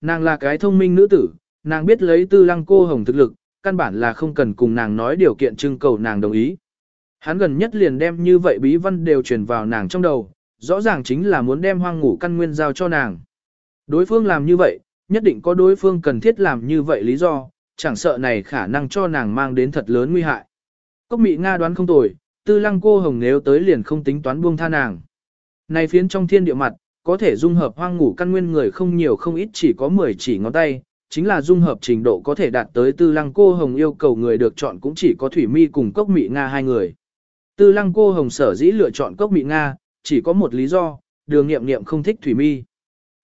Nàng là cái thông minh nữ tử, nàng biết lấy tư lăng cô hồng thực lực, căn bản là không cần cùng nàng nói điều kiện trưng cầu nàng đồng ý. Hắn gần nhất liền đem như vậy bí văn đều truyền vào nàng trong đầu, rõ ràng chính là muốn đem hoang ngủ căn nguyên giao cho nàng. Đối phương làm như vậy, nhất định có đối phương cần thiết làm như vậy lý do, chẳng sợ này khả năng cho nàng mang đến thật lớn nguy hại. Cốc mị Nga đoán không tồi, tư lăng cô hồng nếu tới liền không tính toán buông tha nàng. Này phiến trong thiên địa mặt, có thể dung hợp hoang ngủ căn nguyên người không nhiều không ít chỉ có 10 chỉ ngón tay, chính là dung hợp trình độ có thể đạt tới tư lăng cô hồng yêu cầu người được chọn cũng chỉ có thủy mi cùng cốc mị Nga hai người. Tư lăng cô hồng sở dĩ lựa chọn cốc mị Nga, chỉ có một lý do, đường nghiệm nghiệm không thích thủy mi.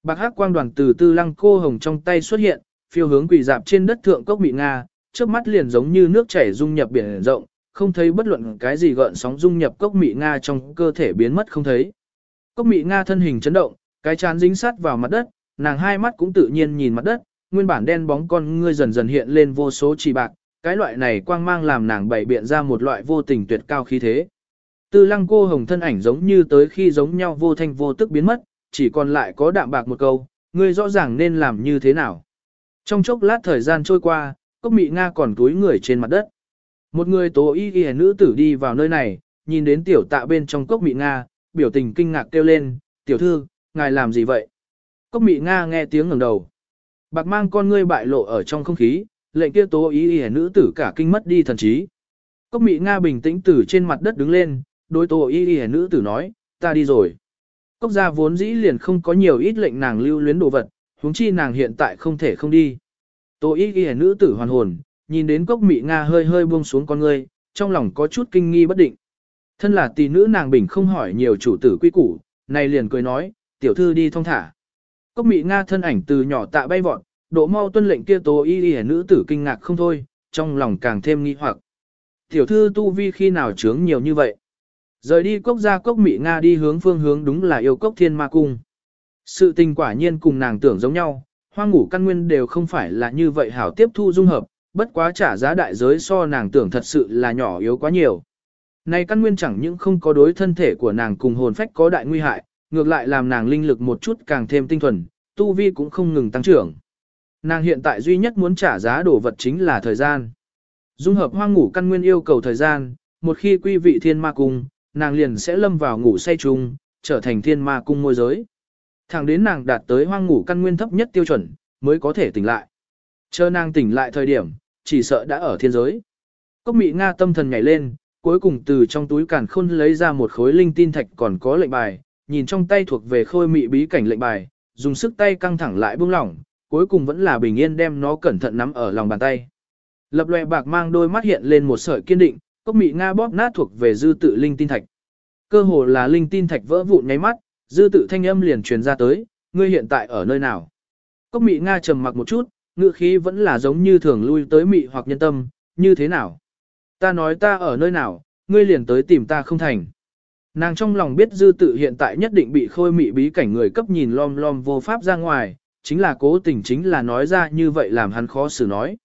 Bạc hắc quang đoàn từ tư lăng cô hồng trong tay xuất hiện, phiêu hướng quỳ dạp trên đất thượng cốc mị Nga, trước mắt liền giống như nước chảy dung nhập biển rộng, không thấy bất luận cái gì gợn sóng dung nhập cốc mị Nga trong cơ thể biến mất không thấy. Cốc mị Nga thân hình chấn động, cái chán dính sát vào mặt đất, nàng hai mắt cũng tự nhiên nhìn mặt đất, nguyên bản đen bóng con ngươi dần dần hiện lên vô số chỉ bạc, cái loại này quang mang làm nàng bày biện ra một loại vô tình tuyệt cao khí thế. Tư lăng cô hồng thân ảnh giống như tới khi giống nhau vô thanh vô tức biến mất, chỉ còn lại có đạm bạc một câu, ngươi rõ ràng nên làm như thế nào. Trong chốc lát thời gian trôi qua, cốc mị Nga còn túi người trên mặt đất. Một người tố y y nữ tử đi vào nơi này, nhìn đến tiểu tạ bên trong cốc mị Nga, biểu tình kinh ngạc kêu lên, tiểu thư, ngài làm gì vậy? Cốc mị Nga nghe tiếng ngẩng đầu. Bạc mang con ngươi bại lộ ở trong không khí, lệnh kia tố y y nữ tử cả kinh mất đi thần trí. Cốc mị Nga bình tĩnh từ trên mặt đất đứng lên, đối tố y y nữ tử nói, ta đi rồi. Cốc gia vốn dĩ liền không có nhiều ít lệnh nàng lưu luyến đồ vật, huống chi nàng hiện tại không thể không đi. Tố y y nữ tử hoàn hồn, nhìn đến cốc mị Nga hơi hơi buông xuống con ngươi, trong lòng có chút kinh nghi bất định. Thân là tỷ nữ nàng bình không hỏi nhiều chủ tử quy củ, này liền cười nói, tiểu thư đi thong thả. Cốc mị Nga thân ảnh từ nhỏ tạ bay vọt, độ mau tuân lệnh kia tố y y nữ tử kinh ngạc không thôi, trong lòng càng thêm nghi hoặc. Tiểu thư tu vi khi nào trướng nhiều như vậy? Rời đi cốc ra cốc mị Nga đi hướng phương hướng đúng là yêu cốc thiên ma cung. Sự tình quả nhiên cùng nàng tưởng giống nhau, hoang ngủ căn nguyên đều không phải là như vậy hảo tiếp thu dung hợp, bất quá trả giá đại giới so nàng tưởng thật sự là nhỏ yếu quá nhiều. Này căn nguyên chẳng những không có đối thân thể của nàng cùng hồn phách có đại nguy hại, ngược lại làm nàng linh lực một chút càng thêm tinh thuần, tu vi cũng không ngừng tăng trưởng. Nàng hiện tại duy nhất muốn trả giá đổ vật chính là thời gian. Dung hợp hoang ngủ căn nguyên yêu cầu thời gian, một khi quy vị thiên ma cung, nàng liền sẽ lâm vào ngủ say chung, trở thành thiên ma cung môi giới. Thẳng đến nàng đạt tới hoang ngủ căn nguyên thấp nhất tiêu chuẩn, mới có thể tỉnh lại. Chờ nàng tỉnh lại thời điểm, chỉ sợ đã ở thiên giới. Cốc mị Nga tâm thần nhảy lên, cuối cùng từ trong túi càn khôn lấy ra một khối linh tin thạch còn có lệnh bài, nhìn trong tay thuộc về khôi mị bí cảnh lệnh bài, dùng sức tay căng thẳng lại buông lỏng, cuối cùng vẫn là bình yên đem nó cẩn thận nắm ở lòng bàn tay. Lập loè bạc mang đôi mắt hiện lên một sợi kiên định, cốc mị Nga bóp nát thuộc về dư tự linh tin thạch. Cơ hồ là linh tin thạch vỡ vụn nháy mắt, dư tự thanh âm liền truyền ra tới, ngươi hiện tại ở nơi nào? Cốc mị Nga trầm mặc một chút, ngựa khí vẫn là giống như thường lui tới mị hoặc nhân tâm, như thế nào? Ta nói ta ở nơi nào, ngươi liền tới tìm ta không thành. Nàng trong lòng biết dư tự hiện tại nhất định bị khôi mị bí cảnh người cấp nhìn lom lom vô pháp ra ngoài, chính là cố tình chính là nói ra như vậy làm hắn khó xử nói.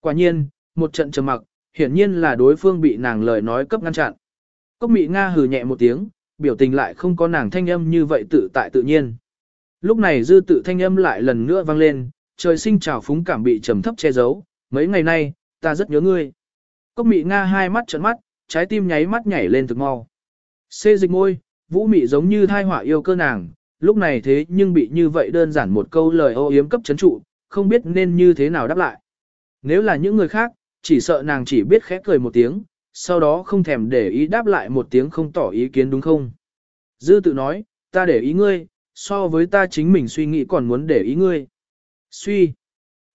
Quả nhiên, một trận trầm mặc, hiển nhiên là đối phương bị nàng lời nói cấp ngăn chặn. Cốc mị Nga hừ nhẹ một tiếng, biểu tình lại không có nàng thanh âm như vậy tự tại tự nhiên. Lúc này dư tự thanh âm lại lần nữa vang lên, trời sinh trào phúng cảm bị trầm thấp che giấu, mấy ngày nay, ta rất nhớ ngươi. Cốc mị Nga hai mắt trợn mắt, trái tim nháy mắt nhảy lên thực mau. Xê dịch môi, vũ mị giống như thai họa yêu cơ nàng, lúc này thế nhưng bị như vậy đơn giản một câu lời ô yếm cấp chấn trụ, không biết nên như thế nào đáp lại. Nếu là những người khác, chỉ sợ nàng chỉ biết khẽ cười một tiếng, sau đó không thèm để ý đáp lại một tiếng không tỏ ý kiến đúng không. Dư tự nói, ta để ý ngươi, so với ta chính mình suy nghĩ còn muốn để ý ngươi. Suy,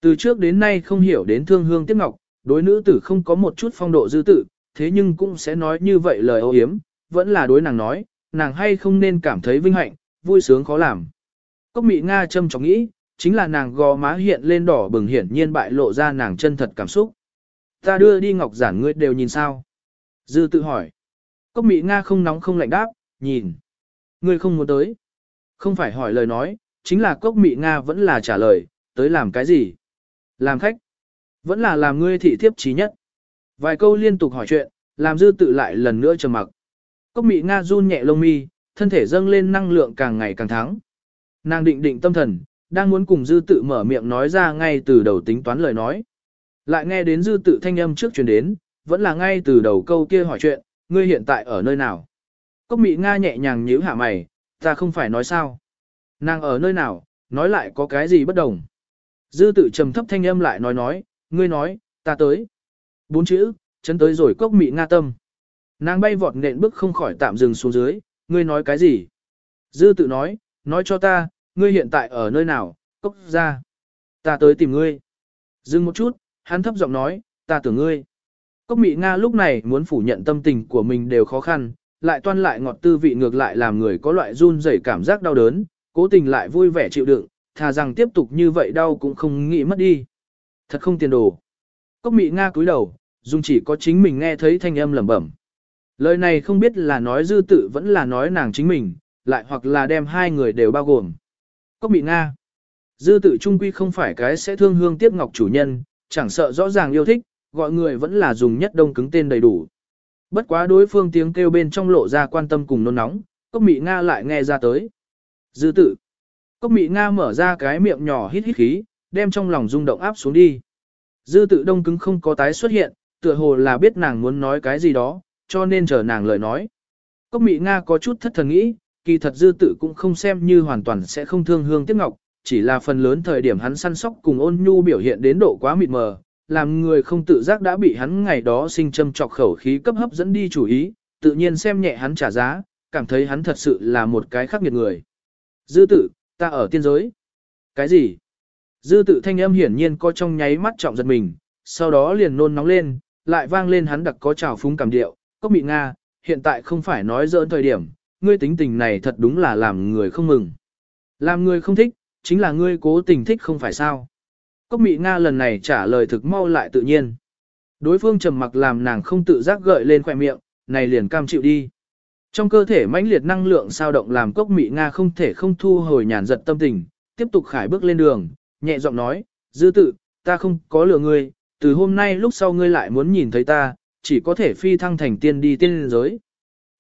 từ trước đến nay không hiểu đến thương hương tiếc ngọc, đối nữ tử không có một chút phong độ dư tự, thế nhưng cũng sẽ nói như vậy lời ô hiếm, vẫn là đối nàng nói, nàng hay không nên cảm thấy vinh hạnh, vui sướng khó làm. Cốc mị Nga châm trọng nghĩ, chính là nàng gò má hiện lên đỏ bừng hiển nhiên bại lộ ra nàng chân thật cảm xúc. Ta đưa đi ngọc giản ngươi đều nhìn sao? Dư tự hỏi. Cốc mị Nga không nóng không lạnh đáp, nhìn. Ngươi không muốn tới. Không phải hỏi lời nói, chính là cốc mị Nga vẫn là trả lời, tới làm cái gì? Làm khách. Vẫn là làm ngươi thị thiếp trí nhất. Vài câu liên tục hỏi chuyện, làm dư tự lại lần nữa trầm mặc. Cốc mị Nga run nhẹ lông mi, thân thể dâng lên năng lượng càng ngày càng thắng. Nàng định định tâm thần, đang muốn cùng dư tự mở miệng nói ra ngay từ đầu tính toán lời nói. Lại nghe đến dư tự thanh âm trước truyền đến, vẫn là ngay từ đầu câu kia hỏi chuyện, ngươi hiện tại ở nơi nào? Cốc mị Nga nhẹ nhàng nhíu hạ mày, ta không phải nói sao. Nàng ở nơi nào, nói lại có cái gì bất đồng. Dư tự trầm thấp thanh âm lại nói nói, ngươi nói, ta tới. Bốn chữ, chấn tới rồi cốc mị Nga tâm. Nàng bay vọt nện bước không khỏi tạm dừng xuống dưới, ngươi nói cái gì? Dư tự nói, nói cho ta, ngươi hiện tại ở nơi nào, cốc ra. Ta tới tìm ngươi. Dừng một chút, hắn thấp giọng nói, ta tưởng ngươi. Cốc mị Nga lúc này muốn phủ nhận tâm tình của mình đều khó khăn, lại toan lại ngọt tư vị ngược lại làm người có loại run rẩy cảm giác đau đớn, cố tình lại vui vẻ chịu đựng, thà rằng tiếp tục như vậy đau cũng không nghĩ mất đi. Thật không tiền đồ. Cốc mị Nga cúi đầu, dùng chỉ có chính mình nghe thấy thanh âm lẩm bẩm. Lời này không biết là nói dư tự vẫn là nói nàng chính mình, lại hoặc là đem hai người đều bao gồm. Cốc mị Nga. Dư tự trung quy không phải cái sẽ thương hương tiếc ngọc chủ nhân, chẳng sợ rõ ràng yêu thích, gọi người vẫn là dùng nhất đông cứng tên đầy đủ. Bất quá đối phương tiếng kêu bên trong lộ ra quan tâm cùng nôn nóng, cốc mị Nga lại nghe ra tới. Dư tự. Cốc mị Nga mở ra cái miệng nhỏ hít hít khí, đem trong lòng rung động áp xuống đi. Dư tự đông cứng không có tái xuất hiện, tựa hồ là biết nàng muốn nói cái gì đó, cho nên chờ nàng lời nói. Cốc mị Nga có chút thất thần nghĩ, kỳ thật dư tự cũng không xem như hoàn toàn sẽ không thương hương tiếc ngọc, chỉ là phần lớn thời điểm hắn săn sóc cùng ôn nhu biểu hiện đến độ quá mịt mờ, làm người không tự giác đã bị hắn ngày đó sinh châm trọc khẩu khí cấp hấp dẫn đi chủ ý, tự nhiên xem nhẹ hắn trả giá, cảm thấy hắn thật sự là một cái khắc nghiệt người. Dư tự, ta ở tiên giới. Cái gì? Dư tự thanh âm hiển nhiên có trong nháy mắt trọng giật mình, sau đó liền nôn nóng lên, lại vang lên hắn đặc có trào phúng cảm điệu, cốc bị Nga, hiện tại không phải nói dỡn thời điểm, ngươi tính tình này thật đúng là làm người không mừng. Làm người không thích, chính là ngươi cố tình thích không phải sao. Cốc mị Nga lần này trả lời thực mau lại tự nhiên. Đối phương trầm mặc làm nàng không tự giác gợi lên khỏe miệng, này liền cam chịu đi. Trong cơ thể mãnh liệt năng lượng sao động làm cốc mị Nga không thể không thu hồi nhàn giật tâm tình, tiếp tục khải bước lên đường, nhẹ giọng nói, dư tự, ta không có lừa ngươi, từ hôm nay lúc sau ngươi lại muốn nhìn thấy ta, chỉ có thể phi thăng thành tiên đi tiên giới.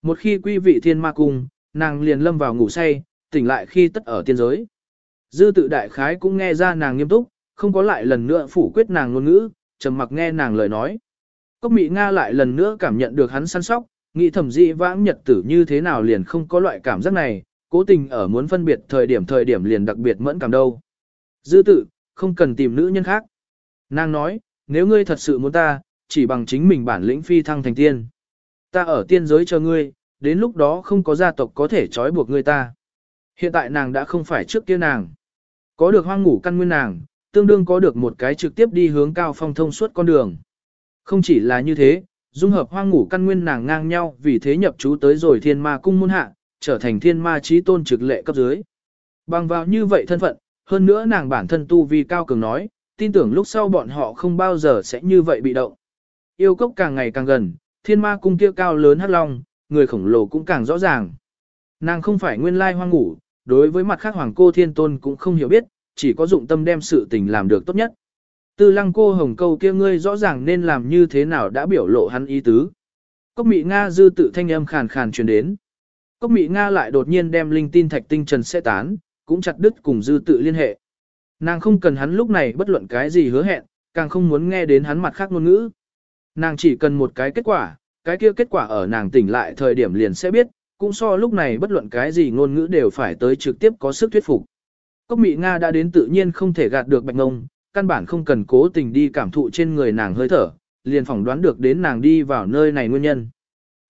Một khi quy vị thiên ma cung, nàng liền lâm vào ngủ say, tỉnh lại khi tất ở tiên giới. Dư tự đại khái cũng nghe ra nàng nghiêm túc, không có lại lần nữa phủ quyết nàng ngôn ngữ, trầm mặc nghe nàng lời nói. Cốc mị Nga lại lần nữa cảm nhận được hắn săn sóc, nghĩ thẩm dị vãng nhật tử như thế nào liền không có loại cảm giác này, cố tình ở muốn phân biệt thời điểm thời điểm liền đặc biệt mẫn cảm đâu. Dư tự, không cần tìm nữ nhân khác. Nàng nói, nếu ngươi thật sự muốn ta, chỉ bằng chính mình bản lĩnh phi thăng thành tiên. Ta ở tiên giới chờ ngươi, đến lúc đó không có gia tộc có thể trói buộc ngươi ta. Hiện tại nàng đã không phải trước kia nàng. Có được hoang ngủ căn nguyên nàng, tương đương có được một cái trực tiếp đi hướng cao phong thông suốt con đường. Không chỉ là như thế, dung hợp hoang ngủ căn nguyên nàng ngang nhau vì thế nhập chú tới rồi thiên ma cung môn hạ, trở thành thiên ma trí tôn trực lệ cấp dưới. Bằng vào như vậy thân phận, hơn nữa nàng bản thân tu vi cao cường nói, tin tưởng lúc sau bọn họ không bao giờ sẽ như vậy bị động. Yêu cốc càng ngày càng gần, thiên ma cung kia cao lớn hắc long, người khổng lồ cũng càng rõ ràng. Nàng không phải nguyên lai hoang ngủ, đối với mặt khác hoàng cô thiên tôn cũng không hiểu biết, chỉ có dụng tâm đem sự tình làm được tốt nhất. Tư lăng cô hồng câu kia ngươi rõ ràng nên làm như thế nào đã biểu lộ hắn ý tứ. Cốc mị Nga dư tự thanh âm khàn khàn truyền đến. Cốc mị Nga lại đột nhiên đem linh tin thạch tinh trần sẽ tán, cũng chặt đứt cùng dư tự liên hệ. Nàng không cần hắn lúc này bất luận cái gì hứa hẹn, càng không muốn nghe đến hắn mặt khác ngôn ngữ. Nàng chỉ cần một cái kết quả, cái kia kết quả ở nàng tỉnh lại thời điểm liền sẽ biết, cũng so lúc này bất luận cái gì ngôn ngữ đều phải tới trực tiếp có sức thuyết phục. Cốc Mị Nga đã đến tự nhiên không thể gạt được Bạch Ngông, căn bản không cần cố tình đi cảm thụ trên người nàng hơi thở, liền phỏng đoán được đến nàng đi vào nơi này nguyên nhân.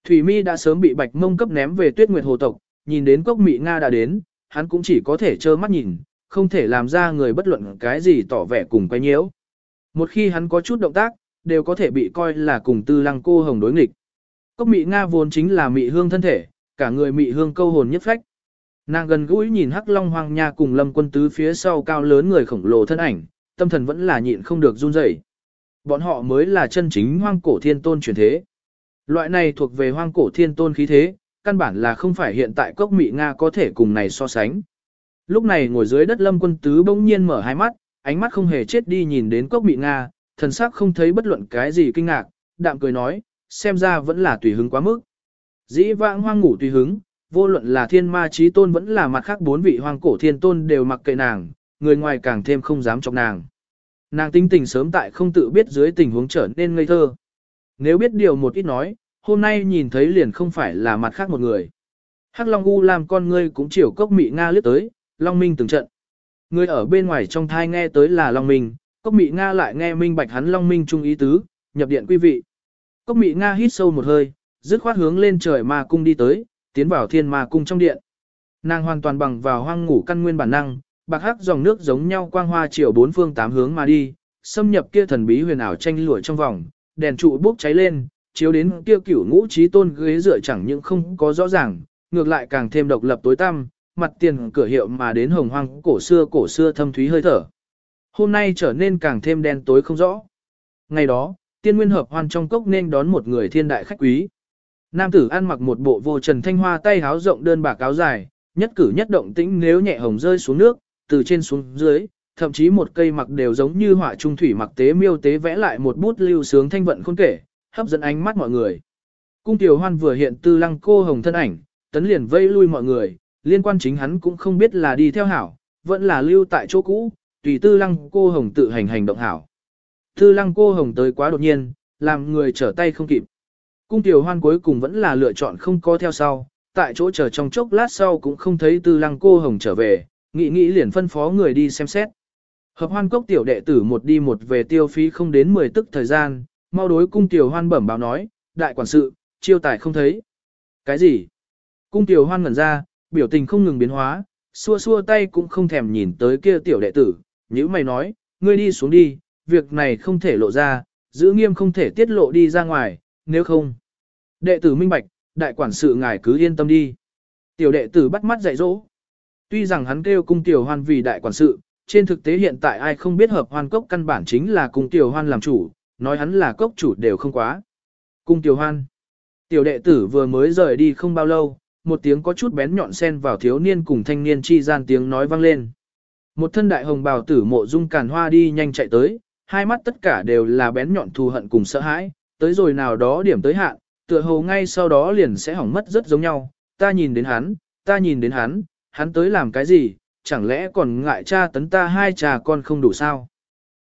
Thủy Mi đã sớm bị Bạch ngông cấp ném về Tuyết Nguyệt hồ tộc, nhìn đến Cốc Mị Nga đã đến, hắn cũng chỉ có thể trơ mắt nhìn, không thể làm ra người bất luận cái gì tỏ vẻ cùng quay nhiễu. Một khi hắn có chút động tác, đều có thể bị coi là cùng Tư Lăng cô hồng đối nghịch. Cốc Mị Nga vốn chính là mị hương thân thể, cả người mị hương câu hồn nhất phách. Nàng gần gũi nhìn Hắc Long Hoàng Nha cùng Lâm Quân Tứ phía sau cao lớn người khổng lồ thân ảnh, tâm thần vẫn là nhịn không được run rẩy. Bọn họ mới là chân chính Hoang Cổ Thiên Tôn truyền thế. Loại này thuộc về Hoang Cổ Thiên Tôn khí thế, căn bản là không phải hiện tại cốc mị Nga có thể cùng này so sánh. Lúc này ngồi dưới đất Lâm Quân Tứ bỗng nhiên mở hai mắt, ánh mắt không hề chết đi nhìn đến cốc mị Nga, thần sắc không thấy bất luận cái gì kinh ngạc, đạm cười nói, xem ra vẫn là tùy hứng quá mức. Dĩ vãng hoang ngủ tùy hứng, vô luận là thiên ma trí tôn vẫn là mặt khác bốn vị hoang cổ thiên tôn đều mặc kệ nàng, người ngoài càng thêm không dám chọc nàng. Nàng tinh tình sớm tại không tự biết dưới tình huống trở nên ngây thơ. Nếu biết điều một ít nói, hôm nay nhìn thấy liền không phải là mặt khác một người. Hắc Long U làm con ngươi cũng chiều cốc mị Nga lướt tới, Long Minh từng trận. Người ở bên ngoài trong thai nghe tới là Long Minh, cốc mị Nga lại nghe minh bạch hắn Long Minh trung ý tứ, nhập điện quý vị. Cốc mị Nga hít sâu một hơi, dứt khoát hướng lên trời ma cung đi tới, tiến vào thiên ma cung trong điện. Nàng hoàn toàn bằng vào hoang ngủ căn nguyên bản năng, bạc hắc dòng nước giống nhau quang hoa chiều bốn phương tám hướng mà đi, xâm nhập kia thần bí huyền ảo tranh lụa trong vòng, đèn trụ bốc cháy lên, chiếu đến kia cửu ngũ trí tôn ghế dựa chẳng những không có rõ ràng, ngược lại càng thêm độc lập tối tăm, mặt tiền cửa hiệu mà đến hồng hoang cổ xưa cổ xưa thâm thúy hơi thở. Hôm nay trở nên càng thêm đen tối không rõ. Ngày đó, tiên nguyên hợp hoan trong cốc nên đón một người thiên đại khách quý. Nam tử ăn mặc một bộ vô trần thanh hoa tay háo rộng đơn bạc áo dài, nhất cử nhất động tĩnh nếu nhẹ hồng rơi xuống nước, từ trên xuống dưới, thậm chí một cây mặc đều giống như họa trung thủy mặc tế miêu tế vẽ lại một bút lưu sướng thanh vận khôn kể, hấp dẫn ánh mắt mọi người. Cung tiểu hoan vừa hiện tư lăng cô hồng thân ảnh, tấn liền vây lui mọi người, liên quan chính hắn cũng không biết là đi theo hảo, vẫn là lưu tại chỗ cũ, tùy tư lăng cô hồng tự hành hành động hảo. Tư lăng cô hồng tới quá đột nhiên, làm người trở tay không kịp. Cung tiểu hoan cuối cùng vẫn là lựa chọn không có theo sau, tại chỗ chờ trong chốc lát sau cũng không thấy tư lăng cô hồng trở về, nghĩ nghĩ liền phân phó người đi xem xét. Hợp hoan cốc tiểu đệ tử một đi một về tiêu phí không đến 10 tức thời gian, mau đối cung tiểu hoan bẩm báo nói, đại quản sự, chiêu tài không thấy. Cái gì? Cung tiểu hoan ngẩn ra, biểu tình không ngừng biến hóa, xua xua tay cũng không thèm nhìn tới kia tiểu đệ tử, như mày nói, ngươi đi xuống đi, việc này không thể lộ ra, giữ nghiêm không thể tiết lộ đi ra ngoài, nếu không. Đệ tử minh bạch, đại quản sự ngài cứ yên tâm đi. Tiểu đệ tử bắt mắt dạy dỗ. Tuy rằng hắn kêu cung tiểu hoan vì đại quản sự, trên thực tế hiện tại ai không biết hợp hoan cốc căn bản chính là cung tiểu hoan làm chủ, nói hắn là cốc chủ đều không quá. Cung tiểu hoan. Tiểu đệ tử vừa mới rời đi không bao lâu, một tiếng có chút bén nhọn xen vào thiếu niên cùng thanh niên chi gian tiếng nói vang lên. Một thân đại hồng bào tử mộ dung càn hoa đi nhanh chạy tới, hai mắt tất cả đều là bén nhọn thù hận cùng sợ hãi, tới rồi nào đó điểm tới hạn, tựa hồ ngay sau đó liền sẽ hỏng mất rất giống nhau, ta nhìn đến hắn, ta nhìn đến hắn, hắn tới làm cái gì, chẳng lẽ còn ngại cha tấn ta hai trà con không đủ sao.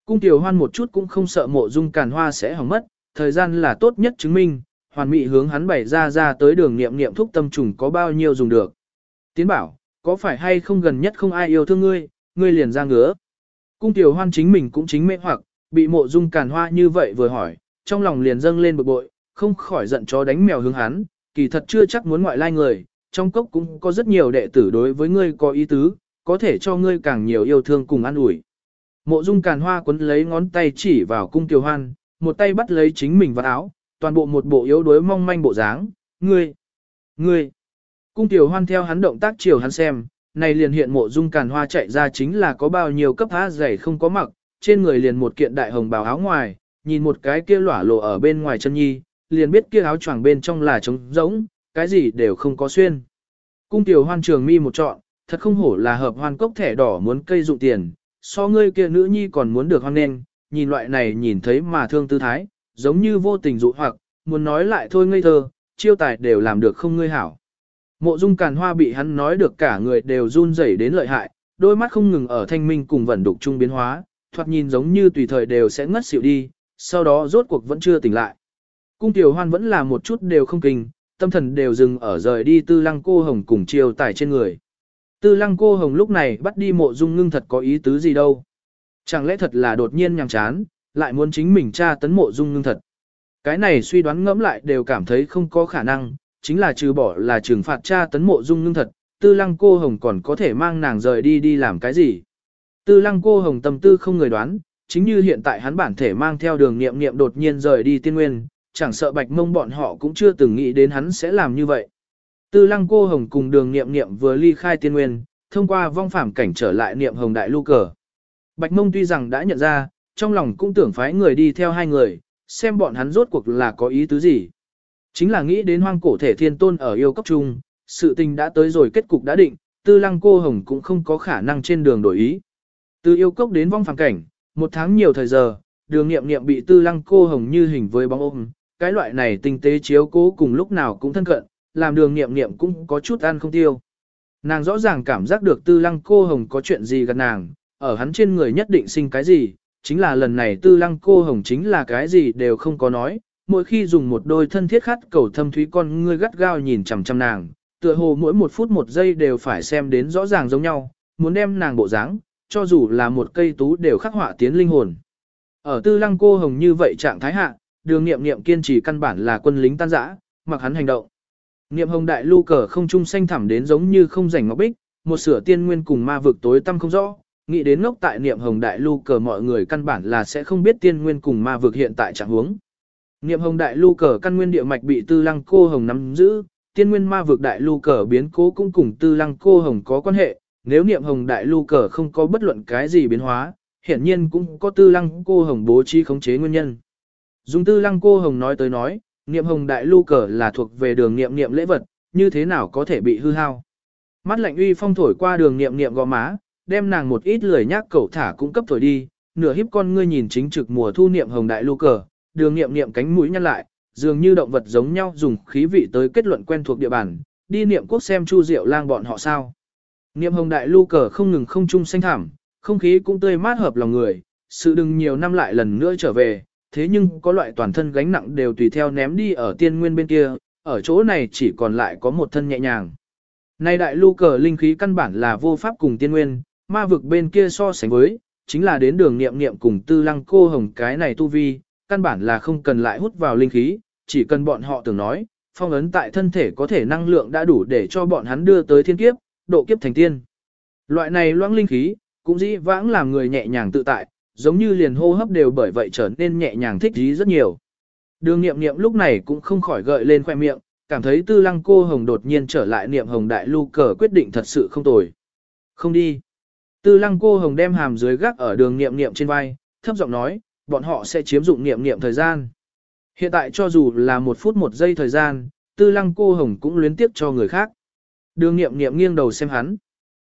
Cung tiểu hoan một chút cũng không sợ mộ dung càn hoa sẽ hỏng mất, thời gian là tốt nhất chứng minh, hoàn mỹ hướng hắn bày ra ra tới đường niệm niệm thúc tâm trùng có bao nhiêu dùng được. Tiến bảo, có phải hay không gần nhất không ai yêu thương ngươi, ngươi liền ra ngứa. Cung tiểu hoan chính mình cũng chính mê hoặc, bị mộ dung càn hoa như vậy vừa hỏi, trong lòng liền dâng lên bực bội, không khỏi giận chó đánh mèo hướng hắn, kỳ thật chưa chắc muốn ngoại lai người, trong cốc cũng có rất nhiều đệ tử đối với ngươi có ý tứ, có thể cho ngươi càng nhiều yêu thương cùng an ủi. Mộ dung càn hoa quấn lấy ngón tay chỉ vào cung tiểu hoan, một tay bắt lấy chính mình vào áo, toàn bộ một bộ yếu đuối mong manh bộ dáng, ngươi, ngươi. Cung tiểu hoan theo hắn động tác chiều hắn xem, này liền hiện mộ dung càn hoa chạy ra chính là có bao nhiêu cấp há dày không có mặc, trên người liền một kiện đại hồng bào áo ngoài, nhìn một cái kia lỏa lộ ở bên ngoài chân nhi, liền biết kia áo choàng bên trong là trống rỗng, cái gì đều không có xuyên. Cung tiểu hoan trường mi một trọn, thật không hổ là hợp hoan cốc thẻ đỏ muốn cây dụng tiền, so ngươi kia nữ nhi còn muốn được hoan nên, nhìn loại này nhìn thấy mà thương tư thái, giống như vô tình dụ hoặc, muốn nói lại thôi ngây thơ, chiêu tài đều làm được không ngươi hảo. Mộ dung càn hoa bị hắn nói được cả người đều run rẩy đến lợi hại, đôi mắt không ngừng ở thanh minh cùng vẩn đục trung biến hóa, thoạt nhìn giống như tùy thời đều sẽ ngất xỉu đi, sau đó rốt cuộc vẫn chưa tỉnh lại. Cung tiểu hoan vẫn là một chút đều không kinh, tâm thần đều dừng ở rời đi tư lăng cô hồng cùng chiêu tài trên người. Tư lăng cô hồng lúc này bắt đi mộ dung ngưng thật có ý tứ gì đâu. Chẳng lẽ thật là đột nhiên nhàng chán, lại muốn chính mình tra tấn mộ dung ngưng thật. Cái này suy đoán ngẫm lại đều cảm thấy không có khả năng, chính là trừ bỏ là trừng phạt tra tấn mộ dung ngưng thật, tư lăng cô hồng còn có thể mang nàng rời đi đi làm cái gì. Tư lăng cô hồng tâm tư không người đoán, chính như hiện tại hắn bản thể mang theo đường nghiệm nghiệm đột nhiên rời đi tiên nguyên, chẳng sợ bạch mông bọn họ cũng chưa từng nghĩ đến hắn sẽ làm như vậy. Tư lăng cô hồng cùng đường nghiệm nghiệm vừa ly khai tiên nguyên, thông qua vong phạm cảnh trở lại niệm hồng đại lưu cờ. Bạch mông tuy rằng đã nhận ra, trong lòng cũng tưởng phái người đi theo hai người, xem bọn hắn rốt cuộc là có ý tứ gì. Chính là nghĩ đến hoang cổ thể thiên tôn ở yêu cấp trung, sự tình đã tới rồi kết cục đã định, tư lăng cô hồng cũng không có khả năng trên đường đổi ý. Từ yêu cốc đến vong phàm cảnh, một tháng nhiều thời giờ, đường nghiệm nghiệm bị tư lăng cô hồng như hình với bóng ôm, cái loại này tinh tế chiếu cố cùng lúc nào cũng thân cận, làm đường nghiệm nghiệm cũng có chút ăn không tiêu. Nàng rõ ràng cảm giác được tư lăng cô hồng có chuyện gì gần nàng, ở hắn trên người nhất định sinh cái gì, chính là lần này tư lăng cô hồng chính là cái gì đều không có nói, mỗi khi dùng một đôi thân thiết khát cầu thâm thúy con ngươi gắt gao nhìn chằm chằm nàng, tựa hồ mỗi một phút một giây đều phải xem đến rõ ràng giống nhau, muốn đem nàng bộ dáng, cho dù là một cây tú đều khắc họa tiến linh hồn. Ở tư lăng cô hồng như vậy trạng thái hạ, đường nghiệm nghiệm kiên trì căn bản là quân lính tan rã, mặc hắn hành động. Niệm hồng đại lưu cờ không trung xanh thẳm đến giống như không rảnh ngọc bích, một sửa tiên nguyên cùng ma vực tối tăm không rõ, nghĩ đến ngốc tại niệm hồng đại lưu cờ mọi người căn bản là sẽ không biết tiên nguyên cùng ma vực hiện tại trạng huống. Niệm hồng đại lưu cờ căn nguyên địa mạch bị tư lăng cô hồng nắm giữ, tiên nguyên ma vực đại lưu cờ biến cố cũng cùng tư lăng cô hồng có quan hệ, nếu niệm hồng đại lưu cờ không có bất luận cái gì biến hóa, hiển nhiên cũng có tư lăng cô hồng bố trí khống chế nguyên nhân. Dùng tư lăng cô hồng nói tới nói, niệm hồng đại lu cờ là thuộc về đường niệm niệm lễ vật, như thế nào có thể bị hư hao. Mắt lạnh uy phong thổi qua đường niệm niệm gò má, đem nàng một ít lười nhác cẩu thả cũng cấp thổi đi, nửa híp con ngươi nhìn chính trực mùa thu niệm hồng đại lu cờ, đường niệm niệm cánh mũi nhăn lại, dường như động vật giống nhau dùng khí vị tới kết luận quen thuộc địa bàn, đi niệm quốc xem chu diệu lang bọn họ sao. Niệm hồng đại lu cờ không ngừng không trung xanh thảm, không khí cũng tươi mát hợp lòng người, sự đừng nhiều năm lại lần nữa trở về, thế nhưng có loại toàn thân gánh nặng đều tùy theo ném đi ở tiên nguyên bên kia, ở chỗ này chỉ còn lại có một thân nhẹ nhàng. Nay đại lưu cờ linh khí căn bản là vô pháp cùng tiên nguyên, ma vực bên kia so sánh với, chính là đến đường niệm niệm cùng tư lăng cô hồng cái này tu vi, căn bản là không cần lại hút vào linh khí, chỉ cần bọn họ tưởng nói, phong ấn tại thân thể có thể năng lượng đã đủ để cho bọn hắn đưa tới thiên kiếp, độ kiếp thành tiên. Loại này loãng linh khí, cũng dĩ vãng làm người nhẹ nhàng tự tại, giống như liền hô hấp đều bởi vậy trở nên nhẹ nhàng thích ý rất nhiều. Đường nghiệm nghiệm lúc này cũng không khỏi gợi lên khoe miệng, cảm thấy tư lăng cô hồng đột nhiên trở lại niệm hồng đại lưu cờ quyết định thật sự không tồi. Không đi. Tư lăng cô hồng đem hàm dưới gác ở đường nghiệm nghiệm trên vai, thấp giọng nói, bọn họ sẽ chiếm dụng nghiệm nghiệm thời gian. Hiện tại cho dù là một phút một giây thời gian, tư lăng cô hồng cũng luyến tiếp cho người khác. Đường nghiệm nghiệm nghiêng đầu xem hắn.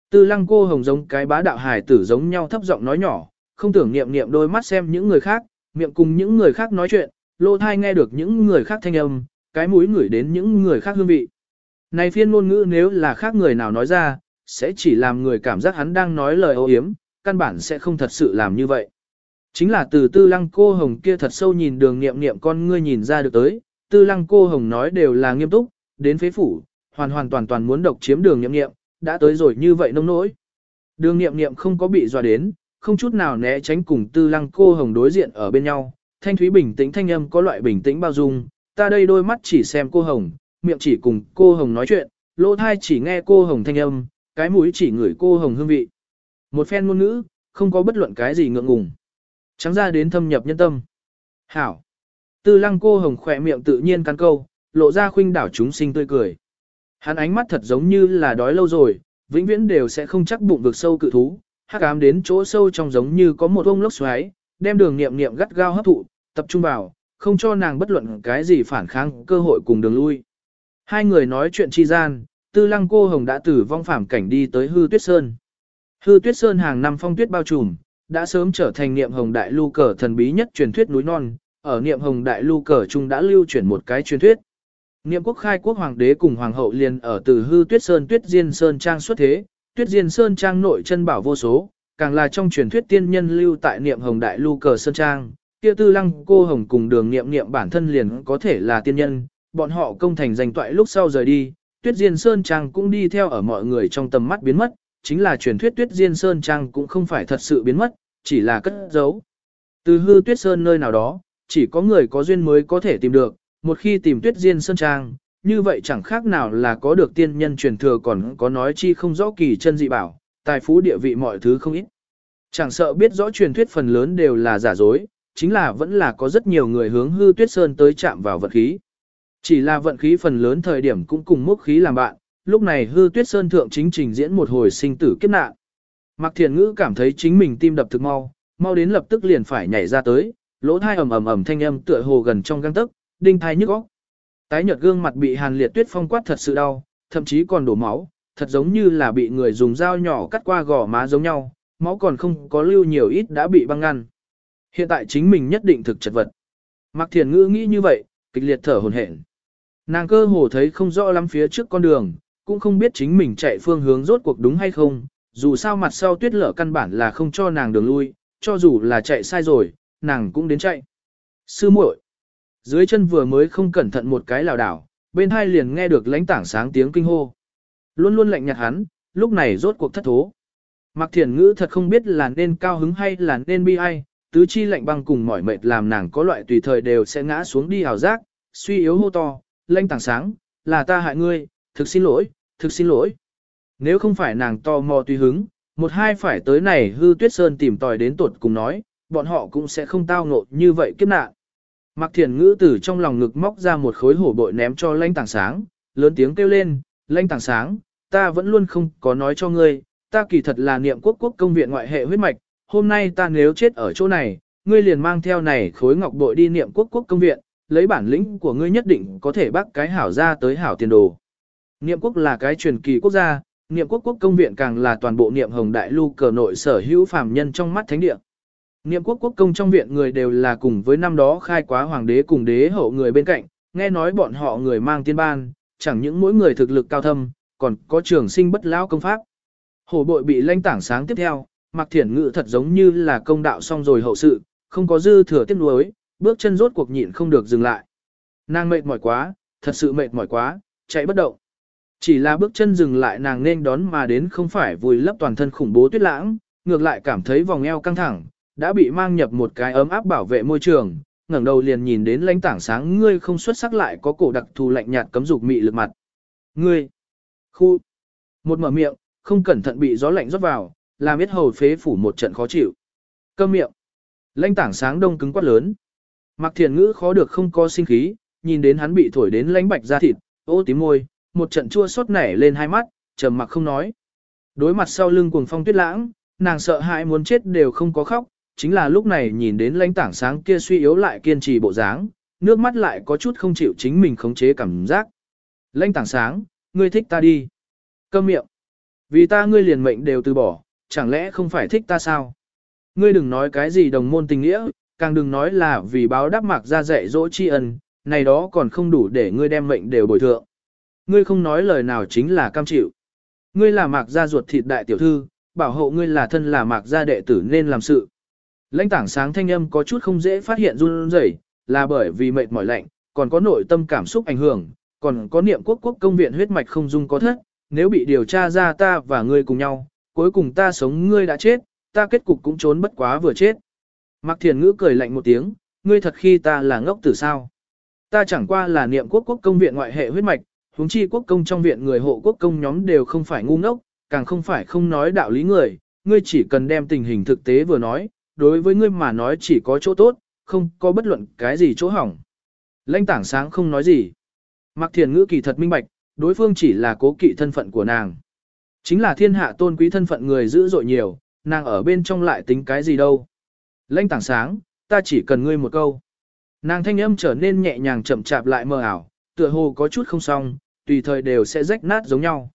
Tư lăng cô hồng giống cái bá đạo hải tử giống nhau thấp giọng nói nhỏ, không tưởng niệm niệm đôi mắt xem những người khác, miệng cùng những người khác nói chuyện, lô thai nghe được những người khác thanh âm, cái mũi ngửi đến những người khác hương vị. Này phiên ngôn ngữ nếu là khác người nào nói ra, sẽ chỉ làm người cảm giác hắn đang nói lời ô hiếm, căn bản sẽ không thật sự làm như vậy. Chính là từ tư lăng cô hồng kia thật sâu nhìn đường Niệm Niệm con ngươi nhìn ra được tới, tư lăng cô hồng nói đều là nghiêm túc, đến phế phủ, hoàn hoàn toàn toàn muốn độc chiếm đường Niệm Niệm, đã tới rồi như vậy nông nỗi. Đường Niệm Niệm không có bị dọa đến, không chút nào né tránh cùng tư lăng cô hồng đối diện ở bên nhau, thanh thúy bình tĩnh thanh âm có loại bình tĩnh bao dung, ta đây đôi mắt chỉ xem cô hồng, miệng chỉ cùng cô hồng nói chuyện, lỗ thai chỉ nghe cô hồng thanh âm, cái mũi chỉ ngửi cô hồng hương vị. Một phen ngôn ngữ, không có bất luận cái gì ngượng ngùng. Trắng ra đến thâm nhập nhân tâm. Hảo. Tư lăng cô hồng khỏe miệng tự nhiên cắn câu, lộ ra khuynh đảo chúng sinh tươi cười. Hắn ánh mắt thật giống như là đói lâu rồi, vĩnh viễn đều sẽ không chắc bụng vực sâu cự thú, hắc ám đến chỗ sâu trong giống như có một ông lốc xoáy, đem đường niệm niệm gắt gao hấp thụ, tập trung vào, không cho nàng bất luận cái gì phản kháng cơ hội cùng đường lui. Hai người nói chuyện chi gian, tư lăng cô hồng đã từ vong phạm cảnh đi tới hư tuyết sơn. Hư tuyết sơn hàng năm phong tuyết bao trùm, đã sớm trở thành niệm hồng đại lưu cờ thần bí nhất truyền thuyết núi non, ở niệm hồng đại lưu cờ trung đã lưu chuyển một cái truyền thuyết. Niệm quốc khai quốc hoàng đế cùng hoàng hậu liền ở từ hư tuyết sơn tuyết diên sơn trang xuất thế, tuyết diên sơn trang nội chân bảo vô số, càng là trong truyền thuyết tiên nhân lưu tại niệm hồng đại lưu cờ sơn trang, kia tư lăng cô hồng cùng đường niệm niệm bản thân liền có thể là tiên nhân, bọn họ công thành danh toại lúc sau rời đi, tuyết diên sơn trang cũng đi theo ở mọi người trong tầm mắt biến mất, chính là truyền thuyết tuyết diên sơn trang cũng không phải thật sự biến mất, chỉ là cất giấu. Từ hư tuyết sơn nơi nào đó, chỉ có người có duyên mới có thể tìm được, một khi tìm tuyết diên sơn trang, như vậy chẳng khác nào là có được tiên nhân truyền thừa còn có nói chi không rõ kỳ chân dị bảo, tài phú địa vị mọi thứ không ít. Chẳng sợ biết rõ truyền thuyết phần lớn đều là giả dối, chính là vẫn là có rất nhiều người hướng hư tuyết sơn tới chạm vào vận khí. Chỉ là vận khí phần lớn thời điểm cũng cùng mốc khí làm bạn, lúc này hư tuyết sơn thượng chính trình diễn một hồi sinh tử kiếp nạn. Mạc Thiền Ngữ cảm thấy chính mình tim đập thực mau, mau đến lập tức liền phải nhảy ra tới, lỗ thai ầm ầm ầm thanh âm tựa hồ gần trong găng tức, đinh thai nhức óc. Tái nhợt gương mặt bị Hàn Liệt Tuyết phong quát thật sự đau, thậm chí còn đổ máu, thật giống như là bị người dùng dao nhỏ cắt qua gò má giống nhau, máu còn không có lưu nhiều ít đã bị băng ngăn. Hiện tại chính mình nhất định thực chật vật. Mạc Thiền Ngữ nghĩ như vậy, kịch liệt thở hồn hển. Nàng cơ hồ thấy không rõ lắm phía trước con đường, cũng không biết chính mình chạy phương hướng rốt cuộc đúng hay không, dù sao mặt sau tuyết lở căn bản là không cho nàng đường lui, cho dù là chạy sai rồi, nàng cũng đến chạy. Sư muội, dưới chân vừa mới không cẩn thận một cái lảo đảo, bên hai liền nghe được lãnh tảng sáng tiếng kinh hô. Luôn luôn lạnh nhạt hắn, lúc này rốt cuộc thất thố. Mạc Thiền Ngữ thật không biết là nên cao hứng hay là nên bi ai, tứ chi lạnh băng cùng mỏi mệt làm nàng có loại tùy thời đều sẽ ngã xuống đi hào giác, suy yếu hô to, lãnh tảng sáng, là ta hại ngươi, thực xin lỗi, thực xin lỗi. Nếu không phải nàng to mò tùy hứng, một hai phải tới này hư tuyết sơn tìm tòi đến tuột cùng nói, bọn họ cũng sẽ không tao ngộ như vậy kiếp nạn. Mạc Thiền Ngữ từ trong lòng ngực móc ra một khối hổ bội ném cho lãnh tảng sáng, lớn tiếng kêu lên, lãnh tảng sáng, ta vẫn luôn không có nói cho ngươi, ta kỳ thật là niệm quốc quốc công viện ngoại hệ huyết mạch, hôm nay ta nếu chết ở chỗ này, ngươi liền mang theo này khối ngọc bội đi niệm quốc quốc công viện, lấy bản lĩnh của ngươi nhất định có thể bắt cái hảo ra tới hảo tiền đồ. Niệm quốc là cái truyền kỳ quốc gia, niệm quốc quốc công viện càng là toàn bộ niệm hồng đại lưu cờ nội sở hữu phàm nhân trong mắt thánh địa. Niệm quốc quốc công trong viện người đều là cùng với năm đó khai quá hoàng đế cùng đế hậu người bên cạnh, nghe nói bọn họ người mang tiên ban, chẳng những mỗi người thực lực cao thâm, còn có trường sinh bất lão công pháp. Hổ bội bị lanh tảng sáng tiếp theo, mặc thiển ngự thật giống như là công đạo xong rồi hậu sự, không có dư thừa tiếp nuối, bước chân rốt cuộc nhịn không được dừng lại. Nàng mệt mỏi quá, thật sự mệt mỏi quá, chạy bất động. Chỉ là bước chân dừng lại nàng nên đón mà đến không phải vùi lấp toàn thân khủng bố tuyết lãng, ngược lại cảm thấy vòng eo căng thẳng, đã bị mang nhập một cái ấm áp bảo vệ môi trường, ngẩng đầu liền nhìn đến lãnh tảng sáng ngươi không xuất sắc lại có cổ đặc thù lạnh nhạt cấm dục mị lực mặt. Ngươi, khu, một mở miệng, không cẩn thận bị gió lạnh rót vào, làm biết hầu phế phủ một trận khó chịu. Câm miệng, lãnh tảng sáng đông cứng quát lớn. Mặc thiền ngữ khó được không có sinh khí, nhìn đến hắn bị thổi đến lãnh bạch da thịt, ô tím môi, một trận chua xót nảy lên hai mắt, trầm mặc không nói. Đối mặt sau lưng cuồng phong tuyết lãng, nàng sợ hãi muốn chết đều không có khóc, chính là lúc này nhìn đến lãnh tảng sáng kia suy yếu lại kiên trì bộ dáng, nước mắt lại có chút không chịu chính mình khống chế cảm giác. Lãnh tảng sáng, ngươi thích ta đi. Câm miệng. Vì ta ngươi liền mệnh đều từ bỏ, chẳng lẽ không phải thích ta sao? Ngươi đừng nói cái gì đồng môn tình nghĩa, càng đừng nói là vì báo đáp mạc ra dạy dỗ tri ân, này đó còn không đủ để ngươi đem mệnh đều bồi thượng. Ngươi không nói lời nào chính là cam chịu. Ngươi là mạc gia ruột thịt đại tiểu thư, bảo hộ ngươi là thân là mạc gia đệ tử nên làm sự. Lãnh tảng sáng thanh âm có chút không dễ phát hiện run rẩy, là bởi vì mệt mỏi lạnh, còn có nội tâm cảm xúc ảnh hưởng, còn có niệm quốc quốc công viện huyết mạch không dung có thất, nếu bị điều tra ra ta và ngươi cùng nhau, cuối cùng ta sống ngươi đã chết, ta kết cục cũng trốn bất quá vừa chết. Mạc Thiền Ngữ cười lạnh một tiếng, ngươi thật khi ta là ngốc tử sao. Ta chẳng qua là niệm quốc quốc công viện ngoại hệ huyết mạch, huống chi quốc công trong viện người hộ quốc công nhóm đều không phải ngu ngốc, càng không phải không nói đạo lý người, ngươi chỉ cần đem tình hình thực tế vừa nói, đối với ngươi mà nói chỉ có chỗ tốt, không có bất luận cái gì chỗ hỏng. Lãnh tảng sáng không nói gì. Mạc Thiền Ngữ kỳ thật minh bạch, đối phương chỉ là cố kỵ thân phận của nàng. Chính là thiên hạ tôn quý thân phận người dữ dội nhiều, nàng ở bên trong lại tính cái gì đâu. Lãnh tảng sáng, ta chỉ cần ngươi một câu. Nàng thanh âm trở nên nhẹ nhàng chậm chạp lại mờ ảo, tựa hồ có chút không xong, tùy thời đều sẽ rách nát giống nhau.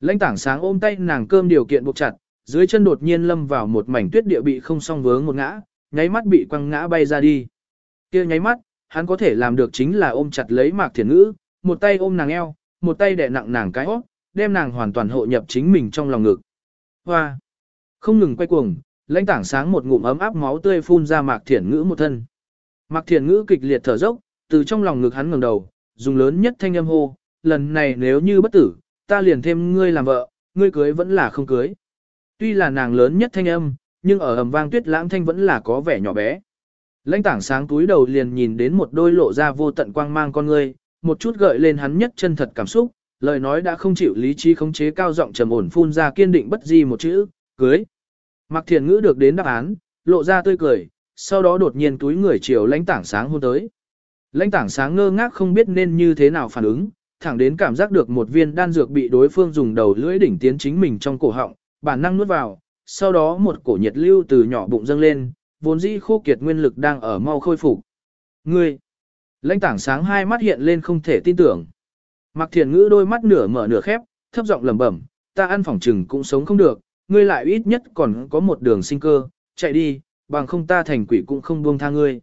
Lãnh tảng sáng ôm tay nàng cơm điều kiện buộc chặt, dưới chân đột nhiên lâm vào một mảnh tuyết địa bị không song vướng một ngã, nháy mắt bị quăng ngã bay ra đi. kia nháy mắt, hắn có thể làm được chính là ôm chặt lấy mạc thiền ngữ, một tay ôm nàng eo, một tay đè nặng nàng cái hót, đem nàng hoàn toàn hộ nhập chính mình trong lòng ngực. Hoa! Không ngừng quay cuồng, lãnh tảng sáng một ngụm ấm áp máu tươi phun ra mạc thiền ngữ một thân. Mạc thiền ngữ kịch liệt thở dốc, từ trong lòng ngực hắn ngẩng đầu, dùng lớn nhất thanh âm hô, lần này nếu như bất tử, ta liền thêm ngươi làm vợ, ngươi cưới vẫn là không cưới. Tuy là nàng lớn nhất thanh âm, nhưng ở ầm vang tuyết lãng thanh vẫn là có vẻ nhỏ bé. Lãnh tảng sáng túi đầu liền nhìn đến một đôi lộ ra vô tận quang mang con ngươi, một chút gợi lên hắn nhất chân thật cảm xúc, lời nói đã không chịu lý trí khống chế cao giọng trầm ổn phun ra kiên định bất di một chữ, cưới. Mặc thiền ngữ được đến đáp án, lộ ra tươi cười, sau đó đột nhiên túi người chiều lãnh tảng sáng hôn tới. Lãnh tảng sáng ngơ ngác không biết nên như thế nào phản ứng, thẳng đến cảm giác được một viên đan dược bị đối phương dùng đầu lưỡi đỉnh tiến chính mình trong cổ họng, bản năng nuốt vào, sau đó một cổ nhiệt lưu từ nhỏ bụng dâng lên, vốn dĩ khô kiệt nguyên lực đang ở mau khôi phục. Ngươi! Lãnh tảng sáng hai mắt hiện lên không thể tin tưởng. Mặc thiền ngữ đôi mắt nửa mở nửa khép, thấp giọng lẩm bẩm, ta ăn phòng trừng cũng sống không được, ngươi lại ít nhất còn có một đường sinh cơ, chạy đi, bằng không ta thành quỷ cũng không buông tha ngươi.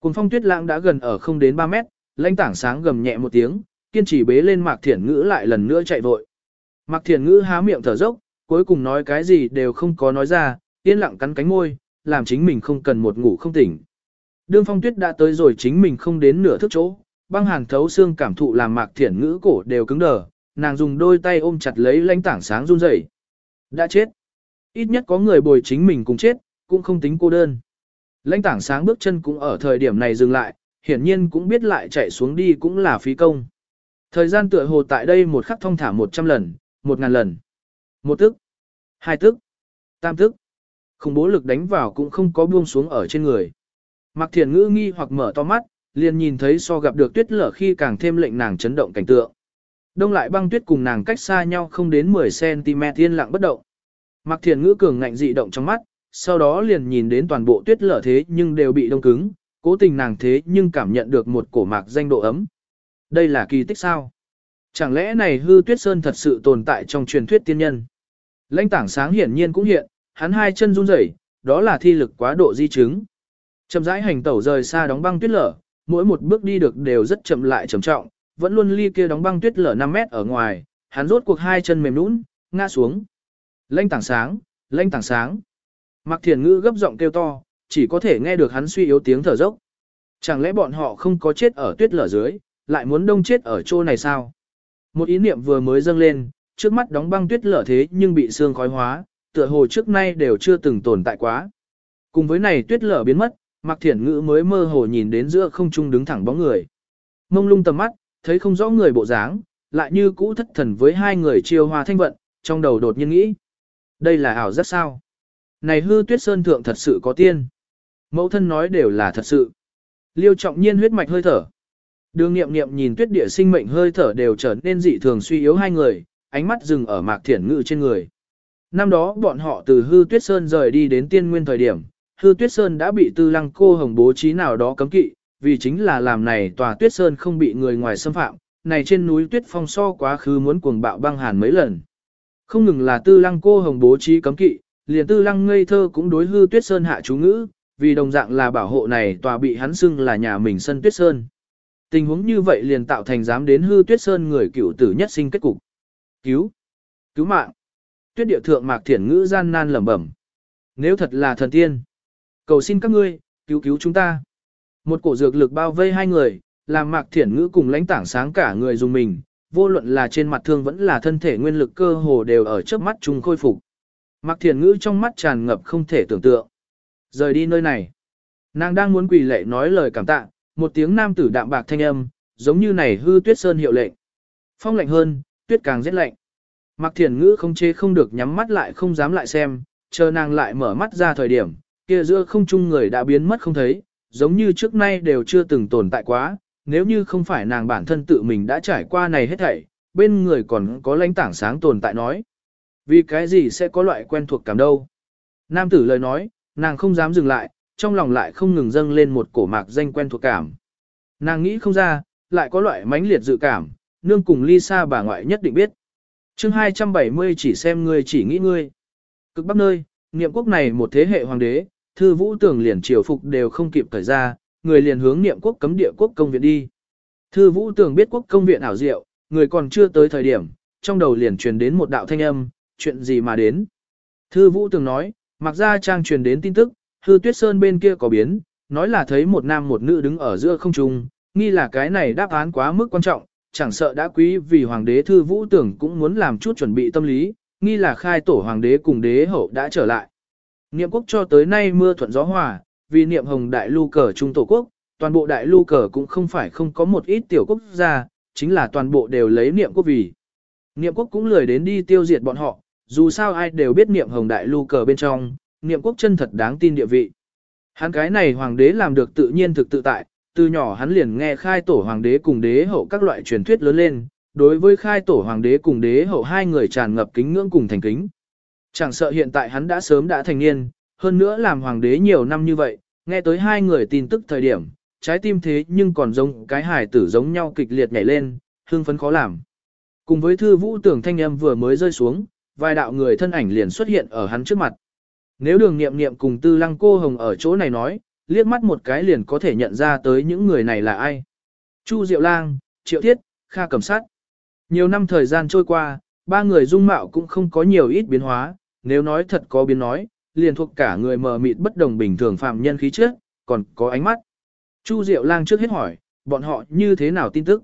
Cùng phong tuyết lãng đã gần ở không đến 3 mét, lãnh tảng sáng gầm nhẹ một tiếng, kiên trì bế lên mạc thiển ngữ lại lần nữa chạy vội. Mạc thiển ngữ há miệng thở dốc, cuối cùng nói cái gì đều không có nói ra, yên lặng cắn cánh môi, làm chính mình không cần một ngủ không tỉnh. Đương phong tuyết đã tới rồi chính mình không đến nửa thước chỗ, băng hàn thấu xương cảm thụ làm mạc thiển ngữ cổ đều cứng đờ, nàng dùng đôi tay ôm chặt lấy lãnh tảng sáng run rẩy. Đã chết. Ít nhất có người bồi chính mình cùng chết, cũng không tính cô đơn. Lãnh tảng sáng bước chân cũng ở thời điểm này dừng lại, hiển nhiên cũng biết lại chạy xuống đi cũng là phí công. Thời gian tựa hồ tại đây một khắc thông thả một trăm lần, một ngàn lần. Một tức, hai tức, tam tức. Khủng bố lực đánh vào cũng không có buông xuống ở trên người. Mặc thiền ngữ nghi hoặc mở to mắt, liền nhìn thấy so gặp được tuyết lở khi càng thêm lệnh nàng chấn động cảnh tượng. Đông lại băng tuyết cùng nàng cách xa nhau không đến 10cm yên lặng bất động. Mặc thiền ngữ cường ngạnh dị động trong mắt, sau đó liền nhìn đến toàn bộ tuyết lở thế nhưng đều bị đông cứng, cố tình nàng thế nhưng cảm nhận được một cổ mạc danh độ ấm. Đây là kỳ tích sao? Chẳng lẽ này hư tuyết sơn thật sự tồn tại trong truyền thuyết tiên nhân? Lãnh tảng sáng hiển nhiên cũng hiện, hắn hai chân run rẩy, đó là thi lực quá độ di chứng. Chậm rãi hành tẩu rời xa đóng băng tuyết lở, mỗi một bước đi được đều rất chậm lại trầm trọng, vẫn luôn ly kia đóng băng tuyết lở 5 mét ở ngoài, hắn rốt cuộc hai chân mềm nhũn, ngã xuống. Lãnh tảng sáng, lãnh tảng sáng. Mạc Thiền Ngữ gấp giọng kêu to, chỉ có thể nghe được hắn suy yếu tiếng thở dốc. Chẳng lẽ bọn họ không có chết ở tuyết lở dưới, lại muốn đông chết ở chỗ này sao? Một ý niệm vừa mới dâng lên, trước mắt đóng băng tuyết lở thế nhưng bị sương khói hóa, tựa hồ trước nay đều chưa từng tồn tại quá. Cùng với này tuyết lở biến mất, Mạc Thiển Ngữ mới mơ hồ nhìn đến giữa không trung đứng thẳng bóng người. Mông lung tầm mắt, thấy không rõ người bộ dáng, lại như cũ thất thần với hai người chiêu hòa thanh vận, trong đầu đột nhiên nghĩ. Đây là ảo giác sao? Này hư tuyết sơn thượng thật sự có tiên. Mẫu thân nói đều là thật sự. Liêu trọng nhiên huyết mạch hơi thở. Đường nghiệm nghiệm nhìn tuyết địa sinh mệnh hơi thở đều trở nên dị thường suy yếu hai người, ánh mắt dừng ở mạc thiển ngự trên người. Năm đó bọn họ từ hư tuyết sơn rời đi đến tiên nguyên thời điểm, hư tuyết sơn đã bị tư lăng cô hồng bố trí nào đó cấm kỵ, vì chính là làm này tòa tuyết sơn không bị người ngoài xâm phạm, này trên núi tuyết phong so quá khứ muốn cuồng bạo băng hàn mấy lần. Không ngừng là tư lăng cô hồng bố trí cấm kỵ, liền tư lăng ngây thơ cũng đối hư tuyết sơn hạ chú ngữ, vì đồng dạng là bảo hộ này tòa bị hắn xưng là nhà mình sân tuyết sơn. Tình huống như vậy liền tạo thành dám đến hư tuyết sơn người cựu tử nhất sinh kết cục. Cứu! Cứu mạng! Tuyết địa thượng mạc thiển ngữ gian nan lẩm bẩm. Nếu thật là thần tiên, cầu xin các ngươi, cứu cứu chúng ta. Một cổ dược lực bao vây hai người, làm mạc thiển ngữ cùng lãnh tảng sáng cả người dùng mình, vô luận là trên mặt thương vẫn là thân thể nguyên lực cơ hồ đều ở trước mắt chúng khôi phục. Mạc thiển ngữ trong mắt tràn ngập không thể tưởng tượng. Rời đi nơi này. Nàng đang muốn quỳ lệ nói lời cảm tạ, một tiếng nam tử đạm bạc thanh âm, giống như này hư tuyết sơn hiệu lệnh. Phong lạnh hơn, tuyết càng rét lạnh. Mạc thiền ngữ không chê không được nhắm mắt lại không dám lại xem, chờ nàng lại mở mắt ra thời điểm, kia giữa không chung người đã biến mất không thấy, giống như trước nay đều chưa từng tồn tại quá, nếu như không phải nàng bản thân tự mình đã trải qua này hết thảy, bên người còn có lãnh tảng sáng tồn tại nói. Vì cái gì sẽ có loại quen thuộc cảm đâu? Nam tử lời nói, nàng không dám dừng lại, trong lòng lại không ngừng dâng lên một cổ mạc danh quen thuộc cảm. Nàng nghĩ không ra, lại có loại mãnh liệt dự cảm, nương cùng Lisa bà ngoại nhất định biết. chương 270 chỉ xem ngươi chỉ nghĩ ngươi. Cực bắc nơi, niệm quốc này một thế hệ hoàng đế, thư vũ tưởng liền triều phục đều không kịp thời ra, người liền hướng niệm quốc cấm địa quốc công viện đi. Thư vũ tưởng biết quốc công viện ảo diệu, người còn chưa tới thời điểm, trong đầu liền truyền đến một đạo thanh âm, chuyện gì mà đến. Thư vũ tưởng nói, mặc ra trang truyền đến tin tức, hư tuyết sơn bên kia có biến, nói là thấy một nam một nữ đứng ở giữa không trung, nghi là cái này đáp án quá mức quan trọng, chẳng sợ đã quý vì hoàng đế thư vũ tưởng cũng muốn làm chút chuẩn bị tâm lý, nghi là khai tổ hoàng đế cùng đế hậu đã trở lại. Niệm quốc cho tới nay mưa thuận gió hòa, vì niệm hồng đại lưu cờ trung tổ quốc, toàn bộ đại lưu cờ cũng không phải không có một ít tiểu quốc gia, chính là toàn bộ đều lấy niệm quốc vì. Niệm quốc cũng lười đến đi tiêu diệt bọn họ, dù sao ai đều biết niệm hồng đại lưu cờ bên trong, niệm quốc chân thật đáng tin địa vị. Hắn cái này hoàng đế làm được tự nhiên thực tự tại, từ nhỏ hắn liền nghe khai tổ hoàng đế cùng đế hậu các loại truyền thuyết lớn lên, đối với khai tổ hoàng đế cùng đế hậu hai người tràn ngập kính ngưỡng cùng thành kính. Chẳng sợ hiện tại hắn đã sớm đã thành niên, hơn nữa làm hoàng đế nhiều năm như vậy, nghe tới hai người tin tức thời điểm, trái tim thế nhưng còn giống cái hài tử giống nhau kịch liệt nhảy lên, hương phấn khó làm. Cùng với thư vũ tưởng thanh âm vừa mới rơi xuống, vài đạo người thân ảnh liền xuất hiện ở hắn trước mặt. Nếu đường nghiệm nghiệm cùng tư lăng cô hồng ở chỗ này nói, liếc mắt một cái liền có thể nhận ra tới những người này là ai. Chu Diệu Lang, Triệu Thiết, Kha Cẩm Sát. Nhiều năm thời gian trôi qua, ba người dung mạo cũng không có nhiều ít biến hóa, nếu nói thật có biến nói, liền thuộc cả người mờ mịt bất đồng bình thường phạm nhân khí trước, còn có ánh mắt. Chu Diệu Lang trước hết hỏi, bọn họ như thế nào tin tức?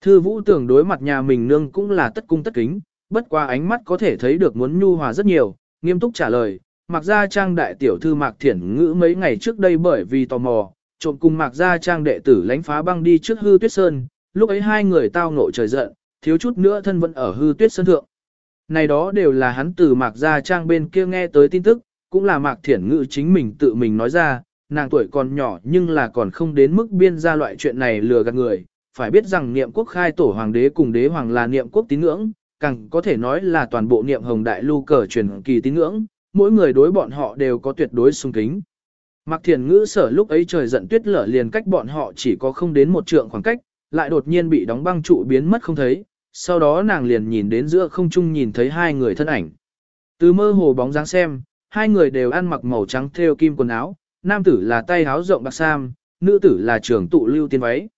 Thư Vũ tưởng đối mặt nhà mình nương cũng là tất cung tất kính, bất qua ánh mắt có thể thấy được muốn nhu hòa rất nhiều, nghiêm túc trả lời, Mạc Gia Trang đại tiểu thư Mạc Thiển Ngữ mấy ngày trước đây bởi vì tò mò, trộm cùng Mạc Gia Trang đệ tử lánh phá băng đi trước hư tuyết sơn, lúc ấy hai người tao ngộ trời giận, thiếu chút nữa thân vẫn ở hư tuyết sơn thượng. Này đó đều là hắn từ Mạc Gia Trang bên kia nghe tới tin tức, cũng là Mạc Thiển Ngữ chính mình tự mình nói ra, nàng tuổi còn nhỏ nhưng là còn không đến mức biên ra loại chuyện này lừa gạt người, phải biết rằng niệm quốc khai tổ hoàng đế cùng đế hoàng là niệm quốc tín ngưỡng, càng có thể nói là toàn bộ niệm hồng đại lưu cờ truyền kỳ tín ngưỡng, mỗi người đối bọn họ đều có tuyệt đối sung kính. Mạc Thiền Ngữ sở lúc ấy trời giận tuyết lở liền cách bọn họ chỉ có không đến một trượng khoảng cách, lại đột nhiên bị đóng băng trụ biến mất không thấy, sau đó nàng liền nhìn đến giữa không trung nhìn thấy hai người thân ảnh. Từ mơ hồ bóng dáng xem, hai người đều ăn mặc màu trắng theo kim quần áo, nam tử là tay áo rộng bạc sam, nữ tử là trưởng tụ lưu tiên váy.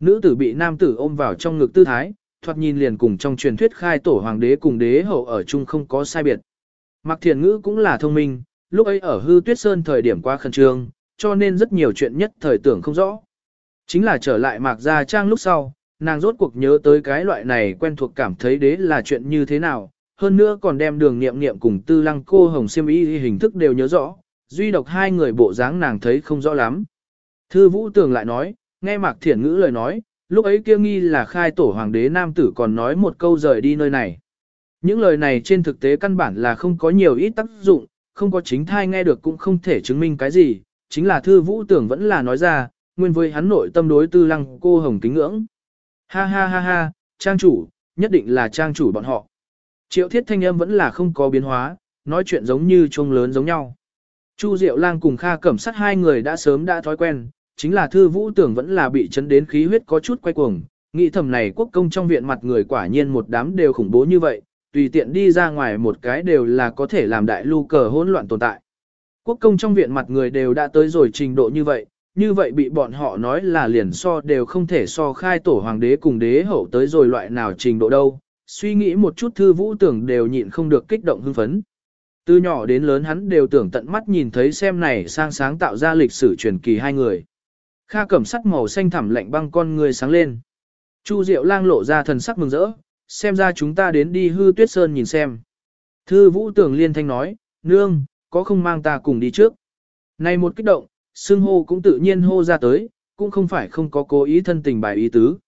Nữ tử bị nam tử ôm vào trong ngực tư thái, thoạt nhìn liền cùng trong truyền thuyết khai tổ hoàng đế cùng đế hậu ở chung không có sai biệt. Mạc Thiền Ngữ cũng là thông minh, lúc ấy ở hư tuyết sơn thời điểm qua khẩn trương, cho nên rất nhiều chuyện nhất thời tưởng không rõ. Chính là trở lại Mạc Gia Trang lúc sau, nàng rốt cuộc nhớ tới cái loại này quen thuộc cảm thấy đế là chuyện như thế nào, hơn nữa còn đem đường nghiệm nghiệm cùng tư lăng cô hồng siêm ý hình thức đều nhớ rõ, duy độc hai người bộ dáng nàng thấy không rõ lắm. Thư Vũ Tường lại nói, nghe Mạc Thiển Ngữ lời nói, lúc ấy kia nghi là khai tổ hoàng đế nam tử còn nói một câu rời đi nơi này. Những lời này trên thực tế căn bản là không có nhiều ít tác dụng, không có chính thai nghe được cũng không thể chứng minh cái gì, chính là Thư Vũ Tưởng vẫn là nói ra, nguyên với hắn nội tâm đối tư lăng cô hồng kính ngưỡng. Ha ha ha ha, trang chủ, nhất định là trang chủ bọn họ. Triệu thiết thanh âm vẫn là không có biến hóa, nói chuyện giống như chuông lớn giống nhau. Chu Diệu Lang cùng Kha Cẩm Sát hai người đã sớm đã thói quen, chính là Thư Vũ Tưởng vẫn là bị chấn đến khí huyết có chút quay cuồng, nghĩ thầm này quốc công trong viện mặt người quả nhiên một đám đều khủng bố như vậy, tùy tiện đi ra ngoài một cái đều là có thể làm đại lưu cờ hỗn loạn tồn tại. Quốc công trong viện mặt người đều đã tới rồi trình độ như vậy, như vậy bị bọn họ nói là liền so đều không thể so khai tổ hoàng đế cùng đế hậu tới rồi loại nào trình độ đâu, suy nghĩ một chút thư vũ tưởng đều nhịn không được kích động hưng phấn. Từ nhỏ đến lớn hắn đều tưởng tận mắt nhìn thấy xem này sang sáng tạo ra lịch sử truyền kỳ hai người. Kha cẩm sắc màu xanh thẳm lạnh băng con người sáng lên. Chu Diệu lang lộ ra thần sắc mừng rỡ, xem ra chúng ta đến đi hư tuyết sơn nhìn xem. Thư vũ tưởng liên thanh nói, nương, có không mang ta cùng đi trước. Này một kích động, xưng hô cũng tự nhiên hô ra tới, cũng không phải không có cố ý thân tình bài ý tứ.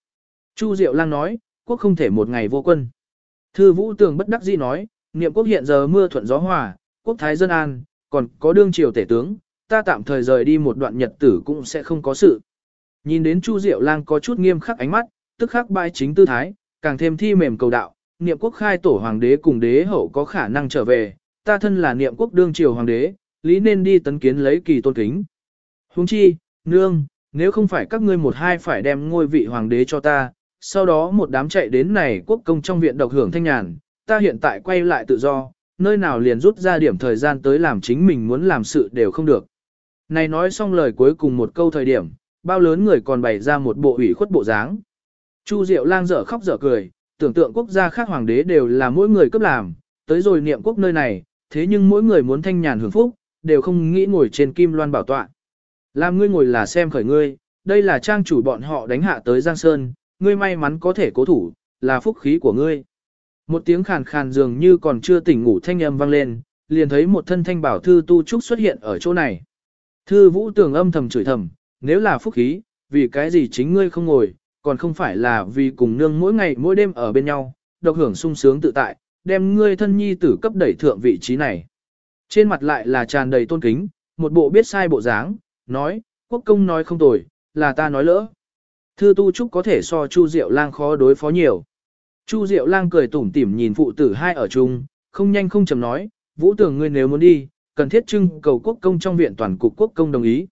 Chu Diệu Lang nói, quốc không thể một ngày vô quân. Thư vũ tưởng bất đắc dĩ nói, niệm quốc hiện giờ mưa thuận gió hòa, quốc thái dân an, còn có đương triều tể tướng, ta tạm thời rời đi một đoạn nhật tử cũng sẽ không có sự. Nhìn đến Chu Diệu Lang có chút nghiêm khắc ánh mắt, tức khắc bãi chính tư thái, càng thêm thi mềm cầu đạo, niệm quốc khai tổ hoàng đế cùng đế hậu có khả năng trở về, ta thân là niệm quốc đương triều hoàng đế, lý nên đi tấn kiến lấy kỳ tôn kính. Huống chi, nương, nếu không phải các ngươi một hai phải đem ngôi vị hoàng đế cho ta, sau đó một đám chạy đến này quốc công trong viện độc hưởng thanh nhàn, ta hiện tại quay lại tự do, nơi nào liền rút ra điểm thời gian tới làm chính mình muốn làm sự đều không được. Này nói xong lời cuối cùng một câu thời điểm, bao lớn người còn bày ra một bộ ủy khuất bộ dáng. Chu Diệu lang dở khóc dở cười, tưởng tượng quốc gia khác hoàng đế đều là mỗi người cấp làm, tới rồi niệm quốc nơi này, thế nhưng mỗi người muốn thanh nhàn hưởng phúc, đều không nghĩ ngồi trên kim loan bảo tọa. Làm ngươi ngồi là xem khởi ngươi, đây là trang chủ bọn họ đánh hạ tới Giang Sơn, ngươi may mắn có thể cố thủ, là phúc khí của ngươi. Một tiếng khàn khàn dường như còn chưa tỉnh ngủ thanh âm vang lên, liền thấy một thân thanh bảo thư tu trúc xuất hiện ở chỗ này. Thư vũ tưởng âm thầm chửi thầm, nếu là phúc khí, vì cái gì chính ngươi không ngồi, còn không phải là vì cùng nương mỗi ngày mỗi đêm ở bên nhau, độc hưởng sung sướng tự tại, đem ngươi thân nhi tử cấp đẩy thượng vị trí này. Trên mặt lại là tràn đầy tôn kính, một bộ biết sai bộ dáng, nói, quốc công nói không tồi, là ta nói lỡ. Thư tu trúc có thể so Chu Diệu Lang khó đối phó nhiều. Chu Diệu Lang cười tủm tỉm nhìn phụ tử hai ở chung, không nhanh không chậm nói, vũ tưởng ngươi nếu muốn đi, cần thiết trưng cầu quốc công trong viện toàn cục quốc công đồng ý.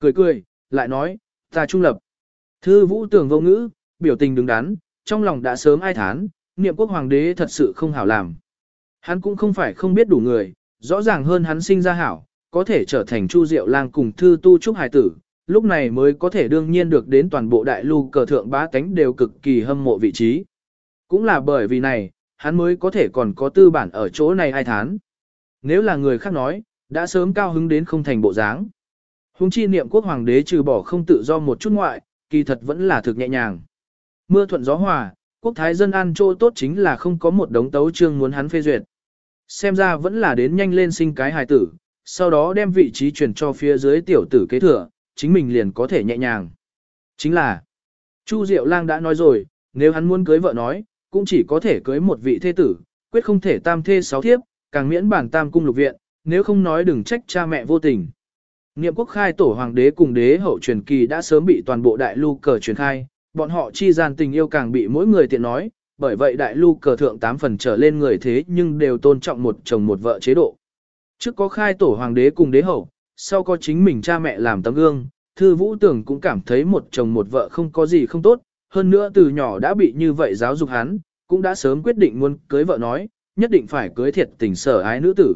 Cười cười, lại nói, ta trung lập. Thư vũ tưởng vô ngữ, biểu tình đứng đắn, trong lòng đã sớm ai thán, niệm quốc hoàng đế thật sự không hảo làm. Hắn cũng không phải không biết đủ người, rõ ràng hơn hắn sinh ra hảo, có thể trở thành chu diệu lang cùng thư tu trúc hải tử, lúc này mới có thể đương nhiên được đến toàn bộ đại lưu cờ thượng bá cánh đều cực kỳ hâm mộ vị trí. Cũng là bởi vì này, hắn mới có thể còn có tư bản ở chỗ này ai thán. Nếu là người khác nói, đã sớm cao hứng đến không thành bộ dáng. Hùng chi niệm quốc hoàng đế trừ bỏ không tự do một chút ngoại, kỳ thật vẫn là thực nhẹ nhàng. Mưa thuận gió hòa, quốc thái dân an chỗ tốt chính là không có một đống tấu trương muốn hắn phê duyệt. Xem ra vẫn là đến nhanh lên sinh cái hài tử, sau đó đem vị trí chuyển cho phía dưới tiểu tử kế thừa, chính mình liền có thể nhẹ nhàng. Chính là, Chu Diệu Lang đã nói rồi, nếu hắn muốn cưới vợ nói, cũng chỉ có thể cưới một vị thế tử, quyết không thể tam thê sáu thiếp, càng miễn bản tam cung lục viện, nếu không nói đừng trách cha mẹ vô tình. Niệm quốc khai tổ hoàng đế cùng đế hậu truyền kỳ đã sớm bị toàn bộ đại lưu cờ truyền khai, bọn họ chi gian tình yêu càng bị mỗi người tiện nói, bởi vậy đại lưu cờ thượng tám phần trở lên người thế nhưng đều tôn trọng một chồng một vợ chế độ. Trước có khai tổ hoàng đế cùng đế hậu, sau có chính mình cha mẹ làm tấm gương, thư vũ tưởng cũng cảm thấy một chồng một vợ không có gì không tốt, hơn nữa từ nhỏ đã bị như vậy giáo dục hắn, cũng đã sớm quyết định muốn cưới vợ nói, nhất định phải cưới thiệt tình sở ái nữ tử.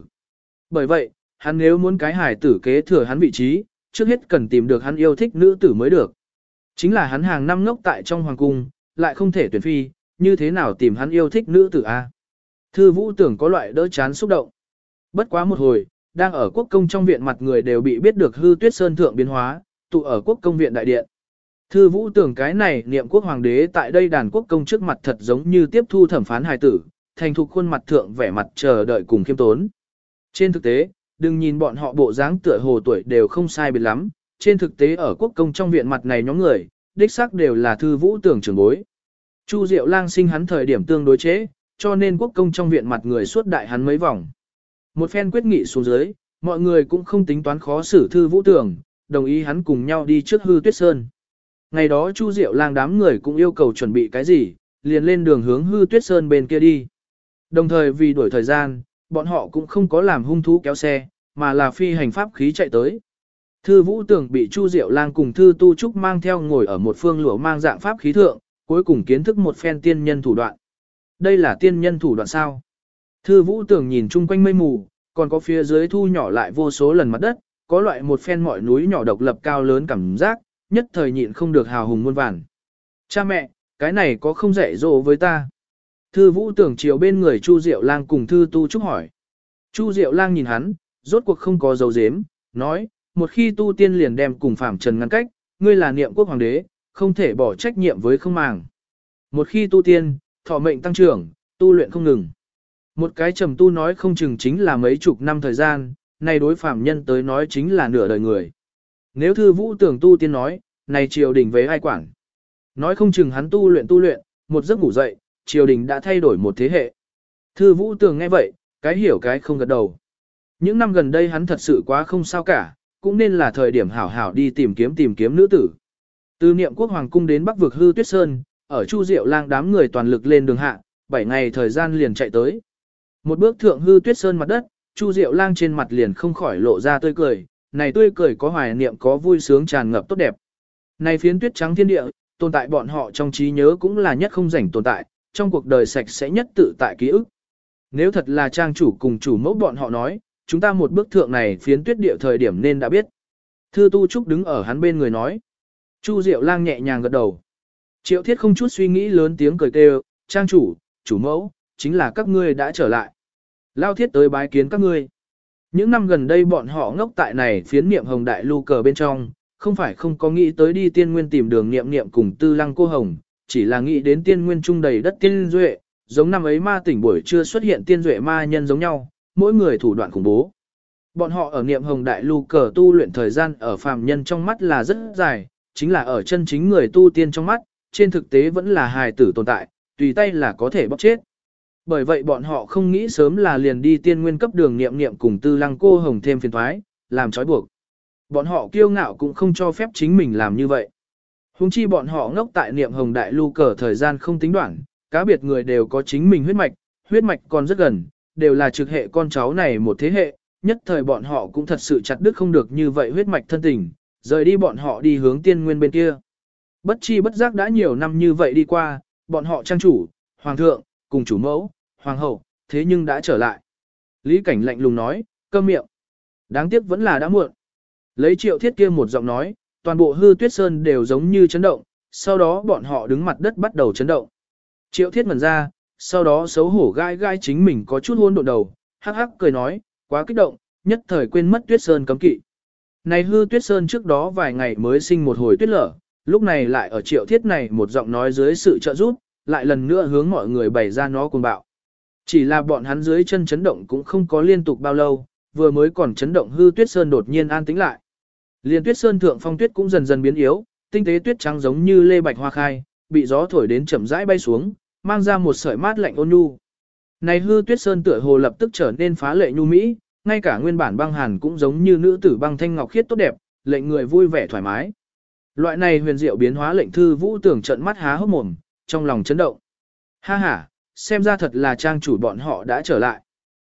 Bởi vậy, hắn nếu muốn cái hài tử kế thừa hắn vị trí, trước hết cần tìm được hắn yêu thích nữ tử mới được. Chính là hắn hàng năm ngốc tại trong hoàng cung, lại không thể tuyển phi, như thế nào tìm hắn yêu thích nữ tử a? Thư vũ tưởng có loại đỡ chán xúc động. Bất quá một hồi, đang ở quốc công trong viện mặt người đều bị biết được hư tuyết sơn thượng biến hóa, tụ ở quốc công viện đại điện. Thư vũ tưởng cái này niệm quốc hoàng đế tại đây đàn quốc công trước mặt thật giống như tiếp thu thẩm phán hài tử, thành thục khuôn mặt thượng vẻ mặt chờ đợi cùng khiêm tốn. Trên thực tế, đừng nhìn bọn họ bộ dáng tựa hồ tuổi đều không sai biệt lắm, trên thực tế ở quốc công trong viện mặt này nhóm người, đích xác đều là thư vũ tưởng trưởng bối. Chu Diệu Lang sinh hắn thời điểm tương đối chế, cho nên quốc công trong viện mặt người suốt đại hắn mấy vòng. Một phen quyết nghị xuống dưới, mọi người cũng không tính toán khó xử thư vũ tưởng, đồng ý hắn cùng nhau đi trước hư tuyết sơn. Ngày đó Chu Diệu Lang đám người cũng yêu cầu chuẩn bị cái gì, liền lên đường hướng hư tuyết sơn bên kia đi. Đồng thời vì đuổi thời gian, bọn họ cũng không có làm hung thú kéo xe, mà là phi hành pháp khí chạy tới. Thư vũ tưởng bị Chu Diệu Lang cùng Thư Tu Trúc mang theo ngồi ở một phương lửa mang dạng pháp khí thượng, cuối cùng kiến thức một phen tiên nhân thủ đoạn. Đây là tiên nhân thủ đoạn sao? Thư vũ tưởng nhìn chung quanh mây mù, còn có phía dưới thu nhỏ lại vô số lần mặt đất, có loại một phen mọi núi nhỏ độc lập cao lớn cảm giác, nhất thời nhịn không được hào hùng muôn vàn. Cha mẹ, cái này có không dạy dỗ với ta? Thư vũ tưởng chiều bên người Chu Diệu Lang cùng Thư Tu Trúc hỏi. Chu Diệu Lang nhìn hắn, rốt cuộc không có dấu dếm, nói, một khi tu tiên liền đem cùng phạm trần ngăn cách, ngươi là niệm quốc hoàng đế, không thể bỏ trách nhiệm với không màng. Một khi tu tiên, thọ mệnh tăng trưởng, tu luyện không ngừng. Một cái trầm tu nói không chừng chính là mấy chục năm thời gian, này đối phạm nhân tới nói chính là nửa đời người. Nếu thư vũ tưởng tu tiên nói, này triều đình với ai quản. Nói không chừng hắn tu luyện tu luyện, một giấc ngủ dậy, triều đình đã thay đổi một thế hệ. Thư vũ Tường nghe vậy, cái hiểu cái không gật đầu. Những năm gần đây hắn thật sự quá không sao cả, cũng nên là thời điểm hảo hảo đi tìm kiếm tìm kiếm nữ tử. Từ niệm quốc hoàng cung đến bắc vực hư tuyết sơn, ở Chu Diệu lang đám người toàn lực lên đường hạ, 7 ngày thời gian liền chạy tới. Một bước thượng hư tuyết sơn mặt đất, Chu Diệu lang trên mặt liền không khỏi lộ ra tươi cười, này tươi cười có hoài niệm có vui sướng tràn ngập tốt đẹp. Này phiến tuyết trắng thiên địa, tồn tại bọn họ trong trí nhớ cũng là nhất không rảnh tồn tại, trong cuộc đời sạch sẽ nhất tự tại ký ức. Nếu thật là trang chủ cùng chủ mẫu bọn họ nói, chúng ta một bước thượng này phiến tuyết địa thời điểm nên đã biết. Thư Tu Trúc đứng ở hắn bên người nói. Chu Diệu Lang nhẹ nhàng gật đầu. Triệu Thiết không chút suy nghĩ lớn tiếng cười kêu, trang chủ, chủ mẫu, chính là các ngươi đã trở lại. Lao thiết tới bái kiến các ngươi. Những năm gần đây bọn họ ngốc tại này phiến niệm hồng đại lưu cờ bên trong, không phải không có nghĩ tới đi tiên nguyên tìm đường niệm niệm cùng tư lăng cô hồng, chỉ là nghĩ đến tiên nguyên trung đầy đất tiên duệ, giống năm ấy ma tỉnh buổi chưa xuất hiện tiên duệ ma nhân giống nhau, mỗi người thủ đoạn khủng bố. Bọn họ ở niệm hồng đại lưu cờ tu luyện thời gian ở phàm nhân trong mắt là rất dài, chính là ở chân chính người tu tiên trong mắt, trên thực tế vẫn là hài tử tồn tại, tùy tay là có thể bóc chết. Bởi vậy bọn họ không nghĩ sớm là liền đi tiên nguyên cấp đường niệm niệm cùng tư lăng cô hồng thêm phiền thoái, làm trói buộc. Bọn họ kiêu ngạo cũng không cho phép chính mình làm như vậy. Hùng chi bọn họ ngốc tại niệm hồng đại lưu cờ thời gian không tính đoạn, cá biệt người đều có chính mình huyết mạch, huyết mạch còn rất gần, đều là trực hệ con cháu này một thế hệ, nhất thời bọn họ cũng thật sự chặt đứt không được như vậy huyết mạch thân tình, rời đi bọn họ đi hướng tiên nguyên bên kia. Bất chi bất giác đã nhiều năm như vậy đi qua, bọn họ trang chủ, hoàng thượng, cùng chủ mẫu, hoàng hậu, thế nhưng đã trở lại. Lý cảnh lạnh lùng nói, câm miệng. Đáng tiếc vẫn là đã muộn. Lấy triệu thiết kia một giọng nói, toàn bộ hư tuyết sơn đều giống như chấn động, sau đó bọn họ đứng mặt đất bắt đầu chấn động. Triệu thiết mần ra, sau đó xấu hổ gai gai chính mình có chút hôn độ đầu, hắc hắc cười nói, quá kích động, nhất thời quên mất tuyết sơn cấm kỵ. Này hư tuyết sơn trước đó vài ngày mới sinh một hồi tuyết lở, lúc này lại ở triệu thiết này một giọng nói dưới sự trợ giúp, lại lần nữa hướng mọi người bày ra nó cùng bạo. Chỉ là bọn hắn dưới chân chấn động cũng không có liên tục bao lâu, vừa mới còn chấn động hư tuyết sơn đột nhiên an tĩnh lại. Liên tuyết sơn thượng phong tuyết cũng dần dần biến yếu, tinh tế tuyết trắng giống như lê bạch hoa khai, bị gió thổi đến chậm rãi bay xuống, mang ra một sợi mát lạnh ôn nhu. Này hư tuyết sơn tựa hồ lập tức trở nên phá lệ nhu mỹ, ngay cả nguyên bản băng hàn cũng giống như nữ tử băng thanh ngọc khiết tốt đẹp, lệnh người vui vẻ thoải mái. Loại này huyền diệu biến hóa lệnh thư vũ tưởng trận mắt há hốc mồm, trong lòng chấn động. Ha ha, xem ra thật là trang chủ bọn họ đã trở lại.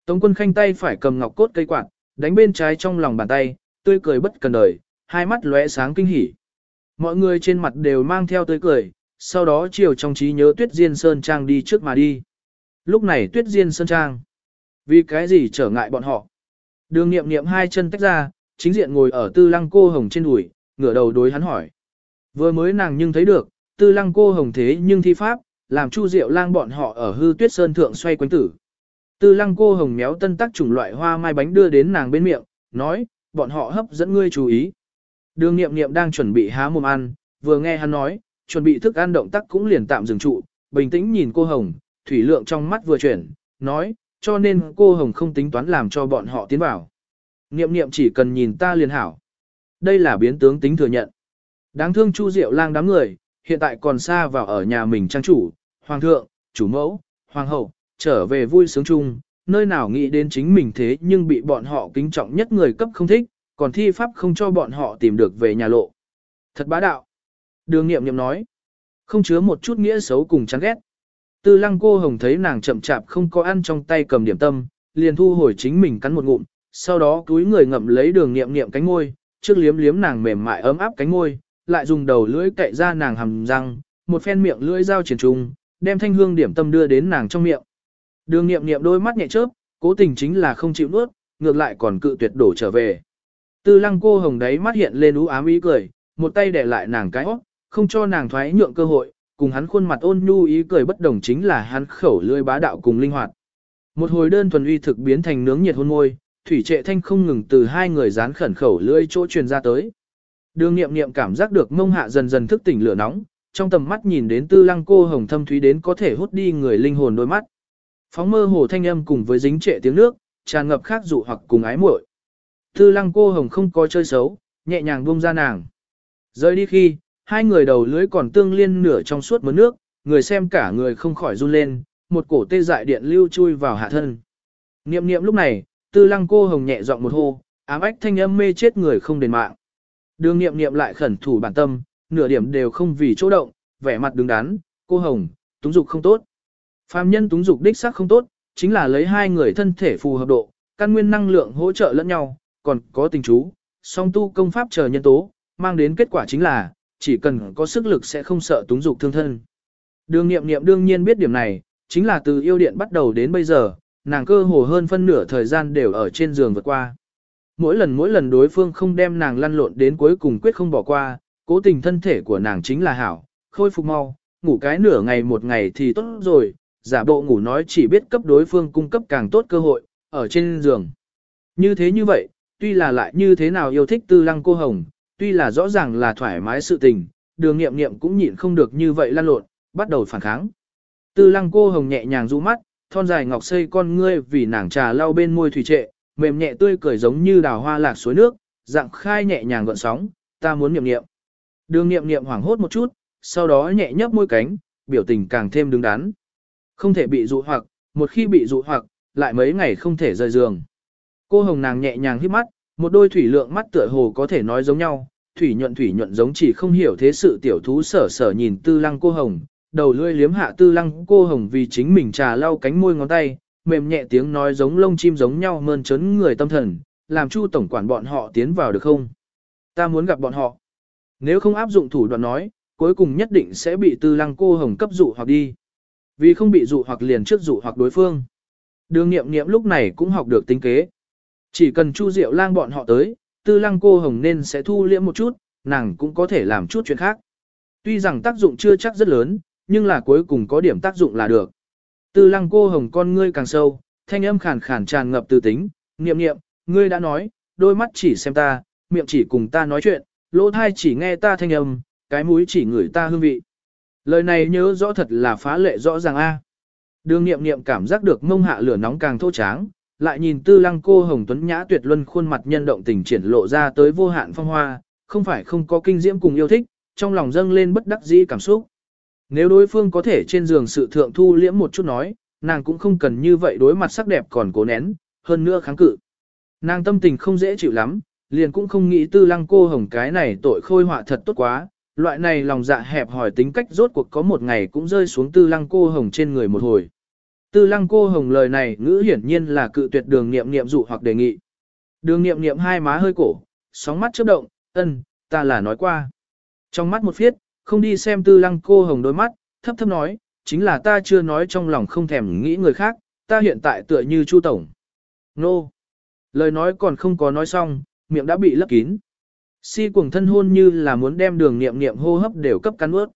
Tống quân khanh tay phải cầm ngọc cốt cây quạt, đánh bên trái trong lòng bàn tay, tươi cười bất cần đời, hai mắt lóe sáng kinh hỉ. Mọi người trên mặt đều mang theo tươi cười, sau đó chiều trong trí nhớ Tuyết Diên Sơn Trang đi trước mà đi. Lúc này Tuyết Diên Sơn Trang, vì cái gì trở ngại bọn họ? Đường nghiệm nghiệm hai chân tách ra, chính diện ngồi ở tư lăng cô hồng trên đùi, ngửa đầu đối hắn hỏi. Vừa mới nàng nhưng thấy được, tư lăng cô hồng thế nhưng thi pháp, làm chu diệu lang bọn họ ở hư tuyết sơn thượng xoay quanh tử. Tư lăng cô hồng méo tân tắc chủng loại hoa mai bánh đưa đến nàng bên miệng, nói, bọn họ hấp dẫn ngươi chú ý. Đường nghiệm nghiệm đang chuẩn bị há mồm ăn, vừa nghe hắn nói, chuẩn bị thức ăn động tác cũng liền tạm dừng trụ, bình tĩnh nhìn cô hồng, thủy lượng trong mắt vừa chuyển, nói, cho nên cô hồng không tính toán làm cho bọn họ tiến vào. Nghiệm nghiệm chỉ cần nhìn ta liền hảo. Đây là biến tướng tính thừa nhận. Đáng thương Chu Diệu lang đám người, hiện tại còn xa vào ở nhà mình trang chủ, hoàng thượng, chủ mẫu, hoàng hậu, trở về vui sướng chung, nơi nào nghĩ đến chính mình thế nhưng bị bọn họ kính trọng nhất người cấp không thích, còn thi pháp không cho bọn họ tìm được về nhà lộ. Thật bá đạo. Đường nghiệm nghiệm nói, không chứa một chút nghĩa xấu cùng chán ghét. Tư lăng cô hồng thấy nàng chậm chạp không có ăn trong tay cầm điểm tâm, liền thu hồi chính mình cắn một ngụm, sau đó túi người ngậm lấy đường nghiệm nghiệm cánh môi, trước liếm liếm nàng mềm mại ấm áp cánh môi, lại dùng đầu lưỡi cậy ra nàng hầm răng, một phen miệng lưỡi dao triển trùng, đem thanh hương điểm tâm đưa đến nàng trong miệng. Đường nghiệm nghiệm đôi mắt nhẹ chớp, cố tình chính là không chịu nuốt, ngược lại còn cự tuyệt đổ trở về. Tư lăng cô hồng đấy mắt hiện lên ú ám ý cười, một tay để lại nàng cái óc, không cho nàng thoái nhượng cơ hội, cùng hắn khuôn mặt ôn nhu ý cười bất đồng chính là hắn khẩu lưỡi bá đạo cùng linh hoạt. Một hồi đơn thuần uy thực biến thành nướng nhiệt hôn môi, thủy trệ thanh không ngừng từ hai người dán khẩn khẩu lưỡi chỗ truyền ra tới. Đường nghiệm nghiệm cảm giác được mông hạ dần dần thức tỉnh lửa nóng, trong tầm mắt nhìn đến tư lăng cô hồng thâm thúy đến có thể hút đi người linh hồn đôi mắt. Phóng mơ hồ thanh âm cùng với dính trệ tiếng nước, tràn ngập khác dụ hoặc cùng ái muội. Tư lăng cô hồng không có chơi xấu, nhẹ nhàng buông ra nàng. Rơi đi khi, hai người đầu lưới còn tương liên nửa trong suốt mớ nước, người xem cả người không khỏi run lên, một cổ tê dại điện lưu chui vào hạ thân. Niệm niệm lúc này, tư lăng cô hồng nhẹ giọng một hô, ám ách thanh âm mê chết người không đền mạng. Đường niệm niệm lại khẩn thủ bản tâm, nửa điểm đều không vì chỗ động, vẻ mặt đứng đắn, cô hồng, túng dục không tốt. Phàm nhân túng dục đích xác không tốt, chính là lấy hai người thân thể phù hợp độ, căn nguyên năng lượng hỗ trợ lẫn nhau, còn có tình chú, song tu công pháp chờ nhân tố, mang đến kết quả chính là, chỉ cần có sức lực sẽ không sợ túng dục thương thân. Đường nghiệm nghiệm đương nhiên biết điểm này, chính là từ yêu điện bắt đầu đến bây giờ, nàng cơ hồ hơn phân nửa thời gian đều ở trên giường vượt qua. Mỗi lần mỗi lần đối phương không đem nàng lăn lộn đến cuối cùng quyết không bỏ qua, cố tình thân thể của nàng chính là hảo, khôi phục mau, ngủ cái nửa ngày một ngày thì tốt rồi, giả bộ ngủ nói chỉ biết cấp đối phương cung cấp càng tốt cơ hội, ở trên giường. Như thế như vậy, tuy là lại như thế nào yêu thích tư lăng cô hồng, tuy là rõ ràng là thoải mái sự tình, đường nghiệm nghiệm cũng nhịn không được như vậy lan lộn, bắt đầu phản kháng. Tư lăng cô hồng nhẹ nhàng rũ mắt, thon dài ngọc xây con ngươi vì nàng trà lau bên môi thủy trệ, mềm nhẹ tươi cười giống như đào hoa lạc suối nước, dạng khai nhẹ nhàng gợn sóng, ta muốn nghiệm nghiệm. Đường nghiệm nghiệm hoảng hốt một chút, sau đó nhẹ nhấp môi cánh, biểu tình càng thêm đứng đắn. Không thể bị dụ hoặc, một khi bị dụ hoặc, lại mấy ngày không thể rời giường. Cô hồng nàng nhẹ nhàng hít mắt, một đôi thủy lượng mắt tựa hồ có thể nói giống nhau, thủy nhuận thủy nhuận giống chỉ không hiểu thế sự tiểu thú sở sở nhìn tư lăng cô hồng, đầu lưỡi liếm hạ tư lăng cô hồng vì chính mình trà lau cánh môi ngón tay, mềm nhẹ tiếng nói giống lông chim giống nhau mơn trớn người tâm thần, làm chu tổng quản bọn họ tiến vào được không? Ta muốn gặp bọn họ. Nếu không áp dụng thủ đoạn nói, cuối cùng nhất định sẽ bị tư lăng cô hồng cấp dụ hoặc đi. Vì không bị dụ hoặc liền trước dụ hoặc đối phương. Đường nghiệm nghiệm lúc này cũng học được tính kế. Chỉ cần Chu Diệu lang bọn họ tới, tư lăng cô hồng nên sẽ thu liễm một chút, nàng cũng có thể làm chút chuyện khác. Tuy rằng tác dụng chưa chắc rất lớn, nhưng là cuối cùng có điểm tác dụng là được. Tư lăng cô hồng con ngươi càng sâu, thanh âm khàn khàn tràn ngập từ tính, niệm niệm, ngươi đã nói, đôi mắt chỉ xem ta, miệng chỉ cùng ta nói chuyện, lỗ thai chỉ nghe ta thanh âm, cái mũi chỉ ngửi ta hương vị. Lời này nhớ rõ thật là phá lệ rõ ràng a. Đường niệm niệm cảm giác được mông hạ lửa nóng càng thô tráng, lại nhìn tư lăng cô hồng tuấn nhã tuyệt luân khuôn mặt nhân động tình triển lộ ra tới vô hạn phong hoa, không phải không có kinh diễm cùng yêu thích, trong lòng dâng lên bất đắc dĩ cảm xúc. Nếu đối phương có thể trên giường sự thượng thu liễm một chút nói, nàng cũng không cần như vậy đối mặt sắc đẹp còn cố nén, hơn nữa kháng cự. Nàng tâm tình không dễ chịu lắm, liền cũng không nghĩ tư lăng cô hồng cái này tội khôi họa thật tốt quá, loại này lòng dạ hẹp hỏi tính cách rốt cuộc có một ngày cũng rơi xuống tư lăng cô hồng trên người một hồi. Tư lăng cô hồng lời này ngữ hiển nhiên là cự tuyệt đường nghiệm nghiệm dụ hoặc đề nghị. Đường nghiệm nghiệm hai má hơi cổ, sóng mắt chớp động, ân, ta là nói qua. Trong mắt một phiết, không đi xem tư lăng cô hồng đôi mắt, thấp thấp nói, chính là ta chưa nói trong lòng không thèm nghĩ người khác, ta hiện tại tựa như Chu Tổng. Nô! Lời nói còn không có nói xong, miệng đã bị lấp kín. Si cuồng thân hôn như là muốn đem đường niệm niệm hô hấp đều cấp cắn ướt.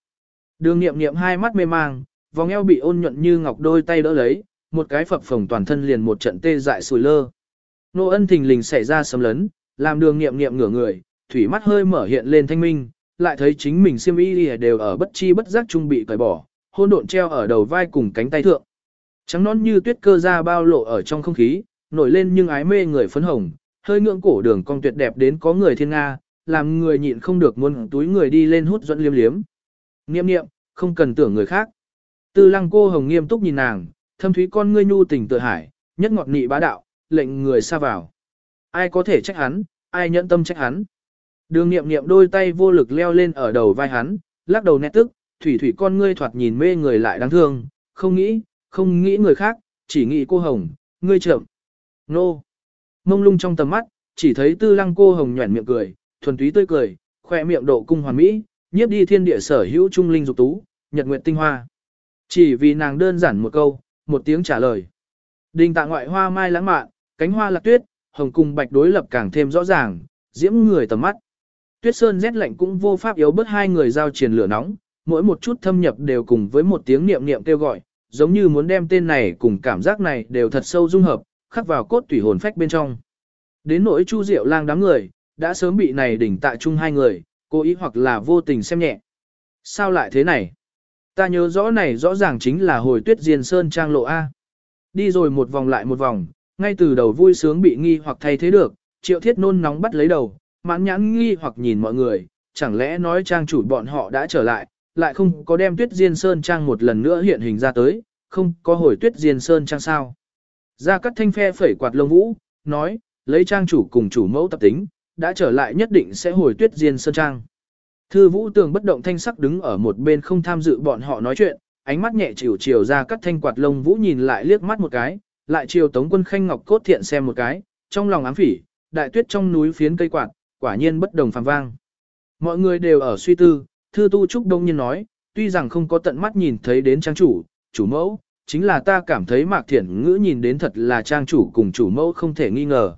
Đường niệm niệm hai mắt mê mang, vòng eo bị ôn nhuận như ngọc đôi tay đỡ lấy, một cái phập phồng toàn thân liền một trận tê dại sùi lơ. Nô ân thình lình xảy ra sấm lấn, làm đường niệm niệm ngửa người, thủy mắt hơi mở hiện lên thanh minh, lại thấy chính mình xiêm y đều ở bất chi bất giác trung bị cởi bỏ, hôn độn treo ở đầu vai cùng cánh tay thượng. Trắng nón như tuyết cơ ra bao lộ ở trong không khí, nổi lên nhưng ái mê người phấn hồng, hơi ngưỡng cổ đường cong tuyệt đẹp đến có người thiên nga, làm người nhịn không được muốn túi người đi lên hút dẫn liếm liếm. Niệm niệm, không cần tưởng người khác. Tư lăng cô hồng nghiêm túc nhìn nàng, thâm thúy con ngươi nhu tình tự hải, nhất ngọt nị bá đạo, lệnh người xa vào. Ai có thể trách hắn, ai nhẫn tâm trách hắn. Đường niệm niệm đôi tay vô lực leo lên ở đầu vai hắn, lắc đầu nét tức, thủy thủy con ngươi thoạt nhìn mê người lại đáng thương, không nghĩ, không nghĩ người khác, chỉ nghĩ cô hồng, ngươi chậm. Nô. Mông lung trong tầm mắt, chỉ thấy tư lăng cô hồng nhuẩn miệng cười, thuần túy tươi cười, khoe miệng độ cung hoàn mỹ, nhiếp đi thiên địa sở hữu trung linh dục tú, nhật nguyệt tinh hoa. Chỉ vì nàng đơn giản một câu, một tiếng trả lời. Đình tạ ngoại hoa mai lãng mạn, cánh hoa lạc tuyết, hồng cùng bạch đối lập càng thêm rõ ràng, diễm người tầm mắt. Tuyết sơn rét lạnh cũng vô pháp yếu bớt hai người giao triển lửa nóng, mỗi một chút thâm nhập đều cùng với một tiếng niệm niệm kêu gọi, giống như muốn đem tên này cùng cảm giác này đều thật sâu dung hợp, khắc vào cốt tủy hồn phách bên trong. Đến nỗi Chu Diệu Lang đám người, đã sớm bị này đỉnh tạ chung hai người, cố ý hoặc là vô tình xem nhẹ. Sao lại thế này? Ta nhớ rõ này rõ ràng chính là hồi tuyết diên sơn trang lộ A. Đi rồi một vòng lại một vòng, ngay từ đầu vui sướng bị nghi hoặc thay thế được, triệu thiết nôn nóng bắt lấy đầu, mãn nhãn nghi hoặc nhìn mọi người, chẳng lẽ nói trang chủ bọn họ đã trở lại, lại không có đem tuyết diên sơn trang một lần nữa hiện hình ra tới, không có hồi tuyết diên sơn trang sao. Ra cắt thanh phe phẩy quạt lông vũ, nói, lấy trang chủ cùng chủ mẫu tập tính, đã trở lại nhất định sẽ hồi tuyết diên sơn trang. Thư vũ tường bất động thanh sắc đứng ở một bên không tham dự bọn họ nói chuyện, ánh mắt nhẹ chiều chiều ra cắt thanh quạt lông vũ nhìn lại liếc mắt một cái, lại chiều tống quân khanh ngọc cốt thiện xem một cái, trong lòng ám phỉ, đại tuyết trong núi phiến cây quạt, quả nhiên bất đồng phàm vang. Mọi người đều ở suy tư, thư tu trúc đông nhiên nói, tuy rằng không có tận mắt nhìn thấy đến trang chủ, chủ mẫu, chính là ta cảm thấy mạc thiển ngữ nhìn đến thật là trang chủ cùng chủ mẫu không thể nghi ngờ.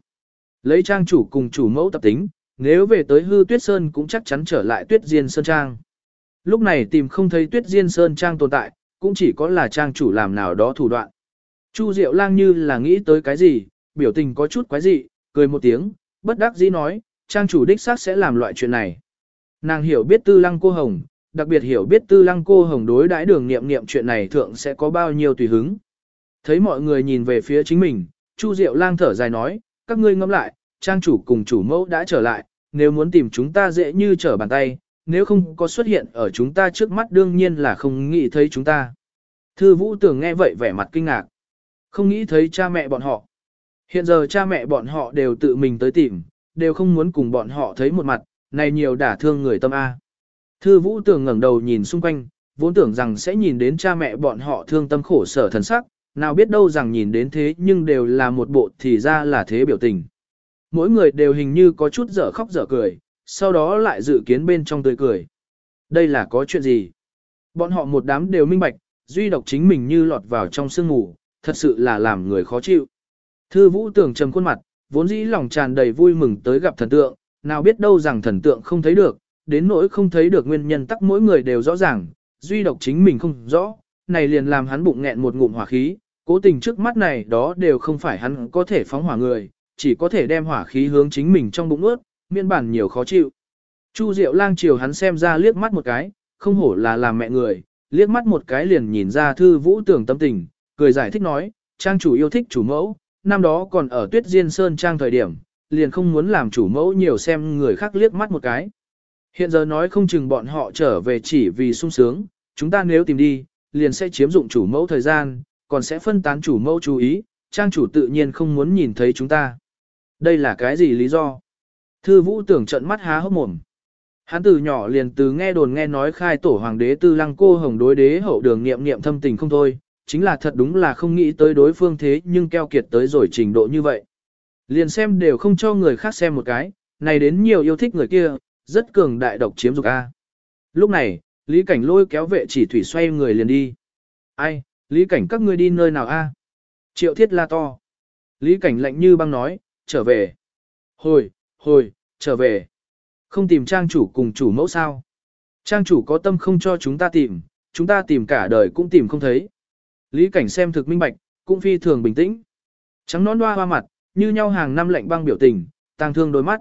Lấy trang chủ cùng chủ mẫu tập tính, nếu về tới hư tuyết sơn cũng chắc chắn trở lại tuyết diên sơn trang. Lúc này tìm không thấy tuyết diên sơn trang tồn tại, cũng chỉ có là trang chủ làm nào đó thủ đoạn. Chu Diệu lang như là nghĩ tới cái gì, biểu tình có chút quái dị, cười một tiếng, bất đắc dĩ nói, trang chủ đích xác sẽ làm loại chuyện này. Nàng hiểu biết tư lăng cô hồng, đặc biệt hiểu biết tư lăng cô hồng đối đãi đường nghiệm nghiệm chuyện này thượng sẽ có bao nhiêu tùy hứng. Thấy mọi người nhìn về phía chính mình, Chu Diệu lang thở dài nói, các ngươi ngẫm lại, trang chủ cùng chủ mẫu đã trở lại, nếu muốn tìm chúng ta dễ như trở bàn tay, nếu không có xuất hiện ở chúng ta trước mắt đương nhiên là không nghĩ thấy chúng ta. Thư vũ tưởng nghe vậy vẻ mặt kinh ngạc. Không nghĩ thấy cha mẹ bọn họ. Hiện giờ cha mẹ bọn họ đều tự mình tới tìm, đều không muốn cùng bọn họ thấy một mặt, này nhiều đả thương người tâm A. Thư vũ tưởng ngẩng đầu nhìn xung quanh, vốn tưởng rằng sẽ nhìn đến cha mẹ bọn họ thương tâm khổ sở thần sắc, nào biết đâu rằng nhìn đến thế nhưng đều là một bộ thì ra là thế biểu tình. Mỗi người đều hình như có chút dở khóc dở cười, sau đó lại dự kiến bên trong tươi cười. Đây là có chuyện gì? Bọn họ một đám đều minh bạch, duy độc chính mình như lọt vào trong sương ngủ, thật sự là làm người khó chịu. Thư vũ tưởng trầm khuôn mặt, vốn dĩ lòng tràn đầy vui mừng tới gặp thần tượng, nào biết đâu rằng thần tượng không thấy được, đến nỗi không thấy được nguyên nhân tắc mỗi người đều rõ ràng, duy độc chính mình không rõ, này liền làm hắn bụng nghẹn một ngụm hỏa khí, cố tình trước mắt này đó đều không phải hắn có thể phóng hỏa người, chỉ có thể đem hỏa khí hướng chính mình trong bụng ướt, miễn bản nhiều khó chịu. Chu Diệu lang chiều hắn xem ra liếc mắt một cái, không hổ là làm mẹ người, liếc mắt một cái liền nhìn ra thư vũ tưởng tâm tình, cười giải thích nói, trang chủ yêu thích chủ mẫu, năm đó còn ở tuyết diên sơn trang thời điểm, liền không muốn làm chủ mẫu nhiều xem người khác liếc mắt một cái. Hiện giờ nói không chừng bọn họ trở về chỉ vì sung sướng, chúng ta nếu tìm đi, liền sẽ chiếm dụng chủ mẫu thời gian, còn sẽ phân tán chủ mẫu chú ý, trang chủ tự nhiên không muốn nhìn thấy chúng ta. Đây là cái gì lý do? Thư vũ tưởng trận mắt há hốc mồm. Hắn từ nhỏ liền từ nghe đồn nghe nói khai tổ hoàng đế tư lăng cô hồng đối đế hậu đường nghiệm nghiệm thâm tình không thôi, chính là thật đúng là không nghĩ tới đối phương thế nhưng keo kiệt tới rồi trình độ như vậy. Liền xem đều không cho người khác xem một cái, này đến nhiều yêu thích người kia, rất cường đại độc chiếm dục A. Lúc này, Lý Cảnh lôi kéo vệ chỉ thủy xoay người liền đi. Ai, Lý Cảnh các ngươi đi nơi nào A? Triệu thiết la to. Lý Cảnh lạnh như băng nói, trở về. Hồi, hồi, trở về. Không tìm trang chủ cùng chủ mẫu sao. Trang chủ có tâm không cho chúng ta tìm, chúng ta tìm cả đời cũng tìm không thấy. Lý cảnh xem thực minh bạch, cũng phi thường bình tĩnh. Trắng nón hoa hoa mặt, như nhau hàng năm lạnh băng biểu tình, tang thương đôi mắt.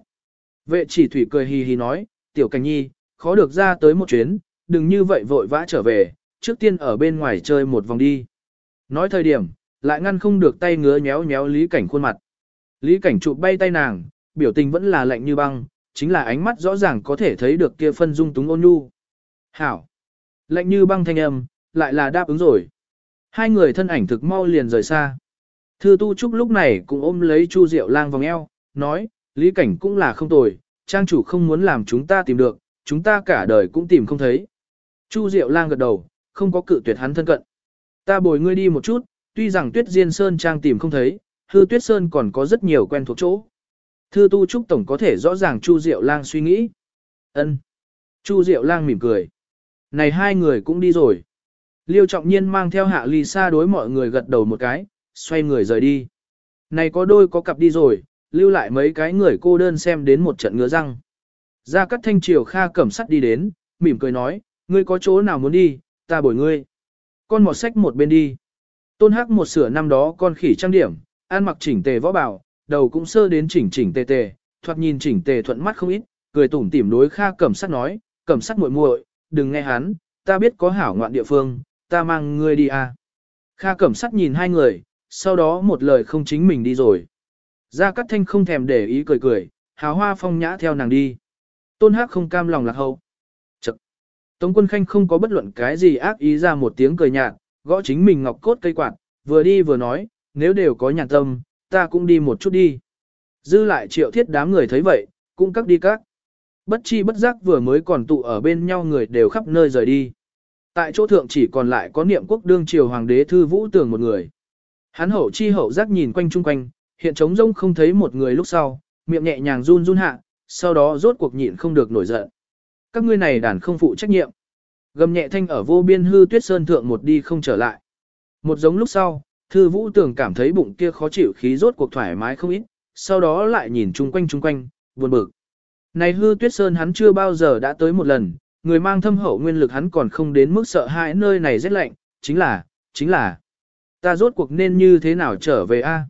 Vệ chỉ thủy cười hì hì nói, tiểu cảnh nhi, khó được ra tới một chuyến, đừng như vậy vội vã trở về, trước tiên ở bên ngoài chơi một vòng đi. Nói thời điểm, lại ngăn không được tay ngứa nhéo nhéo lý cảnh khuôn mặt. Lý cảnh chụp bay tay nàng, biểu tình vẫn là lạnh như băng, chính là ánh mắt rõ ràng có thể thấy được kia phân dung túng ôn nhu. Hảo! Lạnh như băng thanh âm, lại là đáp ứng rồi. Hai người thân ảnh thực mau liền rời xa. Thư tu trúc lúc này cũng ôm lấy Chu Diệu lang vòng eo, nói, lý cảnh cũng là không tồi, trang chủ không muốn làm chúng ta tìm được, chúng ta cả đời cũng tìm không thấy. Chu Diệu lang gật đầu, không có cự tuyệt hắn thân cận. Ta bồi ngươi đi một chút, tuy rằng tuyết diên sơn trang tìm không thấy, hư tuyết sơn còn có rất nhiều quen thuộc chỗ. Thư tu trúc tổng có thể rõ ràng Chu Diệu lang suy nghĩ. ân Chu Diệu lang mỉm cười. Này hai người cũng đi rồi. Liêu trọng nhiên mang theo hạ ly xa đối mọi người gật đầu một cái, xoay người rời đi. Này có đôi có cặp đi rồi, lưu lại mấy cái người cô đơn xem đến một trận ngứa răng. Ra cắt thanh triều kha cẩm sắt đi đến, mỉm cười nói, ngươi có chỗ nào muốn đi, ta bồi ngươi. Con một sách một bên đi. Tôn hắc một sửa năm đó con khỉ trang điểm, ăn mặc chỉnh tề võ bảo, đầu cũng sơ đến chỉnh chỉnh tề tề, thoạt nhìn chỉnh tề thuận mắt không ít, cười tủm tỉm đối kha cẩm sắt nói, cẩm sắt muội muội, đừng nghe hắn, ta biết có hảo ngoạn địa phương, ta mang ngươi đi à. Kha cẩm sắt nhìn hai người, sau đó một lời không chính mình đi rồi. Gia Cát Thanh không thèm để ý cười cười, hào hoa phong nhã theo nàng đi. Tôn Hắc không cam lòng lạc hậu. Tống quân khanh không có bất luận cái gì ác ý ra một tiếng cười nhạt, gõ chính mình ngọc cốt cây quạt, vừa đi vừa nói, nếu đều có nhàn tâm, ta cũng đi một chút đi. Dư lại triệu thiết đám người thấy vậy, cũng các đi các. Bất chi bất giác vừa mới còn tụ ở bên nhau người đều khắp nơi rời đi. Tại chỗ thượng chỉ còn lại có niệm quốc đương triều hoàng đế thư vũ tường một người. Hắn hậu chi hậu giác nhìn quanh chung quanh, hiện trống rông không thấy một người lúc sau, miệng nhẹ nhàng run run hạ, sau đó rốt cuộc nhịn không được nổi giận. Các ngươi này đàn không phụ trách nhiệm. Gầm nhẹ thanh ở vô biên hư tuyết sơn thượng một đi không trở lại. Một giống lúc sau, thư vũ tường cảm thấy bụng kia khó chịu khí rốt cuộc thoải mái không ít, sau đó lại nhìn chung quanh chung quanh, buồn bực. Này hư tuyết sơn hắn chưa bao giờ đã tới một lần, người mang thâm hậu nguyên lực hắn còn không đến mức sợ hãi nơi này rét lạnh, chính là, chính là, ta rốt cuộc nên như thế nào trở về a?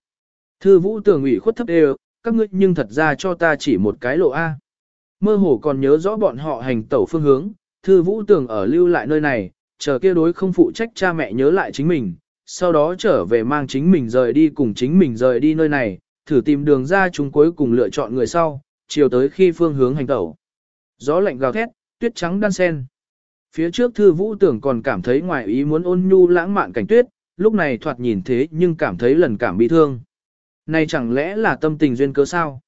Thư vũ tường ủy khuất thấp đều, các ngươi nhưng thật ra cho ta chỉ một cái lộ a. Mơ hồ còn nhớ rõ bọn họ hành tẩu phương hướng, thư vũ tường ở lưu lại nơi này, chờ kia đối không phụ trách cha mẹ nhớ lại chính mình, sau đó trở về mang chính mình rời đi cùng chính mình rời đi nơi này, thử tìm đường ra chúng cuối cùng lựa chọn người sau, chiều tới khi phương hướng hành tẩu. Gió lạnh gào thét, tuyết trắng đan sen. Phía trước thư vũ tưởng còn cảm thấy ngoài ý muốn ôn nhu lãng mạn cảnh tuyết, lúc này thoạt nhìn thế nhưng cảm thấy lần cảm bị thương. Này chẳng lẽ là tâm tình duyên cớ sao?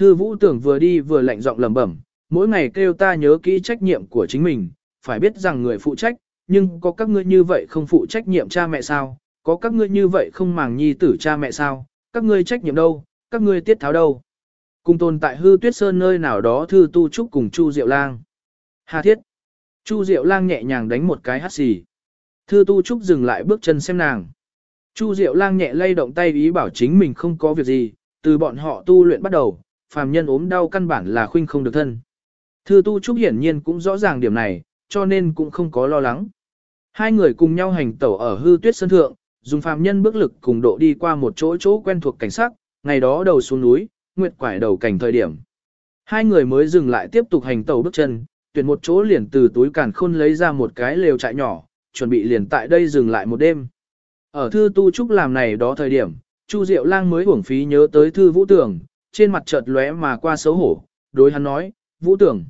Thư vũ tưởng vừa đi vừa lạnh giọng lẩm bẩm, mỗi ngày kêu ta nhớ kỹ trách nhiệm của chính mình, phải biết rằng người phụ trách, nhưng có các ngươi như vậy không phụ trách nhiệm cha mẹ sao? Có các ngươi như vậy không màng nhi tử cha mẹ sao? Các ngươi trách nhiệm đâu? Các ngươi tiết tháo đâu? Cùng tồn tại hư tuyết sơn nơi nào đó thư tu trúc cùng Chu Diệu Lang. Hà thiết. Chu Diệu Lang nhẹ nhàng đánh một cái hắt xì. Thư tu trúc dừng lại bước chân xem nàng. Chu Diệu Lang nhẹ lay động tay ý bảo chính mình không có việc gì, từ bọn họ tu luyện bắt đầu, phàm nhân ốm đau căn bản là khuynh không được thân. Thư tu trúc hiển nhiên cũng rõ ràng điểm này, cho nên cũng không có lo lắng. Hai người cùng nhau hành tẩu ở hư tuyết sơn thượng, dùng phàm nhân bước lực cùng độ đi qua một chỗ chỗ quen thuộc cảnh sắc, ngày đó đầu xuống núi, nguyệt quải đầu cảnh thời điểm. Hai người mới dừng lại tiếp tục hành tẩu bước chân, tuyển một chỗ liền từ túi càn khôn lấy ra một cái lều trại nhỏ, chuẩn bị liền tại đây dừng lại một đêm. Ở thư tu trúc làm này đó thời điểm, Chu Diệu Lang mới uổng phí nhớ tới thư vũ tưởng, trên mặt chợt lóe mà qua xấu hổ, đối hắn nói, vũ tưởng.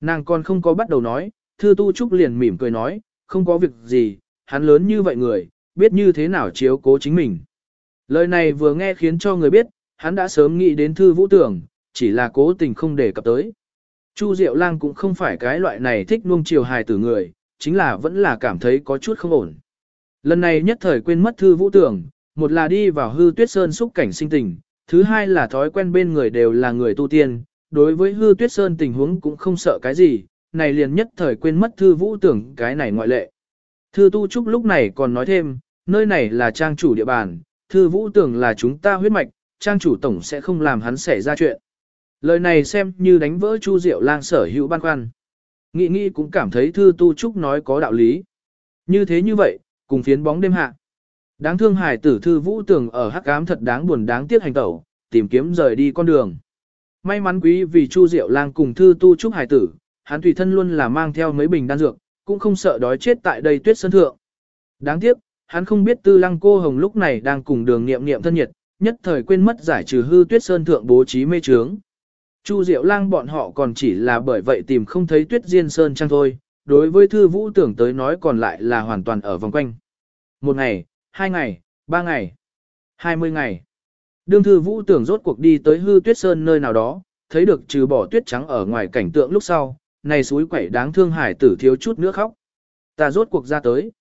Nàng còn không có bắt đầu nói, thư tu trúc liền mỉm cười nói, không có việc gì, hắn lớn như vậy người, biết như thế nào chiếu cố chính mình. Lời này vừa nghe khiến cho người biết, hắn đã sớm nghĩ đến thư vũ tưởng, chỉ là cố tình không để cập tới. Chu Diệu Lang cũng không phải cái loại này thích nuông chiều hài tử người, chính là vẫn là cảm thấy có chút không ổn. Lần này nhất thời quên mất thư vũ tưởng, một là đi vào hư tuyết sơn xúc cảnh sinh tình, thứ hai là thói quen bên người đều là người tu tiên, đối với hư tuyết sơn tình huống cũng không sợ cái gì, này liền nhất thời quên mất thư vũ tưởng cái này ngoại lệ. Thư tu trúc lúc này còn nói thêm, nơi này là trang chủ địa bàn, thư vũ tưởng là chúng ta huyết mạch, trang chủ tổng sẽ không làm hắn xảy ra chuyện. Lời này xem như đánh vỡ Chu Diệu Lang sở hữu ban khoăn. Nghĩ nghĩ cũng cảm thấy thư tu trúc nói có đạo lý. Như thế như vậy, cùng phiến bóng đêm hạ. Đáng thương hải tử thư vũ tường ở hắc ám thật đáng buồn đáng tiếc hành tẩu, tìm kiếm rời đi con đường. May mắn quý vì Chu Diệu Lang cùng thư tu trúc hải tử, hắn tùy thân luôn là mang theo mấy bình đan dược, cũng không sợ đói chết tại đây tuyết sơn thượng. Đáng tiếc, hắn không biết tư lăng cô hồng lúc này đang cùng đường nghiệm nghiệm thân nhiệt, nhất thời quên mất giải trừ hư tuyết sơn thượng bố trí mê trướng. Chu Diệu Lang bọn họ còn chỉ là bởi vậy tìm không thấy tuyết diên sơn trang thôi, đối với thư vũ tưởng tới nói còn lại là hoàn toàn ở vòng quanh. Một ngày, hai ngày, ba ngày, hai mươi ngày. Đương thư vũ tưởng rốt cuộc đi tới hư tuyết sơn nơi nào đó, thấy được trừ bỏ tuyết trắng ở ngoài cảnh tượng lúc sau, này suối quẩy đáng thương hải tử thiếu chút nữa khóc. Ta rốt cuộc ra tới.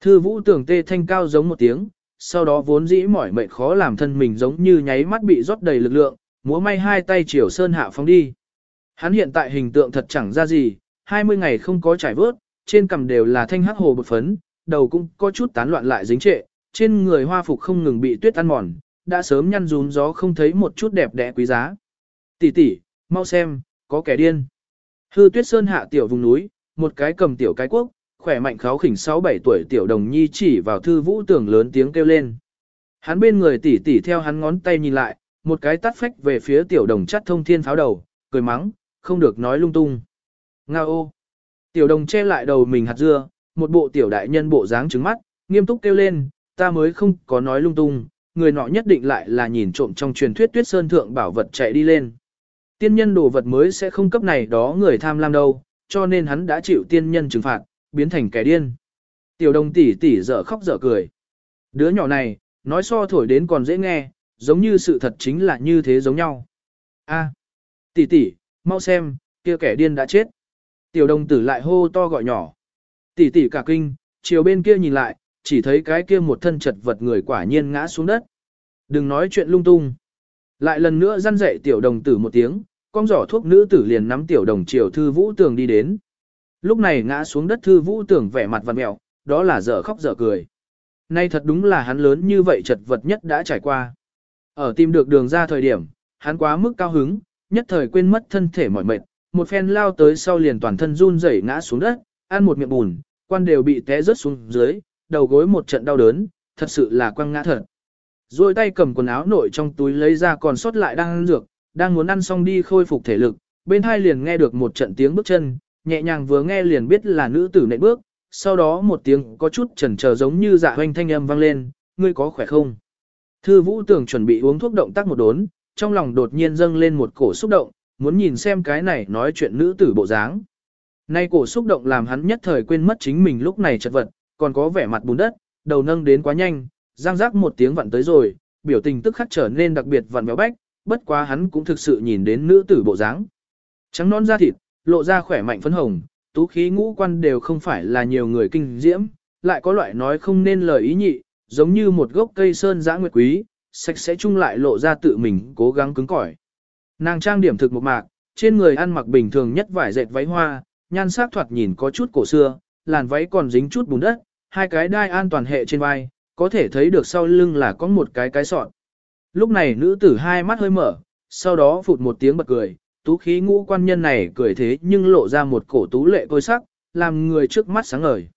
Thư vũ tưởng tê thanh cao giống một tiếng, sau đó vốn dĩ mỏi mệt khó làm thân mình giống như nháy mắt bị rót đầy lực lượng, múa may hai tay chiều sơn hạ phóng đi. Hắn hiện tại hình tượng thật chẳng ra gì, 20 ngày không có trải vớt, trên cằm đều là thanh hắc hồ bột phấn, đầu cũng có chút tán loạn lại dính trệ, trên người hoa phục không ngừng bị tuyết ăn mòn, đã sớm nhăn rún gió không thấy một chút đẹp đẽ quý giá. Tỷ tỷ, mau xem, có kẻ điên. Hư tuyết sơn hạ tiểu vùng núi, một cái cầm tiểu cái quốc, khỏe mạnh kháo khỉnh 6-7 tuổi tiểu đồng nhi chỉ vào thư vũ tưởng lớn tiếng kêu lên. Hắn bên người tỷ tỷ theo hắn ngón tay nhìn lại, một cái tắt phách về phía tiểu đồng chắt thông thiên pháo đầu, cười mắng, không được nói lung tung. Nga ô! Tiểu đồng che lại đầu mình hạt dưa, một bộ tiểu đại nhân bộ dáng trứng mắt, nghiêm túc kêu lên, ta mới không có nói lung tung, người nọ nhất định lại là nhìn trộm trong truyền thuyết tuyết sơn thượng bảo vật chạy đi lên. Tiên nhân đồ vật mới sẽ không cấp này đó người tham lam đâu, cho nên hắn đã chịu tiên nhân trừng phạt, biến thành kẻ điên. Tiểu đồng tỷ tỷ dở khóc dở cười. Đứa nhỏ này, nói so thổi đến còn dễ nghe, giống như sự thật chính là như thế giống nhau. A, tỷ tỷ, mau xem, kia kẻ điên đã chết. Tiểu đồng tử lại hô to gọi nhỏ. Tỷ tỷ cả kinh, chiều bên kia nhìn lại, chỉ thấy cái kia một thân chật vật người quả nhiên ngã xuống đất. Đừng nói chuyện lung tung. Lại lần nữa răn dạy tiểu đồng tử một tiếng, con giỏ thuốc nữ tử liền nắm tiểu đồng chiều thư vũ tường đi đến. Lúc này ngã xuống đất thư vũ tường vẻ mặt vằn mẹo, đó là dở khóc dở cười. Nay thật đúng là hắn lớn như vậy chật vật nhất đã trải qua. Ở tìm được đường ra thời điểm, hắn quá mức cao hứng, nhất thời quên mất thân thể mỏi mệt, một phen lao tới sau liền toàn thân run rẩy ngã xuống đất, ăn một miệng bùn, quan đều bị té rớt xuống dưới, đầu gối một trận đau đớn, thật sự là quăng ngã thật. Rồi tay cầm quần áo nội trong túi lấy ra còn sót lại đang ăn dược, đang muốn ăn xong đi khôi phục thể lực, bên hai liền nghe được một trận tiếng bước chân, nhẹ nhàng vừa nghe liền biết là nữ tử nệ bước, sau đó một tiếng có chút chần chờ giống như dạ hoanh thanh âm vang lên, ngươi có khỏe không? Thư vũ tưởng chuẩn bị uống thuốc động tác một đốn, trong lòng đột nhiên dâng lên một cổ xúc động, muốn nhìn xem cái này nói chuyện nữ tử bộ dáng. Nay cổ xúc động làm hắn nhất thời quên mất chính mình lúc này chật vật, còn có vẻ mặt bùn đất, đầu nâng đến quá nhanh, giang giác một tiếng vặn tới rồi, biểu tình tức khắc trở nên đặc biệt vặn béo bách, bất quá hắn cũng thực sự nhìn đến nữ tử bộ dáng. Trắng non da thịt, lộ ra khỏe mạnh phấn hồng, tú khí ngũ quan đều không phải là nhiều người kinh diễm, lại có loại nói không nên lời ý nhị, giống như một gốc cây sơn dã nguyệt quý, sạch sẽ chung lại lộ ra tự mình cố gắng cứng cỏi. Nàng trang điểm thực một mạc, trên người ăn mặc bình thường nhất vải dệt váy hoa, nhan sắc thoạt nhìn có chút cổ xưa, làn váy còn dính chút bùn đất, hai cái đai an toàn hệ trên vai, có thể thấy được sau lưng là có một cái cái sọt. Lúc này nữ tử hai mắt hơi mở, sau đó phụt một tiếng bật cười, tú khí ngũ quan nhân này cười thế nhưng lộ ra một cổ tú lệ côi sắc, làm người trước mắt sáng ngời.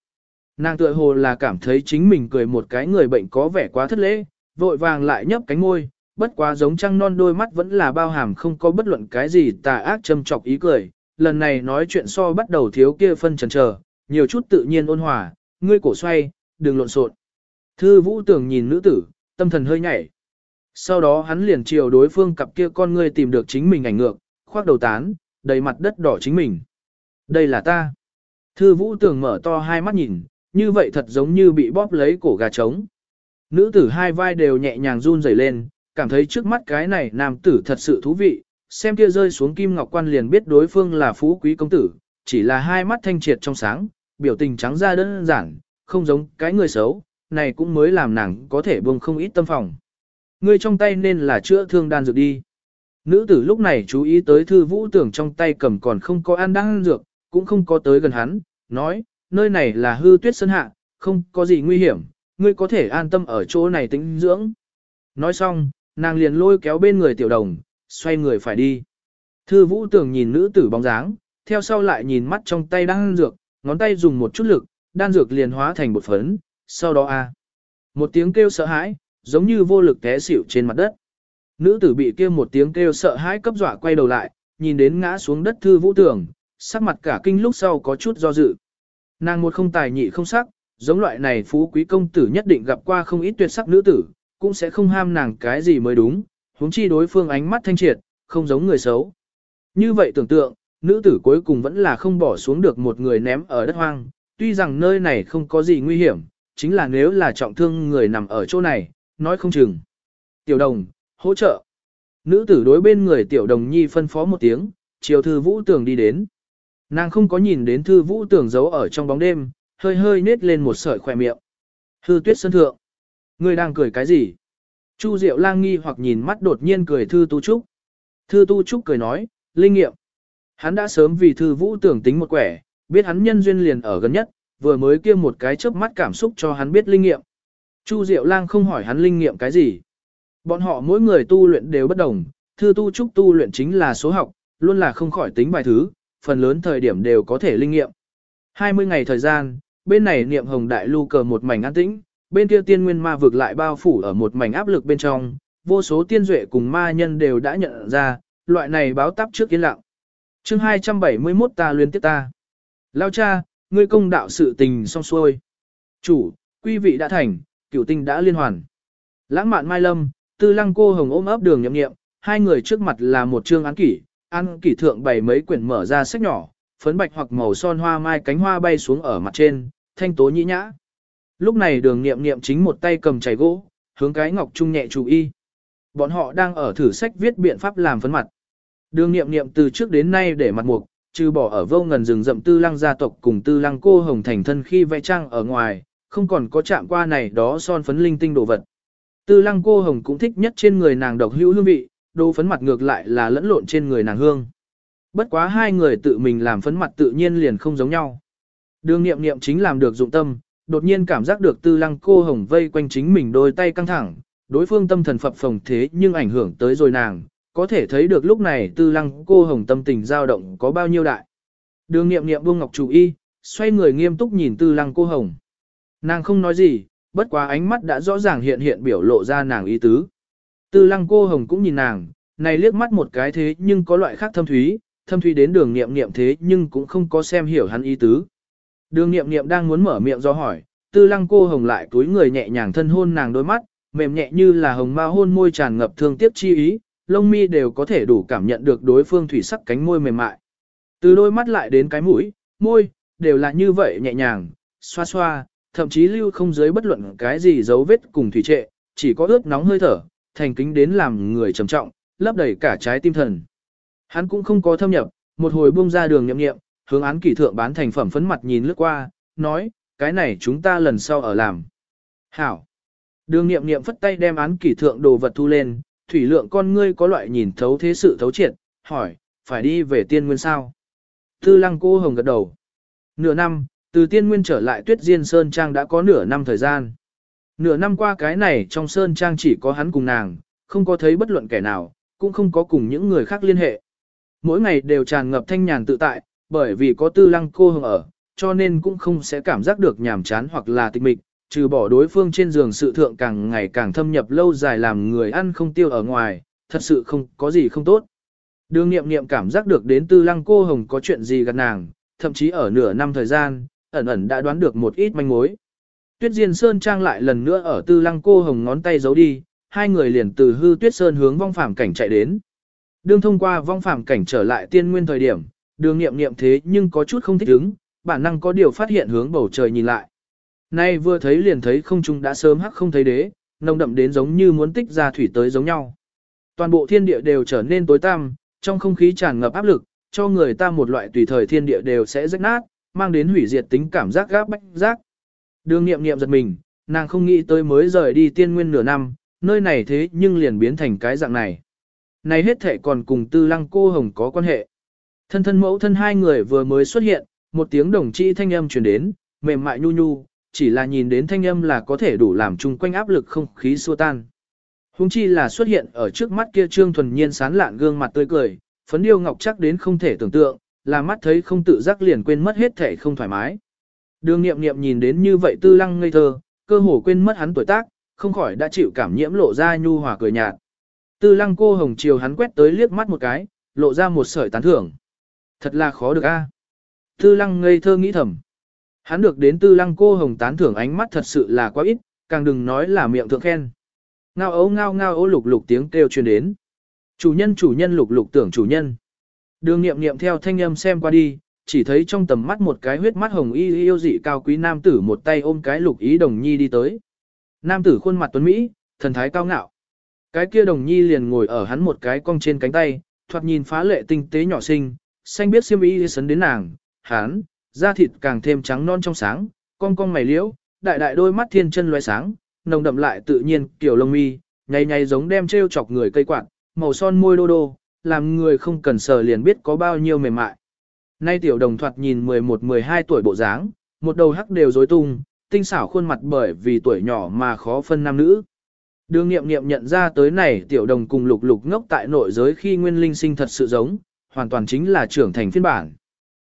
Nàng tựa hồ là cảm thấy chính mình cười một cái người bệnh có vẻ quá thất lễ, vội vàng lại nhấp cánh môi, bất quá giống trăng non đôi mắt vẫn là bao hàm không có bất luận cái gì tà ác châm chọc ý cười. Lần này nói chuyện so bắt đầu thiếu kia phân chần chờ, nhiều chút tự nhiên ôn hòa, ngươi cổ xoay, đừng lộn xộn. Thư vũ tưởng nhìn nữ tử, tâm thần hơi nhảy. Sau đó hắn liền chiều đối phương cặp kia con ngươi tìm được chính mình ảnh ngược, khoác đầu tán, đầy mặt đất đỏ chính mình. Đây là ta. Thư vũ tưởng mở to hai mắt nhìn, như vậy thật giống như bị bóp lấy cổ gà trống. Nữ tử hai vai đều nhẹ nhàng run rẩy lên, cảm thấy trước mắt cái này nam tử thật sự thú vị, xem kia rơi xuống kim ngọc quan liền biết đối phương là phú quý công tử, chỉ là hai mắt thanh triệt trong sáng, biểu tình trắng ra đơn giản, không giống cái người xấu, này cũng mới làm nàng có thể buông không ít tâm phòng. Người trong tay nên là chữa thương đan dược đi. Nữ tử lúc này chú ý tới thư vũ tưởng trong tay cầm còn không có ăn đan dược, cũng không có tới gần hắn, nói, nơi này là hư tuyết sơn hạ, không có gì nguy hiểm, ngươi có thể an tâm ở chỗ này tĩnh dưỡng. Nói xong, nàng liền lôi kéo bên người tiểu đồng, xoay người phải đi. Thư vũ tưởng nhìn nữ tử bóng dáng, theo sau lại nhìn mắt trong tay đan dược, ngón tay dùng một chút lực, đan dược liền hóa thành bột phấn, sau đó a Một tiếng kêu sợ hãi, giống như vô lực té xỉu trên mặt đất. Nữ tử bị kêu một tiếng kêu sợ hãi cấp dọa quay đầu lại, nhìn đến ngã xuống đất thư vũ tưởng, sắc mặt cả kinh lúc sau có chút do dự. Nàng một không tài nhị không sắc, giống loại này phú quý công tử nhất định gặp qua không ít tuyệt sắc nữ tử, cũng sẽ không ham nàng cái gì mới đúng, huống chi đối phương ánh mắt thanh triệt, không giống người xấu. Như vậy tưởng tượng, nữ tử cuối cùng vẫn là không bỏ xuống được một người ném ở đất hoang, tuy rằng nơi này không có gì nguy hiểm, chính là nếu là trọng thương người nằm ở chỗ này, nói không chừng. Tiểu đồng, hỗ trợ. Nữ tử đối bên người tiểu đồng nhi phân phó một tiếng, chiều thư vũ tường đi đến. Nàng không có nhìn đến thư vũ tường giấu ở trong bóng đêm, hơi hơi nết lên một sợi khỏe miệng. Thư tuyết sân thượng. Người đang cười cái gì? Chu Diệu lang nghi hoặc nhìn mắt đột nhiên cười thư tu trúc. Thư tu trúc cười nói, linh nghiệm. Hắn đã sớm vì thư vũ tưởng tính một quẻ, biết hắn nhân duyên liền ở gần nhất, vừa mới kia một cái chớp mắt cảm xúc cho hắn biết linh nghiệm. Chu Diệu lang không hỏi hắn linh nghiệm cái gì. Bọn họ mỗi người tu luyện đều bất đồng, thư tu trúc tu luyện chính là số học, luôn là không khỏi tính bài thứ, phần lớn thời điểm đều có thể linh nghiệm. 20 ngày thời gian, bên này niệm hồng đại lưu cờ một mảnh an tĩnh, bên kia tiên nguyên ma vực lại bao phủ ở một mảnh áp lực bên trong, vô số tiên duệ cùng ma nhân đều đã nhận ra, loại này báo táp trước yên lặng. chương 271 ta luyến tiếp ta. Lao cha, ngươi công đạo sự tình xong xuôi. Chủ, quý vị đã thành, cửu tinh đã liên hoàn. Lãng mạn mai lâm, tư lăng cô hồng ôm ấp đường nhậm nghiệm, hai người trước mặt là một chương án kỷ, án kỷ thượng bày mấy quyển mở ra sách nhỏ, phấn bạch hoặc màu son hoa mai cánh hoa bay xuống ở mặt trên, thanh tố nhĩ nhã. Lúc này đường nghiệm nghiệm chính một tay cầm chảy gỗ, hướng cái ngọc trung nhẹ chú y. Bọn họ đang ở thử sách viết biện pháp làm phấn mặt. Đường nghiệm nghiệm từ trước đến nay để mặt mục, trừ bỏ ở vô ngần rừng rậm tư lăng gia tộc cùng tư lăng cô hồng thành thân khi vẽ trang ở ngoài, không còn có chạm qua này đó son phấn linh tinh đồ vật. Tư lăng cô hồng cũng thích nhất trên người nàng độc hữu hương vị, đồ phấn mặt ngược lại là lẫn lộn trên người nàng hương. Bất quá hai người tự mình làm phấn mặt tự nhiên liền không giống nhau. Đường nghiệm nghiệm chính làm được dụng tâm, đột nhiên cảm giác được tư lăng cô hồng vây quanh chính mình đôi tay căng thẳng, đối phương tâm thần phập phồng thế nhưng ảnh hưởng tới rồi nàng, có thể thấy được lúc này tư lăng cô hồng tâm tình dao động có bao nhiêu đại. Đường nghiệm nghiệm buông ngọc chủ y, xoay người nghiêm túc nhìn tư lăng cô hồng. Nàng không nói gì, bất quá ánh mắt đã rõ ràng hiện hiện biểu lộ ra nàng ý tứ. Tư lăng cô hồng cũng nhìn nàng, này liếc mắt một cái thế nhưng có loại khác thâm thúy, thâm thúy đến đường nghiệm nghiệm thế nhưng cũng không có xem hiểu hắn ý tứ. Đường nghiệm nghiệm đang muốn mở miệng do hỏi, tư lăng cô hồng lại túi người nhẹ nhàng thân hôn nàng đôi mắt, mềm nhẹ như là hồng ma hôn môi tràn ngập thương tiếc chi ý, lông mi đều có thể đủ cảm nhận được đối phương thủy sắc cánh môi mềm mại. Từ đôi mắt lại đến cái mũi, môi, đều là như vậy nhẹ nhàng, xoa xoa, thậm chí lưu không dưới bất luận cái gì dấu vết cùng thủy trệ, chỉ có ướt nóng hơi thở, thành kính đến làm người trầm trọng, lấp đầy cả trái tim thần. Hắn cũng không có thâm nhập, một hồi buông ra đường nhậm nghiệm, hướng án kỷ thượng bán thành phẩm phấn mặt nhìn lướt qua, nói, cái này chúng ta lần sau ở làm. Hảo. Đường nghiệm nghiệm phất tay đem án kỷ thượng đồ vật thu lên, thủy lượng con ngươi có loại nhìn thấu thế sự thấu triệt, hỏi, phải đi về tiên nguyên sao? Tư lăng cô hồng gật đầu. Nửa năm, từ tiên nguyên trở lại tuyết diên Sơn Trang đã có nửa năm thời gian. Nửa năm qua cái này trong Sơn Trang chỉ có hắn cùng nàng, không có thấy bất luận kẻ nào, cũng không có cùng những người khác liên hệ. Mỗi ngày đều tràn ngập thanh nhàn tự tại, bởi vì có tư lăng cô hồng ở, cho nên cũng không sẽ cảm giác được nhàm chán hoặc là tịch mịch, trừ bỏ đối phương trên giường sự thượng càng ngày càng thâm nhập lâu dài làm người ăn không tiêu ở ngoài, thật sự không có gì không tốt. Đường nghiệm nghiệm cảm giác được đến tư lăng cô hồng có chuyện gì gần nàng, thậm chí ở nửa năm thời gian, ẩn ẩn đã đoán được một ít manh mối. Tuyết Diên Sơn trang lại lần nữa ở tư lăng cô hồng ngón tay giấu đi, hai người liền từ hư Tuyết Sơn hướng vong phạm cảnh chạy đến. Đương thông qua vong phạm cảnh trở lại tiên nguyên thời điểm, đường nghiệm nghiệm thế nhưng có chút không thích ứng, bản năng có điều phát hiện hướng bầu trời nhìn lại. Nay vừa thấy liền thấy không trung đã sớm hắc không thấy đế, nồng đậm đến giống như muốn tích ra thủy tới giống nhau. Toàn bộ thiên địa đều trở nên tối tăm, trong không khí tràn ngập áp lực, cho người ta một loại tùy thời thiên địa đều sẽ rách nát, mang đến hủy diệt tính cảm giác gáp bách giác. Đường nghiệm nghiệm giật mình, nàng không nghĩ tới mới rời đi tiên nguyên nửa năm, nơi này thế nhưng liền biến thành cái dạng này. Này hết thể còn cùng tư lăng cô hồng có quan hệ. Thân thân mẫu thân hai người vừa mới xuất hiện, một tiếng đồng chi thanh âm truyền đến, mềm mại nhu nhu, chỉ là nhìn đến thanh âm là có thể đủ làm chung quanh áp lực không khí xua tan. Hùng chi là xuất hiện ở trước mắt kia trương thuần nhiên sán lạn gương mặt tươi cười, phấn điêu ngọc chắc đến không thể tưởng tượng, là mắt thấy không tự giác liền quên mất hết thể không thoải mái. Đường nghiệm nghiệm nhìn đến như vậy tư lăng ngây thơ, cơ hồ quên mất hắn tuổi tác, không khỏi đã chịu cảm nhiễm lộ ra nhu hòa cười nhạt. Tư lăng cô hồng chiều hắn quét tới liếc mắt một cái, lộ ra một sợi tán thưởng. Thật là khó được a. Tư lăng ngây thơ nghĩ thầm. Hắn được đến tư lăng cô hồng tán thưởng ánh mắt thật sự là quá ít, càng đừng nói là miệng thượng khen. Ngao ấu ngao ngao ấu lục lục tiếng kêu truyền đến. Chủ nhân chủ nhân lục lục tưởng chủ nhân. Đường nghiệm nghiệm theo thanh âm xem qua đi, chỉ thấy trong tầm mắt một cái huyết mắt hồng y yêu dị cao quý nam tử một tay ôm cái lục ý đồng nhi đi tới. Nam tử khuôn mặt tuấn Mỹ, thần thái cao ngạo. Cái kia đồng nhi liền ngồi ở hắn một cái cong trên cánh tay, thoạt nhìn phá lệ tinh tế nhỏ xinh, xanh biết xiêm y sấn đến nàng, hán, da thịt càng thêm trắng non trong sáng, cong cong mày liễu, đại đại đôi mắt thiên chân loé sáng, nồng đậm lại tự nhiên kiểu lông mi, nhay nhay giống đem treo chọc người cây quạt, màu son môi đô đô, làm người không cần sờ liền biết có bao nhiêu mềm mại. Nay tiểu đồng thoạt nhìn 11-12 tuổi bộ dáng, một đầu hắc đều rối tung, tinh xảo khuôn mặt bởi vì tuổi nhỏ mà khó phân nam nữ. Đường nghiệm nghiệm nhận ra tới này tiểu đồng cùng lục lục ngốc tại nội giới khi nguyên linh sinh thật sự giống, hoàn toàn chính là trưởng thành phiên bản.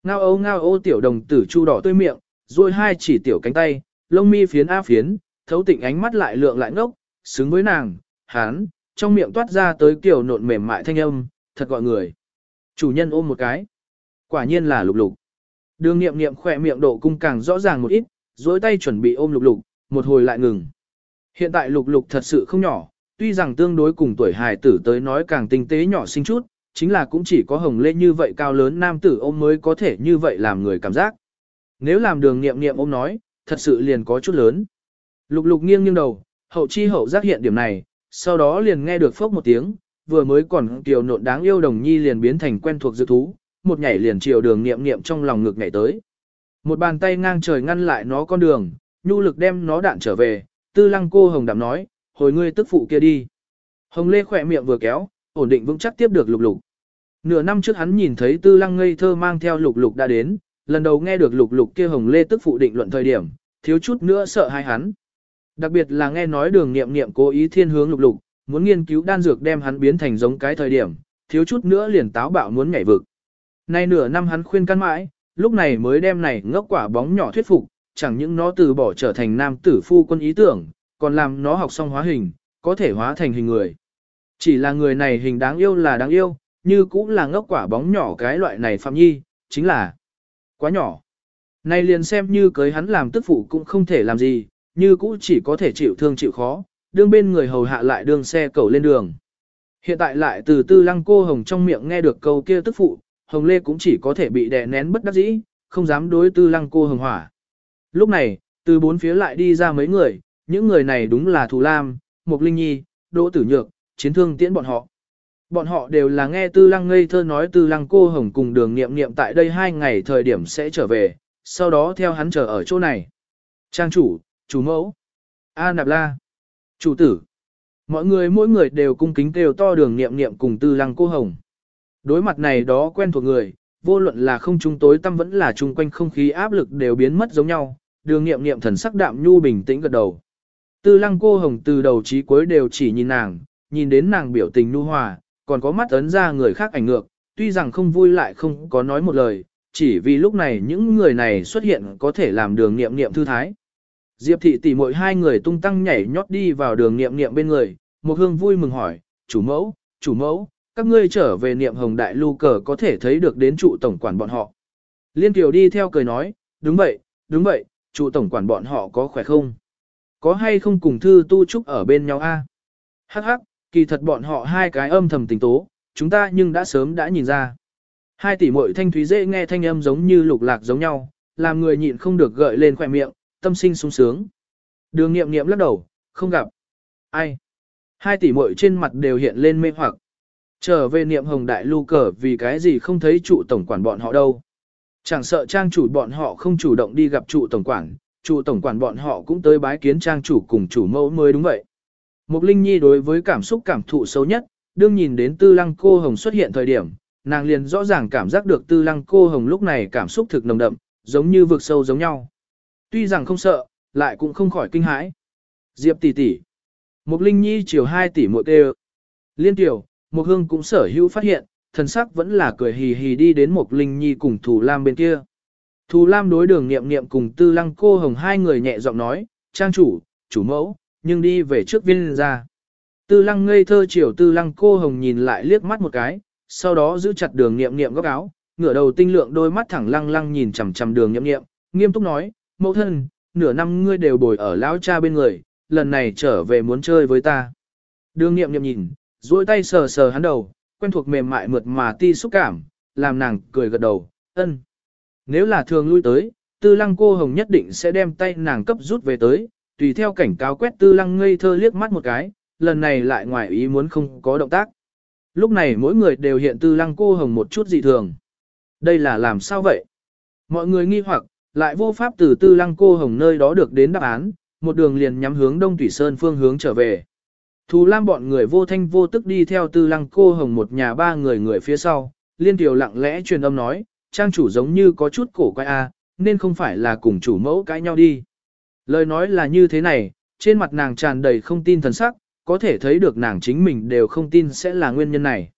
Ngao ô ngao ô tiểu đồng tử chu đỏ tươi miệng, rồi hai chỉ tiểu cánh tay, lông mi phiến a phiến, thấu tịnh ánh mắt lại lượng lại ngốc, xứng với nàng, hán, trong miệng toát ra tới kiểu nộn mềm mại thanh âm, thật gọi người. Chủ nhân ôm một cái. Quả nhiên là lục lục. Đường nghiệm nghiệm khỏe miệng độ cung càng rõ ràng một ít, dối tay chuẩn bị ôm lục lục, một hồi lại ngừng. Hiện tại lục lục thật sự không nhỏ, tuy rằng tương đối cùng tuổi hài tử tới nói càng tinh tế nhỏ xinh chút, chính là cũng chỉ có hồng lê như vậy cao lớn nam tử ôm mới có thể như vậy làm người cảm giác. Nếu làm đường nghiệm nghiệm ôm nói, thật sự liền có chút lớn. Lục lục nghiêng nghiêng đầu, hậu chi hậu giác hiện điểm này, sau đó liền nghe được phốc một tiếng, vừa mới còn kiều nộn đáng yêu đồng nhi liền biến thành quen thuộc dự thú, một nhảy liền chiều đường nghiệm nghiệm trong lòng ngực nhảy tới. Một bàn tay ngang trời ngăn lại nó con đường, nhu lực đem nó đạn trở về, tư lăng cô hồng đạm nói, hồi ngươi tức phụ kia đi. Hồng lê khỏe miệng vừa kéo, ổn định vững chắc tiếp được lục lục. Nửa năm trước hắn nhìn thấy tư lăng ngây thơ mang theo lục lục đã đến, lần đầu nghe được lục lục kia hồng lê tức phụ định luận thời điểm, thiếu chút nữa sợ hai hắn. Đặc biệt là nghe nói đường nghiệm nghiệm cố ý thiên hướng lục lục, muốn nghiên cứu đan dược đem hắn biến thành giống cái thời điểm, thiếu chút nữa liền táo bạo muốn nhảy vực. Nay nửa năm hắn khuyên can mãi, lúc này mới đem này ngốc quả bóng nhỏ thuyết phục, chẳng những nó từ bỏ trở thành nam tử phu quân ý tưởng, còn làm nó học xong hóa hình, có thể hóa thành hình người. Chỉ là người này hình đáng yêu là đáng yêu, như cũng là ngốc quả bóng nhỏ cái loại này phạm nhi, chính là quá nhỏ. Này liền xem như cưới hắn làm tức phụ cũng không thể làm gì, như cũ chỉ có thể chịu thương chịu khó, đương bên người hầu hạ lại đương xe cầu lên đường. Hiện tại lại từ tư lăng cô hồng trong miệng nghe được câu kia tức phụ, hồng lê cũng chỉ có thể bị đè nén bất đắc dĩ, không dám đối tư lăng cô hồng hỏa. Lúc này, từ bốn phía lại đi ra mấy người, những người này đúng là Thù Lam, Mục Linh Nhi, Đỗ Tử Nhược, chiến thương tiễn bọn họ. Bọn họ đều là nghe tư lăng ngây thơ nói tư lăng cô hồng cùng đường nghiệm nghiệm tại đây hai ngày thời điểm sẽ trở về, sau đó theo hắn chờ ở chỗ này. Trang chủ, chủ mẫu, A Nạp La, chủ tử. Mọi người mỗi người đều cung kính kêu to đường nghiệm nghiệm cùng tư lăng cô hồng. Đối mặt này đó quen thuộc người, vô luận là không trung tối tâm vẫn là chung quanh không khí áp lực đều biến mất giống nhau, đường nghiệm nghiệm thần sắc đạm nhu bình tĩnh gật đầu. Tư lăng cô hồng từ đầu chí cuối đều chỉ nhìn nàng, nhìn đến nàng biểu tình nu hòa, còn có mắt ấn ra người khác ảnh ngược, tuy rằng không vui lại không có nói một lời, chỉ vì lúc này những người này xuất hiện có thể làm đường nghiệm nghiệm thư thái. Diệp thị tỷ muội hai người tung tăng nhảy nhót đi vào đường nghiệm nghiệm bên người, một hương vui mừng hỏi, chủ mẫu, chủ mẫu, các ngươi trở về niệm hồng đại lưu cờ có thể thấy được đến trụ tổng quản bọn họ. Liên Kiều đi theo cười nói, đúng vậy, đúng vậy, trụ tổng quản bọn họ có khỏe không? Có hay không cùng thư tu trúc ở bên nhau a? Hắc hắc, kỳ thật bọn họ hai cái âm thầm tình tố, chúng ta nhưng đã sớm đã nhìn ra. Hai tỷ muội thanh thúy dễ nghe thanh âm giống như lục lạc giống nhau, làm người nhịn không được gợi lên khỏe miệng, tâm sinh sung sướng. Đường nghiệm nghiệm lắc đầu, không gặp. Ai? Hai tỷ muội trên mặt đều hiện lên mê hoặc. Trở về niệm hồng đại lưu cờ vì cái gì không thấy trụ tổng quản bọn họ đâu. Chẳng sợ trang chủ bọn họ không chủ động đi gặp trụ tổng quản, trụ tổng quản bọn họ cũng tới bái kiến trang chủ cùng chủ mẫu mới đúng vậy. Mục Linh Nhi đối với cảm xúc cảm thụ sâu nhất, đương nhìn đến tư lăng cô hồng xuất hiện thời điểm, nàng liền rõ ràng cảm giác được tư lăng cô hồng lúc này cảm xúc thực nồng đậm, giống như vực sâu giống nhau. Tuy rằng không sợ, lại cũng không khỏi kinh hãi. Diệp tỷ tỷ. Mục Linh Nhi chiều 2 tỷ muội kêu. Liên tiểu, Mục Hương cũng sở hữu phát hiện, thần sắc vẫn là cười hì hì đi đến Mục Linh Nhi cùng Thù Lam bên kia. Thù Lam đối đường niệm niệm cùng tư lăng cô hồng hai người nhẹ giọng nói, trang chủ, chủ mẫu, nhưng đi về trước viên ra. Tư lăng ngây thơ chiều tư lăng cô hồng nhìn lại liếc mắt một cái, sau đó giữ chặt đường niệm niệm góc áo, ngửa đầu tinh lượng đôi mắt thẳng lăng lăng nhìn chằm chằm đường niệm niệm, nghiêm túc nói, mẫu thân, nửa năm ngươi đều bồi ở lão cha bên người, lần này trở về muốn chơi với ta. Đường niệm niệm nhìn, duỗi tay sờ sờ hắn đầu, quen thuộc mềm mại mượt mà ti xúc cảm, làm nàng cười gật đầu, ân. Nếu là thường lui tới, tư lăng cô hồng nhất định sẽ đem tay nàng cấp rút về tới, tùy theo cảnh cáo quét tư lăng ngây thơ liếc mắt một cái, lần này lại ngoài ý muốn không có động tác. Lúc này mỗi người đều hiện tư lăng cô hồng một chút dị thường. Đây là làm sao vậy? Mọi người nghi hoặc, lại vô pháp từ tư lăng cô hồng nơi đó được đến đáp án, một đường liền nhắm hướng Đông Thủy Sơn phương hướng trở về. Thù Lam bọn người vô thanh vô tức đi theo tư lăng cô hồng một nhà ba người người phía sau, liên tiểu lặng lẽ truyền âm nói, trang chủ giống như có chút cổ quay a, à, nên không phải là cùng chủ mẫu cãi nhau đi. Lời nói là như thế này, trên mặt nàng tràn đầy không tin thần sắc, có thể thấy được nàng chính mình đều không tin sẽ là nguyên nhân này.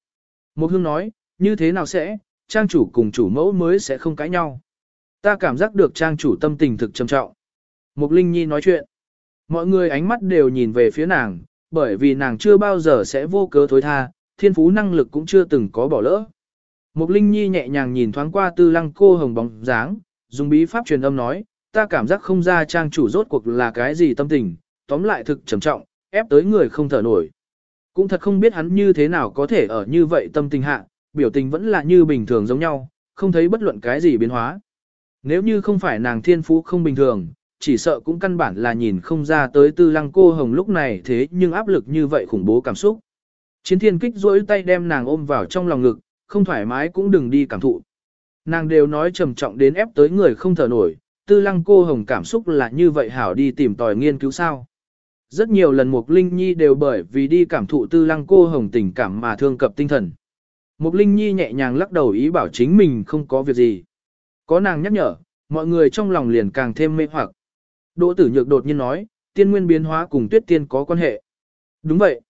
Một hương nói, như thế nào sẽ, trang chủ cùng chủ mẫu mới sẽ không cãi nhau. Ta cảm giác được trang chủ tâm tình thực trầm trọng. Mục Linh Nhi nói chuyện. Mọi người ánh mắt đều nhìn về phía nàng, bởi vì nàng chưa bao giờ sẽ vô cớ thối tha, thiên phú năng lực cũng chưa từng có bỏ lỡ. Mục Linh Nhi nhẹ nhàng nhìn thoáng qua tư lăng cô hồng bóng dáng, dùng bí pháp truyền âm nói, ta cảm giác không ra trang chủ rốt cuộc là cái gì tâm tình, tóm lại thực trầm trọng, ép tới người không thở nổi. Cũng thật không biết hắn như thế nào có thể ở như vậy tâm tình hạ, biểu tình vẫn là như bình thường giống nhau, không thấy bất luận cái gì biến hóa. Nếu như không phải nàng thiên phú không bình thường, chỉ sợ cũng căn bản là nhìn không ra tới tư lăng cô hồng lúc này thế nhưng áp lực như vậy khủng bố cảm xúc. Chiến thiên kích rỗi tay đem nàng ôm vào trong lòng ngực, không thoải mái cũng đừng đi cảm thụ. Nàng đều nói trầm trọng đến ép tới người không thở nổi, tư lăng cô hồng cảm xúc là như vậy hảo đi tìm tòi nghiên cứu sao. Rất nhiều lần Mục Linh Nhi đều bởi vì đi cảm thụ tư lăng cô hồng tình cảm mà thương cập tinh thần. Mục Linh Nhi nhẹ nhàng lắc đầu ý bảo chính mình không có việc gì. Có nàng nhắc nhở, mọi người trong lòng liền càng thêm mê hoặc. Đỗ tử nhược đột nhiên nói, tiên nguyên biến hóa cùng tuyết tiên có quan hệ. Đúng vậy.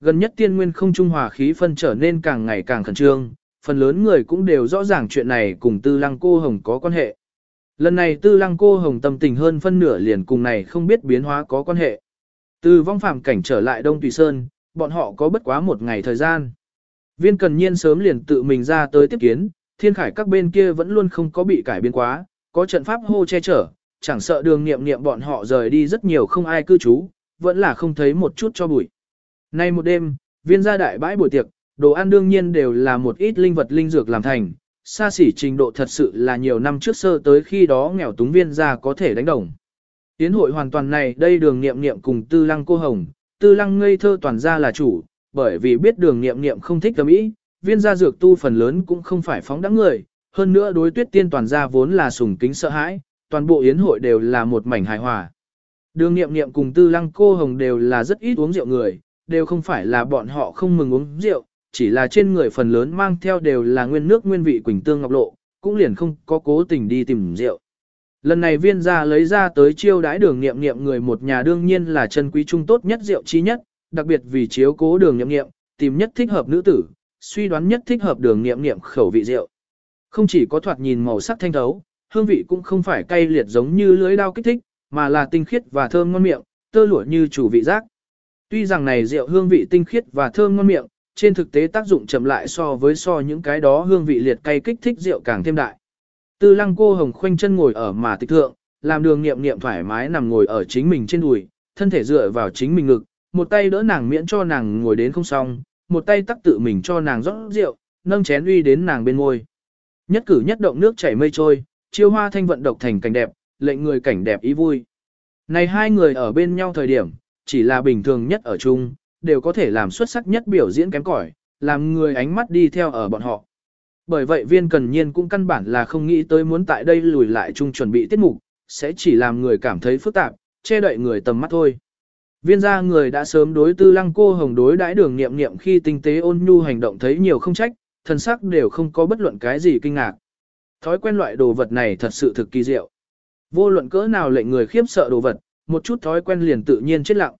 Gần nhất tiên nguyên không trung hòa khí phân trở nên càng ngày càng khẩn trương, phần lớn người cũng đều rõ ràng chuyện này cùng tư lăng cô hồng có quan hệ. Lần này tư lăng cô hồng tâm tình hơn phân nửa liền cùng này không biết biến hóa có quan hệ. Từ vong phàm cảnh trở lại Đông Tùy Sơn, bọn họ có bất quá một ngày thời gian. Viên cần nhiên sớm liền tự mình ra tới tiếp kiến, thiên khải các bên kia vẫn luôn không có bị cải biến quá, có trận pháp hô che chở, chẳng sợ đường nghiệm nghiệm bọn họ rời đi rất nhiều không ai cư trú, vẫn là không thấy một chút cho bụi. Nay một đêm, viên gia đại bãi buổi tiệc, đồ ăn đương nhiên đều là một ít linh vật linh dược làm thành, xa xỉ trình độ thật sự là nhiều năm trước sơ tới khi đó nghèo túng viên gia có thể đánh đồng. Tiến hội hoàn toàn này đây đường nghiệm nghiệm cùng tư lăng cô hồng, tư lăng ngây thơ toàn gia là chủ, bởi vì biết đường nghiệm nghiệm không thích tâm ý, viên gia dược tu phần lớn cũng không phải phóng đẳng người, hơn nữa đối tuyết tiên toàn gia vốn là sùng kính sợ hãi, toàn bộ yến hội đều là một mảnh hài hòa. Đường nghiệm nghiệm cùng tư lăng cô hồng đều là rất ít uống rượu người, đều không phải là bọn họ không mừng uống rượu, chỉ là trên người phần lớn mang theo đều là nguyên nước nguyên vị quỳnh tương ngọc lộ, cũng liền không có cố tình đi tìm rượu. Lần này viên gia lấy ra tới chiêu đãi đường nghiệm nghiệm người một nhà đương nhiên là chân quý trung tốt nhất rượu chi nhất, đặc biệt vì chiếu cố đường nghiệm nghiệm, tìm nhất thích hợp nữ tử, suy đoán nhất thích hợp đường nghiệm nghiệm khẩu vị rượu. Không chỉ có thoạt nhìn màu sắc thanh thấu, hương vị cũng không phải cay liệt giống như lưới đao kích thích, mà là tinh khiết và thơm ngon miệng, tơ lụa như chủ vị giác. Tuy rằng này rượu hương vị tinh khiết và thơm ngon miệng, trên thực tế tác dụng chậm lại so với so những cái đó hương vị liệt cay kích thích rượu càng thêm đại. Tư lăng cô hồng khoanh chân ngồi ở mà tịch thượng, làm đường nghiệm nghiệm thoải mái nằm ngồi ở chính mình trên đùi, thân thể dựa vào chính mình ngực, một tay đỡ nàng miễn cho nàng ngồi đến không xong, một tay tắc tự mình cho nàng rót rượu, nâng chén uy đến nàng bên ngôi. Nhất cử nhất động nước chảy mây trôi, chiêu hoa thanh vận độc thành cảnh đẹp, lệnh người cảnh đẹp ý vui. Này hai người ở bên nhau thời điểm, chỉ là bình thường nhất ở chung, đều có thể làm xuất sắc nhất biểu diễn kém cỏi, làm người ánh mắt đi theo ở bọn họ. Bởi vậy viên cần nhiên cũng căn bản là không nghĩ tới muốn tại đây lùi lại chung chuẩn bị tiết mục, sẽ chỉ làm người cảm thấy phức tạp, che đậy người tầm mắt thôi. Viên gia người đã sớm đối tư lăng cô hồng đối đãi đường nghiệm nghiệm khi tinh tế ôn nhu hành động thấy nhiều không trách, thần sắc đều không có bất luận cái gì kinh ngạc. Thói quen loại đồ vật này thật sự thực kỳ diệu. Vô luận cỡ nào lệnh người khiếp sợ đồ vật, một chút thói quen liền tự nhiên chết lặng.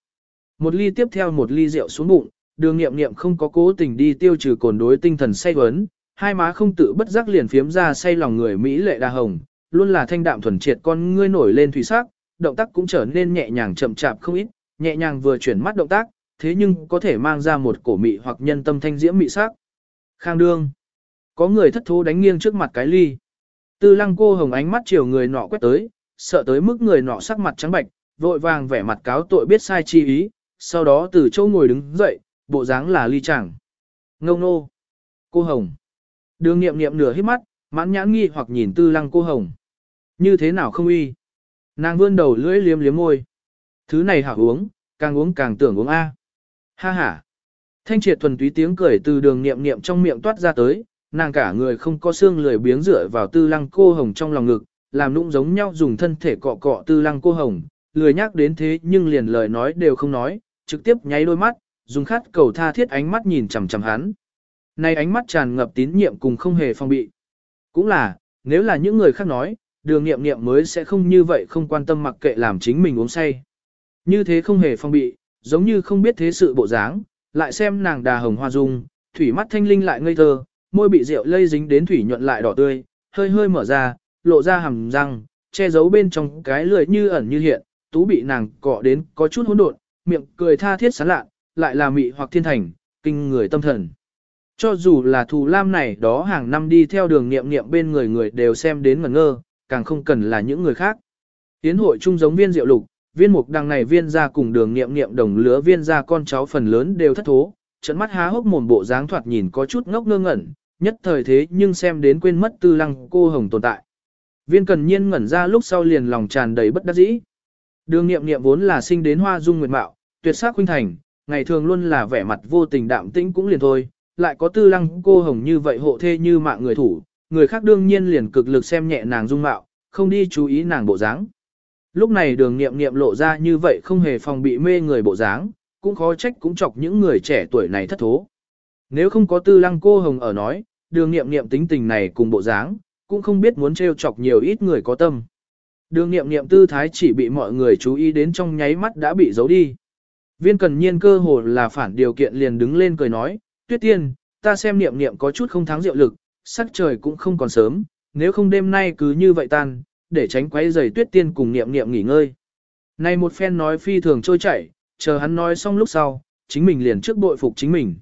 Một ly tiếp theo một ly rượu xuống bụng, đường nghiệm nghiệm không có cố tình đi tiêu trừ cồn đối tinh thần say vấn, hai má không tự bất giác liền phiếm ra say lòng người Mỹ lệ đa hồng, luôn là thanh đạm thuần triệt con ngươi nổi lên thủy sắc, động tác cũng trở nên nhẹ nhàng chậm chạp không ít, nhẹ nhàng vừa chuyển mắt động tác, thế nhưng có thể mang ra một cổ mị hoặc nhân tâm thanh diễm mị sắc. Khang đương. Có người thất thố đánh nghiêng trước mặt cái ly. Tư lăng cô hồng ánh mắt chiều người nọ quét tới, sợ tới mức người nọ sắc mặt trắng bạch, vội vàng vẻ mặt cáo tội biết sai chi ý, sau đó từ chỗ ngồi đứng dậy, bộ dáng là ly chẳng. Ngông nô. Cô hồng. Đường nghiệm nghiệm nửa hít mắt, mãn nhãn nghi hoặc nhìn tư lăng cô hồng. Như thế nào không uy? Nàng vươn đầu lưỡi liếm liếm môi. Thứ này hảo uống, càng uống càng tưởng uống A. Ha ha. Thanh triệt thuần túy tiếng cười từ đường nghiệm nghiệm trong miệng toát ra tới, nàng cả người không có xương lười biếng dựa vào tư lăng cô hồng trong lòng ngực, làm nũng giống nhau dùng thân thể cọ cọ tư lăng cô hồng, lười nhắc đến thế nhưng liền lời nói đều không nói, trực tiếp nháy đôi mắt, dùng khát cầu tha thiết ánh mắt nhìn chằm chằm hắn. Này ánh mắt tràn ngập tín nhiệm cùng không hề phong bị. Cũng là, nếu là những người khác nói, đường nghiệm nghiệm mới sẽ không như vậy không quan tâm mặc kệ làm chính mình uống say. Như thế không hề phong bị, giống như không biết thế sự bộ dáng, lại xem nàng đà hồng hoa dung, thủy mắt thanh linh lại ngây thơ, môi bị rượu lây dính đến thủy nhuận lại đỏ tươi, hơi hơi mở ra, lộ ra hàm răng, che giấu bên trong cái lưỡi như ẩn như hiện, tú bị nàng cọ đến có chút hỗn độn, miệng cười tha thiết sán lạ, lại là mị hoặc thiên thành, kinh người tâm thần. Cho dù là thù lam này đó hàng năm đi theo đường nghiệm nghiệm bên người người đều xem đến ngẩn ngơ, càng không cần là những người khác. Tiến hội chung giống viên diệu lục, viên mục đằng này viên ra cùng đường nghiệm nghiệm đồng lứa viên ra con cháu phần lớn đều thất thố, trận mắt há hốc mồm bộ dáng thoạt nhìn có chút ngốc ngơ ngẩn, nhất thời thế nhưng xem đến quên mất tư lăng cô hồng tồn tại. Viên cần nhiên ngẩn ra lúc sau liền lòng tràn đầy bất đắc dĩ. Đường nghiệm nghiệm vốn là sinh đến hoa dung nguyệt mạo, tuyệt sắc huynh thành, ngày thường luôn là vẻ mặt vô tình đạm tĩnh cũng liền thôi, lại có tư lăng cô hồng như vậy hộ thê như mạng người thủ, người khác đương nhiên liền cực lực xem nhẹ nàng dung mạo, không đi chú ý nàng bộ dáng. Lúc này đường nghiệm nghiệm lộ ra như vậy không hề phòng bị mê người bộ dáng, cũng khó trách cũng chọc những người trẻ tuổi này thất thố. Nếu không có tư lăng cô hồng ở nói, đường nghiệm nghiệm tính tình này cùng bộ dáng, cũng không biết muốn trêu chọc nhiều ít người có tâm. Đường nghiệm nghiệm tư thái chỉ bị mọi người chú ý đến trong nháy mắt đã bị giấu đi. Viên cần nhiên cơ hồ là phản điều kiện liền đứng lên cười nói, tuyết tiên, ta xem niệm niệm có chút không thắng diệu lực, sắc trời cũng không còn sớm, nếu không đêm nay cứ như vậy tan, để tránh quấy rầy tuyết tiên cùng niệm niệm nghỉ ngơi. Này một phen nói phi thường trôi chảy, chờ hắn nói xong lúc sau, chính mình liền trước bội phục chính mình.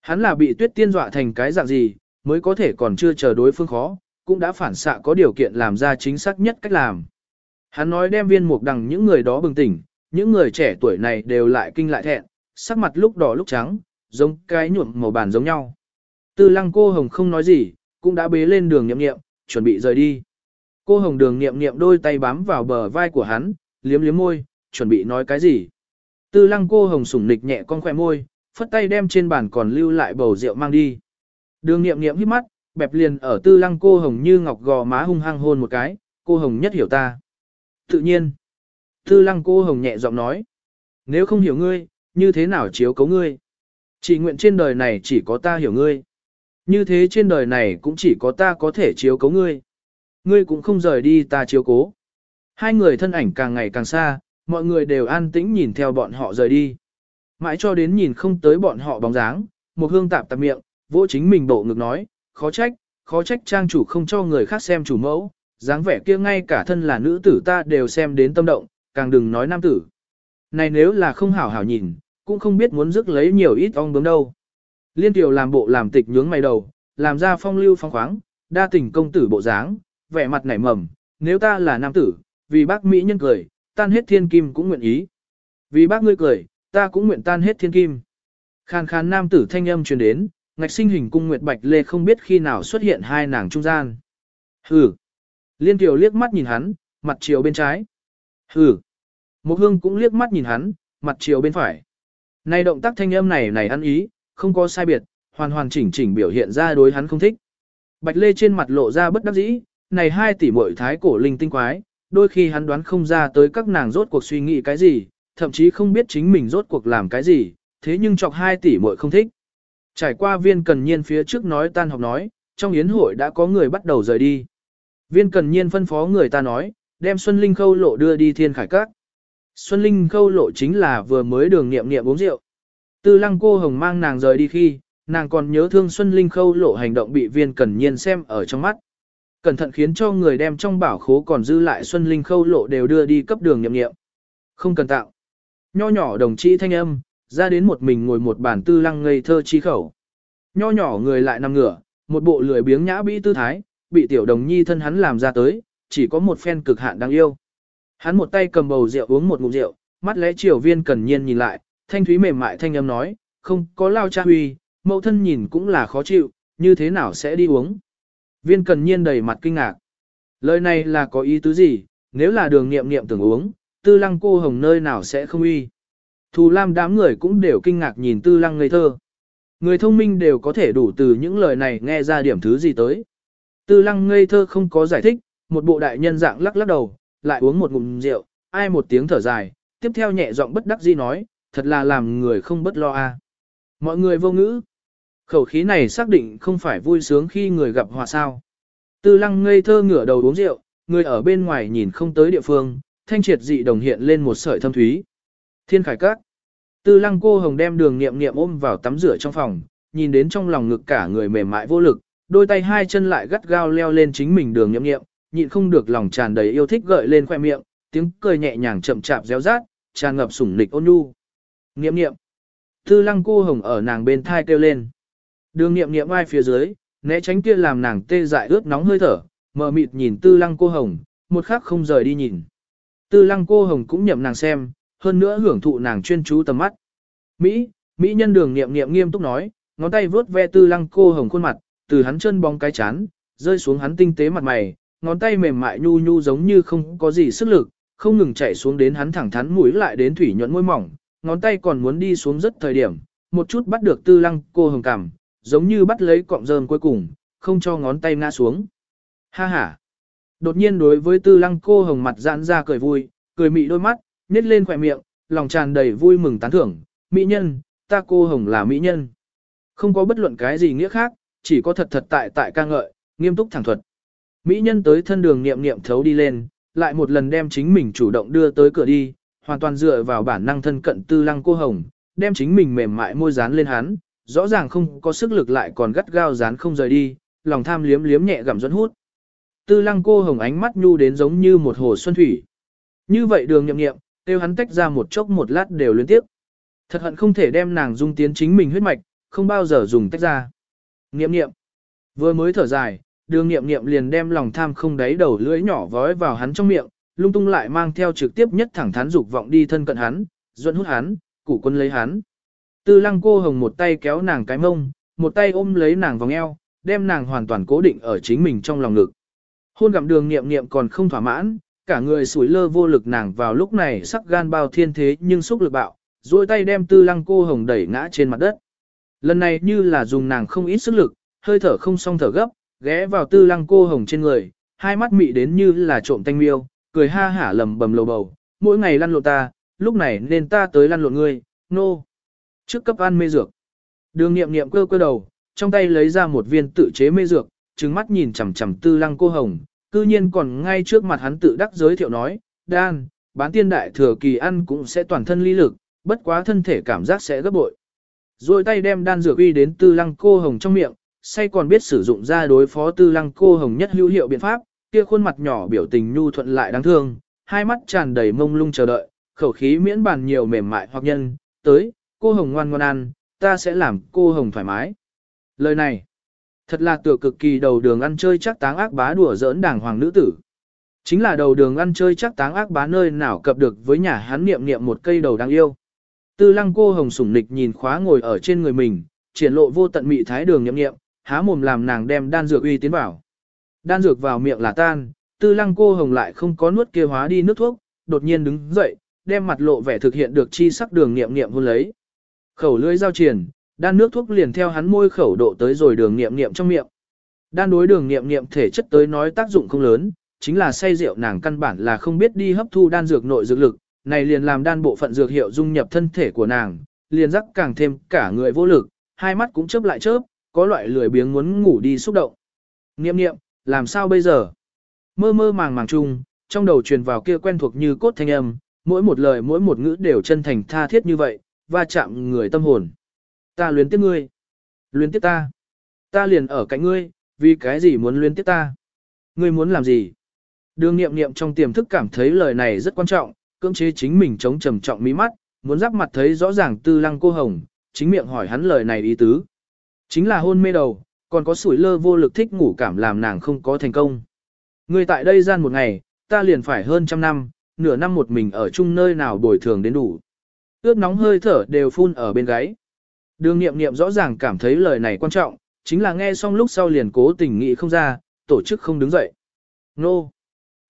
Hắn là bị tuyết tiên dọa thành cái dạng gì, mới có thể còn chưa chờ đối phương khó, cũng đã phản xạ có điều kiện làm ra chính xác nhất cách làm. Hắn nói đem viên mục đằng những người đó bừng tỉnh, những người trẻ tuổi này đều lại kinh lại thẹn, sắc mặt lúc đỏ lúc trắng, giống cái nhuộm màu bàn giống nhau. Tư lăng cô hồng không nói gì, cũng đã bế lên đường nhậm nghiệm, chuẩn bị rời đi. Cô hồng đường nghiệm nghiệm đôi tay bám vào bờ vai của hắn, liếm liếm môi, chuẩn bị nói cái gì. Tư lăng cô hồng sủng nịch nhẹ con khỏe môi, phất tay đem trên bàn còn lưu lại bầu rượu mang đi. Đường nghiệm nghiệm hít mắt, bẹp liền ở tư lăng cô hồng như ngọc gò má hung hăng hôn một cái, cô hồng nhất hiểu ta. Tự nhiên, tư lăng cô hồng nhẹ giọng nói, nếu không hiểu ngươi, như thế nào chiếu cấu ngươi? Chỉ nguyện trên đời này chỉ có ta hiểu ngươi. Như thế trên đời này cũng chỉ có ta có thể chiếu cấu ngươi. Ngươi cũng không rời đi ta chiếu cố. Hai người thân ảnh càng ngày càng xa, mọi người đều an tĩnh nhìn theo bọn họ rời đi. Mãi cho đến nhìn không tới bọn họ bóng dáng, một hương tạp tạp miệng, vỗ chính mình bộ ngực nói, khó trách, khó trách trang chủ không cho người khác xem chủ mẫu, dáng vẻ kia ngay cả thân là nữ tử ta đều xem đến tâm động, càng đừng nói nam tử. Này nếu là không hảo hảo nhìn, cũng không biết muốn rước lấy nhiều ít ong bướm đâu. Liên tiểu làm bộ làm tịch nhướng mày đầu, làm ra phong lưu phong khoáng, đa tình công tử bộ dáng, vẻ mặt nảy mầm, nếu ta là nam tử, vì bác Mỹ nhân cười, tan hết thiên kim cũng nguyện ý. Vì bác ngươi cười, ta cũng nguyện tan hết thiên kim. Khàn khàn nam tử thanh âm truyền đến, ngạch sinh hình cung nguyệt bạch lê không biết khi nào xuất hiện hai nàng trung gian. Hừ. Liên tiểu liếc mắt nhìn hắn, mặt chiều bên trái. Hừ. Một hương cũng liếc mắt nhìn hắn, mặt chiều bên phải. Này động tác thanh âm này này ăn ý, không có sai biệt, hoàn hoàn chỉnh chỉnh biểu hiện ra đối hắn không thích. Bạch Lê trên mặt lộ ra bất đắc dĩ, này hai tỷ muội thái cổ linh tinh quái, đôi khi hắn đoán không ra tới các nàng rốt cuộc suy nghĩ cái gì, thậm chí không biết chính mình rốt cuộc làm cái gì, thế nhưng chọc hai tỷ muội không thích. Trải qua viên cần nhiên phía trước nói tan học nói, trong yến hội đã có người bắt đầu rời đi. Viên cần nhiên phân phó người ta nói, đem Xuân Linh khâu lộ đưa đi thiên khải các. Xuân Linh khâu lộ chính là vừa mới đường nghiệm nghiệm uống rượu. Tư lăng cô hồng mang nàng rời đi khi, nàng còn nhớ thương Xuân Linh khâu lộ hành động bị viên cần nhiên xem ở trong mắt. Cẩn thận khiến cho người đem trong bảo khố còn dư lại Xuân Linh khâu lộ đều đưa đi cấp đường nghiệm nghiệm. Không cần tạo. Nho nhỏ đồng chí thanh âm, ra đến một mình ngồi một bàn tư lăng ngây thơ chi khẩu. Nho nhỏ người lại nằm ngửa, một bộ lười biếng nhã bĩ tư thái, bị tiểu đồng nhi thân hắn làm ra tới, chỉ có một phen cực hạn đáng yêu. Hắn một tay cầm bầu rượu uống một ngụm rượu, mắt lẽ triều viên cần nhiên nhìn lại, thanh thúy mềm mại thanh âm nói, không có lao cha huy, mẫu thân nhìn cũng là khó chịu, như thế nào sẽ đi uống. Viên cần nhiên đầy mặt kinh ngạc. Lời này là có ý tứ gì, nếu là đường nghiệm nghiệm tưởng uống, tư lăng cô hồng nơi nào sẽ không uy. Thù lam đám người cũng đều kinh ngạc nhìn tư lăng ngây thơ. Người thông minh đều có thể đủ từ những lời này nghe ra điểm thứ gì tới. Tư lăng ngây thơ không có giải thích, một bộ đại nhân dạng lắc lắc đầu, lại uống một ngụm rượu, ai một tiếng thở dài, tiếp theo nhẹ giọng bất đắc dĩ nói, thật là làm người không bất lo a. Mọi người vô ngữ. Khẩu khí này xác định không phải vui sướng khi người gặp hòa sao. Tư lăng ngây thơ ngửa đầu uống rượu, người ở bên ngoài nhìn không tới địa phương, thanh triệt dị đồng hiện lên một sợi thâm thúy. Thiên khải các. Tư lăng cô hồng đem đường nghiệm nghiệm ôm vào tắm rửa trong phòng, nhìn đến trong lòng ngực cả người mềm mại vô lực, đôi tay hai chân lại gắt gao leo lên chính mình đường nghiệm nghiệm, nhịn không được lòng tràn đầy yêu thích gợi lên khoe miệng, tiếng cười nhẹ nhàng chậm chạp réo rát, tràn ngập sủng nịch ôn nhu. Nghiệm nghiệm. Tư lăng cô hồng ở nàng bên thai kêu lên. Đường nghiệm nghiệm ai phía dưới, né tránh kia làm nàng tê dại ướt nóng hơi thở, mờ mịt nhìn tư lăng cô hồng, một khắc không rời đi nhìn. Tư lăng cô hồng cũng nhậm nàng xem, hơn nữa hưởng thụ nàng chuyên chú tầm mắt. Mỹ, Mỹ nhân đường nghiệm nghiệm nghiêm túc nói, ngón tay vướt ve tư lăng cô hồng khuôn mặt, từ hắn chân bóng cái chán, rơi xuống hắn tinh tế mặt mày, ngón tay mềm mại nhu nhu giống như không có gì sức lực, không ngừng chạy xuống đến hắn thẳng thắn mũi lại đến thủy nhuận môi mỏng, ngón tay còn muốn đi xuống rất thời điểm, một chút bắt được tư lăng cô hồng cảm, giống như bắt lấy cọng rơm cuối cùng, không cho ngón tay ngã xuống. Ha ha! Đột nhiên đối với tư lăng cô hồng mặt giãn ra cười vui, cười mị đôi mắt, nhét lên khỏe miệng, lòng tràn đầy vui mừng tán thưởng, mỹ nhân, ta cô hồng là mỹ nhân. Không có bất luận cái gì nghĩa khác, chỉ có thật thật tại tại ca ngợi, nghiêm túc thẳng thuật. Mỹ nhân tới thân đường niệm niệm thấu đi lên, lại một lần đem chính mình chủ động đưa tới cửa đi, hoàn toàn dựa vào bản năng thân cận tư lăng cô hồng, đem chính mình mềm mại môi dán lên hắn, rõ ràng không có sức lực lại còn gắt gao dán không rời đi, lòng tham liếm liếm nhẹ gặm dẫn hút. Tư lăng cô hồng ánh mắt nhu đến giống như một hồ xuân thủy. Như vậy đường nhậm nghiệm, tiêu hắn tách ra một chốc một lát đều liên tiếp. Thật hận không thể đem nàng dung tiến chính mình huyết mạch, không bao giờ dùng tách ra. Nghiệm nghiệm. Vừa mới thở dài, đường nghiệm nghiệm liền đem lòng tham không đáy đầu lưỡi nhỏ vói vào hắn trong miệng, lung tung lại mang theo trực tiếp nhất thẳng thắn dục vọng đi thân cận hắn, duẫn hút hắn, củ quân lấy hắn. Tư lăng cô hồng một tay kéo nàng cái mông, một tay ôm lấy nàng vòng eo, đem nàng hoàn toàn cố định ở chính mình trong lòng ngực. Hôn gặm đường nghiệm nghiệm còn không thỏa mãn, cả người sủi lơ vô lực nàng vào lúc này sắc gan bao thiên thế nhưng xúc lực bạo, duỗi tay đem tư lăng cô hồng đẩy ngã trên mặt đất. Lần này như là dùng nàng không ít sức lực, hơi thở không song thở gấp, ghé vào tư lăng cô hồng trên người, hai mắt mị đến như là trộm tanh miêu, cười ha hả lầm bầm lầu bầu, mỗi ngày lăn lộn ta, lúc này nên ta tới lăn lộn ngươi, nô. No. Trước cấp ăn mê dược, đường nghiệm nghiệm cơ cơ đầu, trong tay lấy ra một viên tự chế mê dược, trừng mắt nhìn chằm chằm tư lăng cô hồng, cư nhiên còn ngay trước mặt hắn tự đắc giới thiệu nói, đan, bán tiên đại thừa kỳ ăn cũng sẽ toàn thân ly lực, bất quá thân thể cảm giác sẽ gấp bội. Rồi tay đem đan dược uy đến tư lăng cô hồng trong miệng, say còn biết sử dụng ra đối phó tư lăng cô hồng nhất hữu hiệu biện pháp, kia khuôn mặt nhỏ biểu tình nhu thuận lại đáng thương, hai mắt tràn đầy mông lung chờ đợi, khẩu khí miễn bàn nhiều mềm mại hoặc nhân, tới, cô hồng ngoan ngoan ăn, ta sẽ làm cô hồng thoải mái. Lời này, thật là tựa cực kỳ đầu đường ăn chơi chắc táng ác bá đùa giỡn đảng hoàng nữ tử. Chính là đầu đường ăn chơi chắc táng ác bá nơi nào cập được với nhà hắn niệm niệm một cây đầu đáng yêu. Tư lăng cô hồng sủng nịch nhìn khóa ngồi ở trên người mình, triển lộ vô tận mị thái đường niệm niệm, há mồm làm nàng đem đan dược uy tiến vào. Đan dược vào miệng là tan, tư lăng cô hồng lại không có nuốt kia hóa đi nước thuốc, đột nhiên đứng dậy, đem mặt lộ vẻ thực hiện được chi sắc đường niệm niệm hôn lấy. Khẩu lưỡi giao triển, đan nước thuốc liền theo hắn môi khẩu độ tới rồi đường niệm niệm trong miệng. Đan đối đường niệm niệm thể chất tới nói tác dụng không lớn, chính là say rượu nàng căn bản là không biết đi hấp thu đan dược nội dược lực, này liền làm đan bộ phận dược hiệu dung nhập thân thể của nàng, liền rắc càng thêm cả người vô lực, hai mắt cũng chớp lại chớp, có loại lười biếng muốn ngủ đi xúc động. Niệm niệm, làm sao bây giờ? Mơ mơ màng màng chung, trong đầu truyền vào kia quen thuộc như cốt thanh âm, mỗi một lời mỗi một ngữ đều chân thành tha thiết như vậy, va chạm người tâm hồn. Ta luyến tiếc ngươi. Luyến tiếc ta. Ta liền ở cạnh ngươi, vì cái gì muốn luyến tiếc ta? Ngươi muốn làm gì? Đường nghiệm nghiệm trong tiềm thức cảm thấy lời này rất quan trọng, cưỡng chế chính mình chống trầm trọng mí mắt, muốn rắc mặt thấy rõ ràng tư lăng cô hồng, chính miệng hỏi hắn lời này ý tứ. Chính là hôn mê đầu, còn có sủi lơ vô lực thích ngủ cảm làm nàng không có thành công. Người tại đây gian một ngày, ta liền phải hơn trăm năm, nửa năm một mình ở chung nơi nào bồi thường đến đủ. Ướt nóng hơi thở đều phun ở bên gáy. Đường nghiệm nghiệm rõ ràng cảm thấy lời này quan trọng, chính là nghe xong lúc sau liền cố tình nghĩ không ra, tổ chức không đứng dậy. Nô!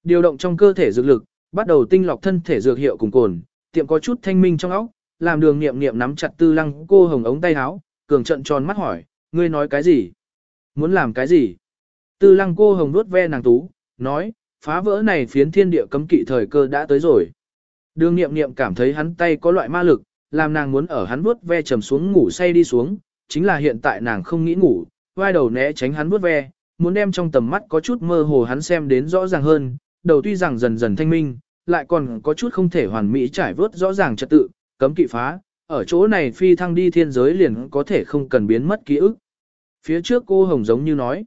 Điều động trong cơ thể dược lực, bắt đầu tinh lọc thân thể dược hiệu cùng cồn, tiệm có chút thanh minh trong óc, làm đường nghiệm nghiệm nắm chặt tư lăng cô hồng ống tay áo, cường trận tròn mắt hỏi, ngươi nói cái gì? Muốn làm cái gì? Tư lăng cô hồng nuốt ve nàng tú, nói, phá vỡ này phiến thiên địa cấm kỵ thời cơ đã tới rồi. Đường nghiệm nghiệm cảm thấy hắn tay có loại ma lực, làm nàng muốn ở hắn vuốt ve trầm xuống ngủ say đi xuống, chính là hiện tại nàng không nghĩ ngủ, vai đầu né tránh hắn vuốt ve, muốn đem trong tầm mắt có chút mơ hồ hắn xem đến rõ ràng hơn, đầu tuy rằng dần dần thanh minh, lại còn có chút không thể hoàn mỹ trải vớt rõ ràng trật tự, cấm kỵ phá, ở chỗ này phi thăng đi thiên giới liền có thể không cần biến mất ký ức. Phía trước cô Hồng giống như nói,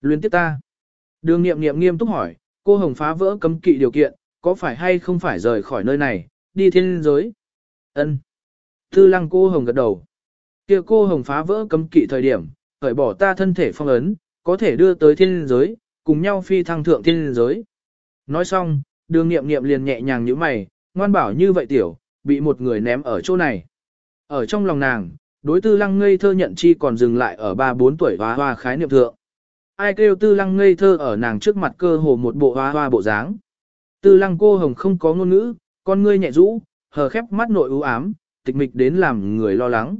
luyến tiếp ta. Đường nghiệm nghiệm nghiêm túc hỏi, cô Hồng phá vỡ cấm kỵ điều kiện, có phải hay không phải rời khỏi nơi này, đi thiên giới? Ân. Tư lăng cô Hồng gật đầu. kia cô Hồng phá vỡ cấm kỵ thời điểm, khởi bỏ ta thân thể phong ấn, có thể đưa tới thiên giới, cùng nhau phi thăng thượng thiên giới. Nói xong, đường nghiệm nghiệm liền nhẹ nhàng như mày, ngoan bảo như vậy tiểu, bị một người ném ở chỗ này. Ở trong lòng nàng, đối tư lăng ngây thơ nhận chi còn dừng lại ở 3-4 tuổi hoa hoa khái niệm thượng. Ai kêu tư lăng ngây thơ ở nàng trước mặt cơ hồ một bộ hoa hoa bộ dáng. Tư lăng cô hồng không có ngôn ngữ, con ngươi nhẹ rũ, hờ khép mắt nội ưu ám, tịch mịch đến làm người lo lắng.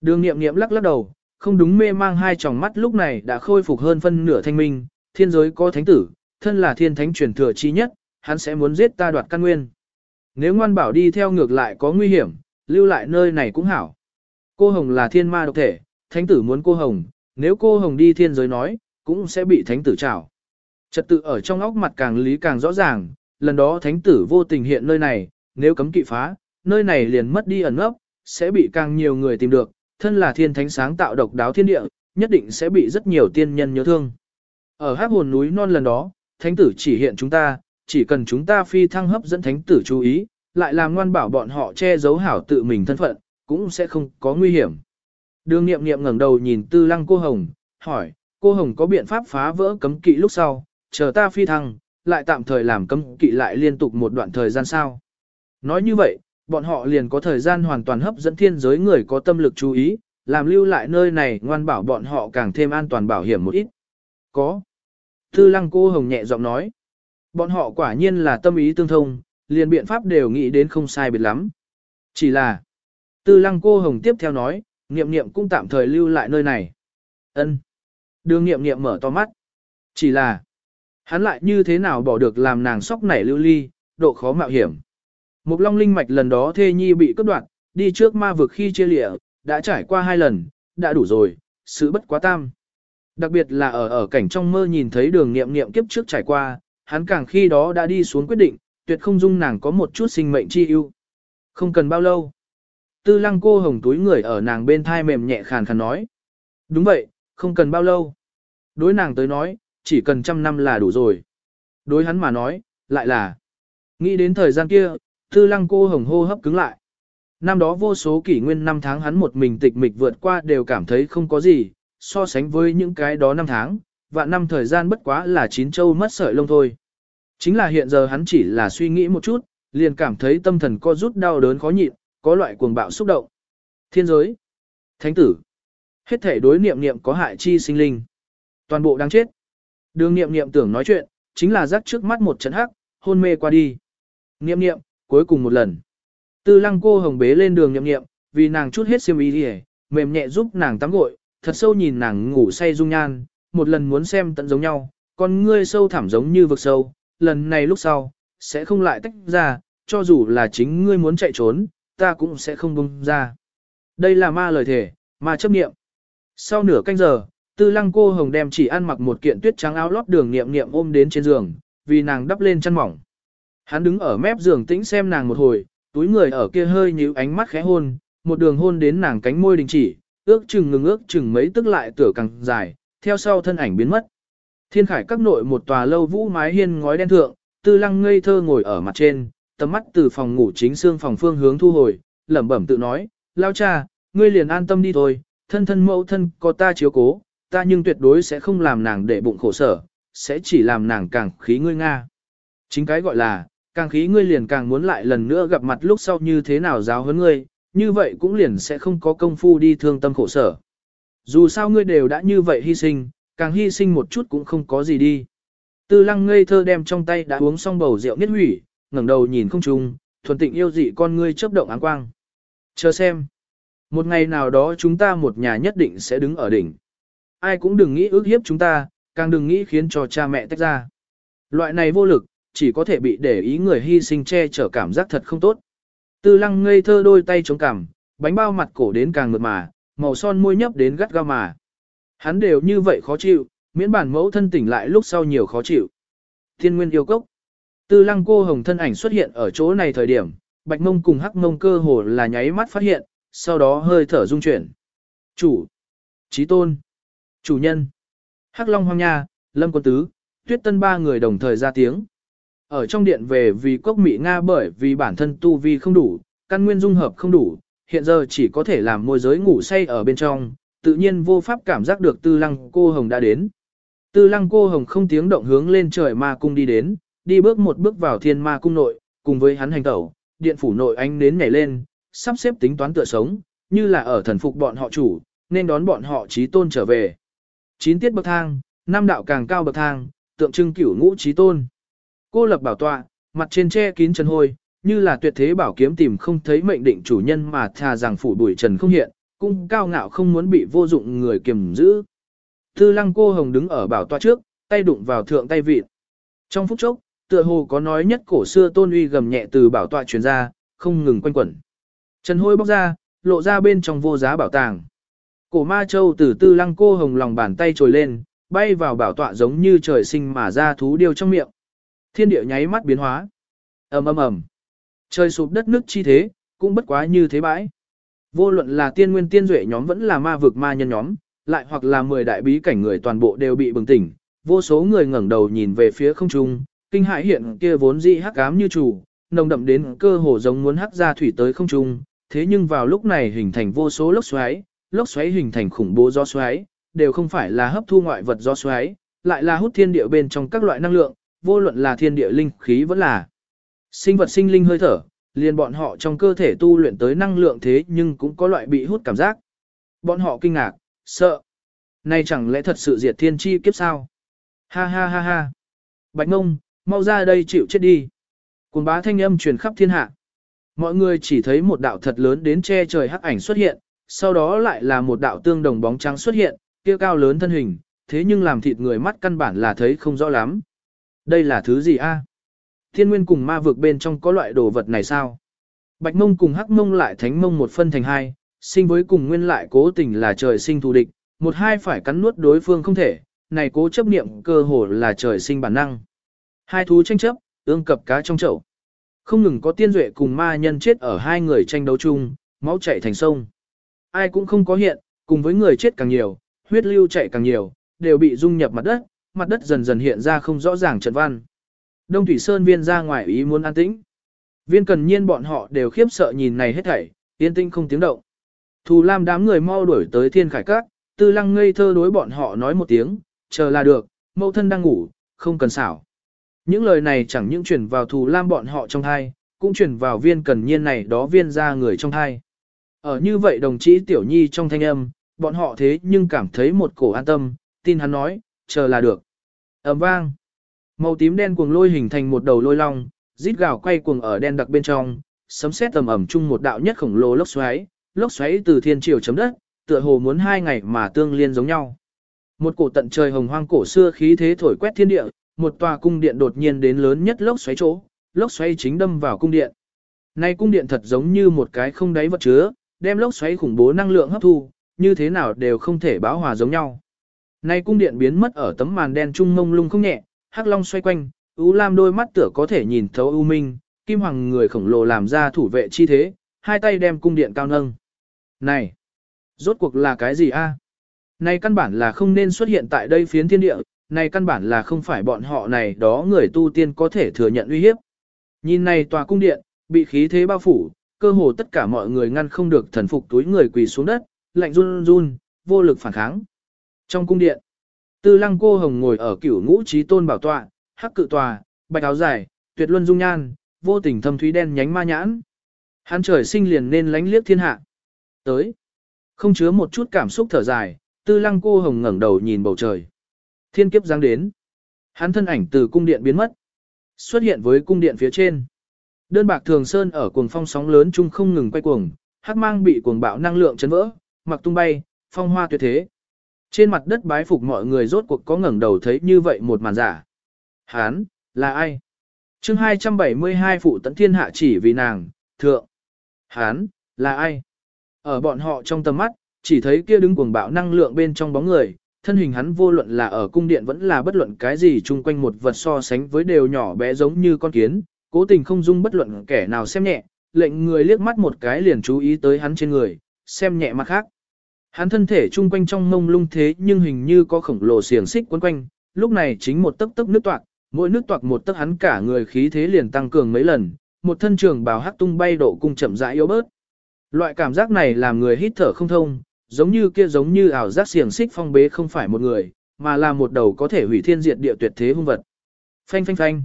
Đường nghiệm nghiệm lắc lắc đầu, không đúng mê mang hai tròng mắt lúc này đã khôi phục hơn phân nửa thanh minh, thiên giới có thánh tử, thân là thiên thánh truyền thừa chi nhất, hắn sẽ muốn giết ta đoạt căn nguyên. Nếu ngoan bảo đi theo ngược lại có nguy hiểm, lưu lại nơi này cũng hảo. Cô Hồng là thiên ma độc thể, thánh tử muốn cô Hồng, nếu cô Hồng đi thiên giới nói, cũng sẽ bị thánh tử trảo. Trật tự ở trong óc mặt càng lý càng rõ ràng, lần đó thánh tử vô tình hiện nơi này, nếu cấm kỵ phá, nơi này liền mất đi ẩn ấp, sẽ bị càng nhiều người tìm được, thân là thiên thánh sáng tạo độc đáo thiên địa, nhất định sẽ bị rất nhiều tiên nhân nhớ thương. Ở hắc hồn núi non lần đó, thánh tử chỉ hiện chúng ta, chỉ cần chúng ta phi thăng hấp dẫn thánh tử chú ý, lại làm ngoan bảo bọn họ che giấu hảo tự mình thân phận, cũng sẽ không có nguy hiểm. Đường nghiệm nghiệm ngẩng đầu nhìn tư lăng cô Hồng, hỏi, cô Hồng có biện pháp phá vỡ cấm kỵ lúc sau, chờ ta phi thăng, lại tạm thời làm cấm kỵ lại liên tục một đoạn thời gian sao. Nói như vậy, bọn họ liền có thời gian hoàn toàn hấp dẫn thiên giới người có tâm lực chú ý, làm lưu lại nơi này ngoan bảo bọn họ càng thêm an toàn bảo hiểm một ít. Có. Tư lăng cô Hồng nhẹ giọng nói. Bọn họ quả nhiên là tâm ý tương thông, liền biện pháp đều nghĩ đến không sai biệt lắm. Chỉ là, tư lăng cô hồng tiếp theo nói, niệm niệm cũng tạm thời lưu lại nơi này. ân Đường niệm niệm mở to mắt. Chỉ là, hắn lại như thế nào bỏ được làm nàng sóc nảy lưu ly, độ khó mạo hiểm. Một long linh mạch lần đó thê nhi bị cướp đoạt, đi trước ma vực khi chia lịa, đã trải qua hai lần, đã đủ rồi, sự bất quá tam. Đặc biệt là ở ở cảnh trong mơ nhìn thấy đường niệm niệm kiếp trước trải qua, hắn càng khi đó đã đi xuống quyết định, tuyệt không dung nàng có một chút sinh mệnh chi ưu. Không cần bao lâu. Tư lăng cô hồng túi người ở nàng bên thai mềm nhẹ khàn khàn nói. Đúng vậy, không cần bao lâu. Đối nàng tới nói, chỉ cần trăm năm là đủ rồi. Đối hắn mà nói, lại là. Nghĩ đến thời gian kia, tư lăng cô hồng hô hấp cứng lại. Năm đó vô số kỷ nguyên năm tháng hắn một mình tịch mịch vượt qua đều cảm thấy không có gì, so sánh với những cái đó năm tháng, và năm thời gian bất quá là chín châu mất sợi lông thôi. Chính là hiện giờ hắn chỉ là suy nghĩ một chút, liền cảm thấy tâm thần co rút đau đớn khó nhịn, có loại cuồng bạo xúc động. Thiên giới, thánh tử, hết thể đối niệm niệm có hại chi sinh linh. Toàn bộ đang chết. Đường niệm niệm tưởng nói chuyện, chính là rắc trước mắt một trận hắc, hôn mê qua đi. Niệm niệm, cuối cùng một lần. Tư lăng cô hồng bế lên đường niệm niệm, vì nàng chút hết siêm ý đi mềm nhẹ giúp nàng tắm gội, thật sâu nhìn nàng ngủ say dung nhan, một lần muốn xem tận giống nhau, con ngươi sâu thẳm giống như vực sâu, lần này lúc sau, sẽ không lại tách ra, cho dù là chính ngươi muốn chạy trốn, ta cũng sẽ không buông ra. Đây là ma lời thể, ma chấp niệm. Sau nửa canh giờ, tư lăng cô hồng đem chỉ ăn mặc một kiện tuyết trắng áo lót đường niệm niệm ôm đến trên giường, vì nàng đắp lên chăn mỏng. Hắn đứng ở mép giường tĩnh xem nàng một hồi, túi người ở kia hơi nhíu ánh mắt khẽ hôn, một đường hôn đến nàng cánh môi đình chỉ, ước chừng ngừng ước chừng mấy tức lại tửa càng dài, theo sau thân ảnh biến mất. Thiên khải các nội một tòa lâu vũ mái hiên ngói đen thượng, tư lăng ngây thơ ngồi ở mặt trên, tầm mắt từ phòng ngủ chính xương phòng phương hướng thu hồi, lẩm bẩm tự nói, lao cha, ngươi liền an tâm đi thôi, thân thân mẫu thân có ta chiếu cố, ta nhưng tuyệt đối sẽ không làm nàng để bụng khổ sở, sẽ chỉ làm nàng càng khí ngươi Nga. Chính cái gọi là, càng khí ngươi liền càng muốn lại lần nữa gặp mặt lúc sau như thế nào giáo huấn ngươi, như vậy cũng liền sẽ không có công phu đi thương tâm khổ sở. Dù sao ngươi đều đã như vậy hy sinh, càng hy sinh một chút cũng không có gì đi. Tư lăng ngây thơ đem trong tay đã uống xong bầu rượu nghiết hủy, ngẩng đầu nhìn không trung, thuần tịnh yêu dị con ngươi chớp động áng quang. Chờ xem. Một ngày nào đó chúng ta một nhà nhất định sẽ đứng ở đỉnh. Ai cũng đừng nghĩ ước hiếp chúng ta, càng đừng nghĩ khiến cho cha mẹ tách ra. Loại này vô lực, chỉ có thể bị để ý người hy sinh che chở cảm giác thật không tốt. Tư lăng ngây thơ đôi tay chống cằm, bánh bao mặt cổ đến càng mượt mà, màu son môi nhấp đến gắt gao mà. Hắn đều như vậy khó chịu, miễn bản mẫu thân tỉnh lại lúc sau nhiều khó chịu. Thiên nguyên yêu cốc. Tư lăng cô hồng thân ảnh xuất hiện ở chỗ này thời điểm, bạch mông cùng hắc mông cơ hồ là nháy mắt phát hiện, sau đó hơi thở dung chuyển. Chủ. Chí tôn. Chủ nhân. Hắc long hoang nha, lâm quân tứ, tuyết tân ba người đồng thời ra tiếng. Ở trong điện về vì quốc mỹ Nga bởi vì bản thân tu vi không đủ, căn nguyên dung hợp không đủ, hiện giờ chỉ có thể làm môi giới ngủ say ở bên trong, tự nhiên vô pháp cảm giác được tư lăng cô hồng đã đến. Tư lăng cô hồng không tiếng động hướng lên trời ma cung đi đến, đi bước một bước vào thiên ma cung nội, cùng với hắn hành tẩu, điện phủ nội ánh nến nhảy lên, sắp xếp tính toán tựa sống, như là ở thần phục bọn họ chủ, nên đón bọn họ trí tôn trở về. Chín tiết bậc thang, năm đạo càng cao bậc thang, tượng trưng cửu ngũ trí tôn. Cô lập bảo tọa, mặt trên che kín chân hôi, như là tuyệt thế bảo kiếm tìm không thấy mệnh định chủ nhân mà thà rằng phủ đuổi trần không hiện, cung cao ngạo không muốn bị vô dụng người kiềm giữ. Tư lăng cô hồng đứng ở bảo toa trước, tay đụng vào thượng tay vịt. Trong phút chốc, tựa hồ có nói nhất cổ xưa tôn uy gầm nhẹ từ bảo toa truyền ra, không ngừng quanh quẩn. Trần hôi bóc ra, lộ ra bên trong vô giá bảo tàng. Cổ ma châu từ tư lăng cô hồng lòng bàn tay trồi lên, bay vào bảo tọa giống như trời sinh mà ra thú điêu trong miệng. Thiên địa nháy mắt biến hóa. ầm ầm ầm, Trời sụp đất nước chi thế, cũng bất quá như thế bãi. Vô luận là tiên nguyên tiên duệ nhóm vẫn là ma vực ma nhân nhóm, lại hoặc là 10 đại bí cảnh người toàn bộ đều bị bừng tỉnh, vô số người ngẩng đầu nhìn về phía không trung, kinh hãi hiện kia vốn dị hắc ám như chủ, nồng đậm đến cơ hồ giống muốn hắc ra thủy tới không trung, thế nhưng vào lúc này hình thành vô số lốc xoáy, lốc xoáy hình thành khủng bố gió xoáy, đều không phải là hấp thu ngoại vật gió xoáy, lại là hút thiên địa bên trong các loại năng lượng, vô luận là thiên địa linh khí vẫn là sinh vật sinh linh hơi thở, liền bọn họ trong cơ thể tu luyện tới năng lượng thế nhưng cũng có loại bị hút cảm giác. Bọn họ kinh ngạc, sợ. Này chẳng lẽ thật sự diệt thiên chi kiếp sao? Ha ha ha ha. Bạch ngông, mau ra đây chịu chết đi. Cùng bá thanh âm truyền khắp thiên hạ. Mọi người chỉ thấy một đạo thật lớn đến che trời hắc ảnh xuất hiện, sau đó lại là một đạo tương đồng bóng trắng xuất hiện, kia cao lớn thân hình, thế nhưng làm thịt người mắt căn bản là thấy không rõ lắm. Đây là thứ gì a? Thiên nguyên cùng ma vực bên trong có loại đồ vật này sao? Bạch mông cùng hắc mông lại thánh mông một phân thành hai, sinh với cùng nguyên lại cố tình là trời sinh thù địch, một hai phải cắn nuốt đối phương không thể, này cố chấp niệm cơ hồ là trời sinh bản năng. Hai thú tranh chấp, ương cập cá trong chậu. Không ngừng có tiên duệ cùng ma nhân chết ở hai người tranh đấu chung, máu chảy thành sông. Ai cũng không có hiện, cùng với người chết càng nhiều, huyết lưu chảy càng nhiều, đều bị dung nhập mặt đất, mặt đất dần dần hiện ra không rõ ràng trận văn. Đông Thủy Sơn viên ra ngoài ý muốn an tĩnh. Viên cần nhiên bọn họ đều khiếp sợ nhìn này hết thảy, yên tĩnh không tiếng động. Thù Lam đám người mau đuổi tới thiên khải các, tư lăng ngây thơ đối bọn họ nói một tiếng, chờ là được, mẫu thân đang ngủ, không cần xảo. Những lời này chẳng những truyền vào thù Lam bọn họ trong thai, cũng truyền vào viên cần nhiên này đó viên ra người trong thai. Ở như vậy đồng chí Tiểu Nhi trong thanh âm, bọn họ thế nhưng cảm thấy một cổ an tâm, tin hắn nói, chờ là được. ầm vang. Màu tím đen cuồng lôi hình thành một đầu lôi long, rít gào quay cuồng ở đen đặc bên trong, sấm sét tầm ẩm chung một đạo nhất khổng lồ lốc xoáy, lốc xoáy từ thiên triều chấm đất, tựa hồ muốn hai ngày mà tương liên giống nhau. Một cổ tận trời hồng hoang cổ xưa khí thế thổi quét thiên địa, một tòa cung điện đột nhiên đến lớn nhất lốc xoáy chỗ, lốc xoáy chính đâm vào cung điện. Nay cung điện thật giống như một cái không đáy vật chứa, đem lốc xoáy khủng bố năng lượng hấp thu, như thế nào đều không thể báo hòa giống nhau. Nay cung điện biến mất ở tấm màn đen trung mông lung không nhẹ, hắc long xoay quanh, u lam đôi mắt tựa có thể nhìn thấu ưu minh, kim hoàng người khổng lồ làm ra thủ vệ chi thế, hai tay đem cung điện cao nâng. Này, rốt cuộc là cái gì a? Này căn bản là không nên xuất hiện tại đây phiến thiên địa, này căn bản là không phải bọn họ này đó người tu tiên có thể thừa nhận uy hiếp. Nhìn này tòa cung điện, bị khí thế bao phủ, cơ hồ tất cả mọi người ngăn không được thần phục túi người quỳ xuống đất, lạnh run run, vô lực phản kháng. Trong cung điện, tư lăng cô hồng ngồi ở cửu ngũ trí tôn bảo tọa, hắc cự tòa, bạch áo dài, tuyệt luân dung nhan, vô tình thâm thúy đen nhánh ma nhãn. Hắn trời sinh liền nên lánh liếc thiên hạ. Tới, không chứa một chút cảm xúc thở dài, tư lăng cô hồng ngẩng đầu nhìn bầu trời. Thiên kiếp giáng đến. Hắn thân ảnh từ cung điện biến mất. Xuất hiện với cung điện phía trên. Đơn bạc thường sơn ở cuồng phong sóng lớn chung không ngừng quay cuồng, hắc mang bị cuồng bạo năng lượng chấn vỡ, mặc tung bay, phong hoa tuyệt thế. Trên mặt đất bái phục mọi người rốt cuộc có ngẩng đầu thấy như vậy một màn giả. Hán, là ai? chương 272 phụ tận thiên hạ chỉ vì nàng, thượng. Hán, là ai? Ở bọn họ trong tầm mắt, chỉ thấy kia đứng cuồng bạo năng lượng bên trong bóng người, thân hình hắn vô luận là ở cung điện vẫn là bất luận cái gì chung quanh một vật so sánh với đều nhỏ bé giống như con kiến, cố tình không dung bất luận kẻ nào xem nhẹ, lệnh người liếc mắt một cái liền chú ý tới hắn trên người, xem nhẹ mặt khác. Hắn thân thể chung quanh trong mông lung thế nhưng hình như có khổng lồ xiềng xích quấn quanh, lúc này chính một tấc tấc nước toạc, mỗi nước toạc một tấc hắn cả người khí thế liền tăng cường mấy lần, một thân trường bào hắc tung bay độ cung chậm rãi yếu bớt. Loại cảm giác này làm người hít thở không thông, giống như kia giống như ảo giác xiềng xích phong bế không phải một người, mà là một đầu có thể hủy thiên diệt địa tuyệt thế hung vật. Phanh phanh phanh.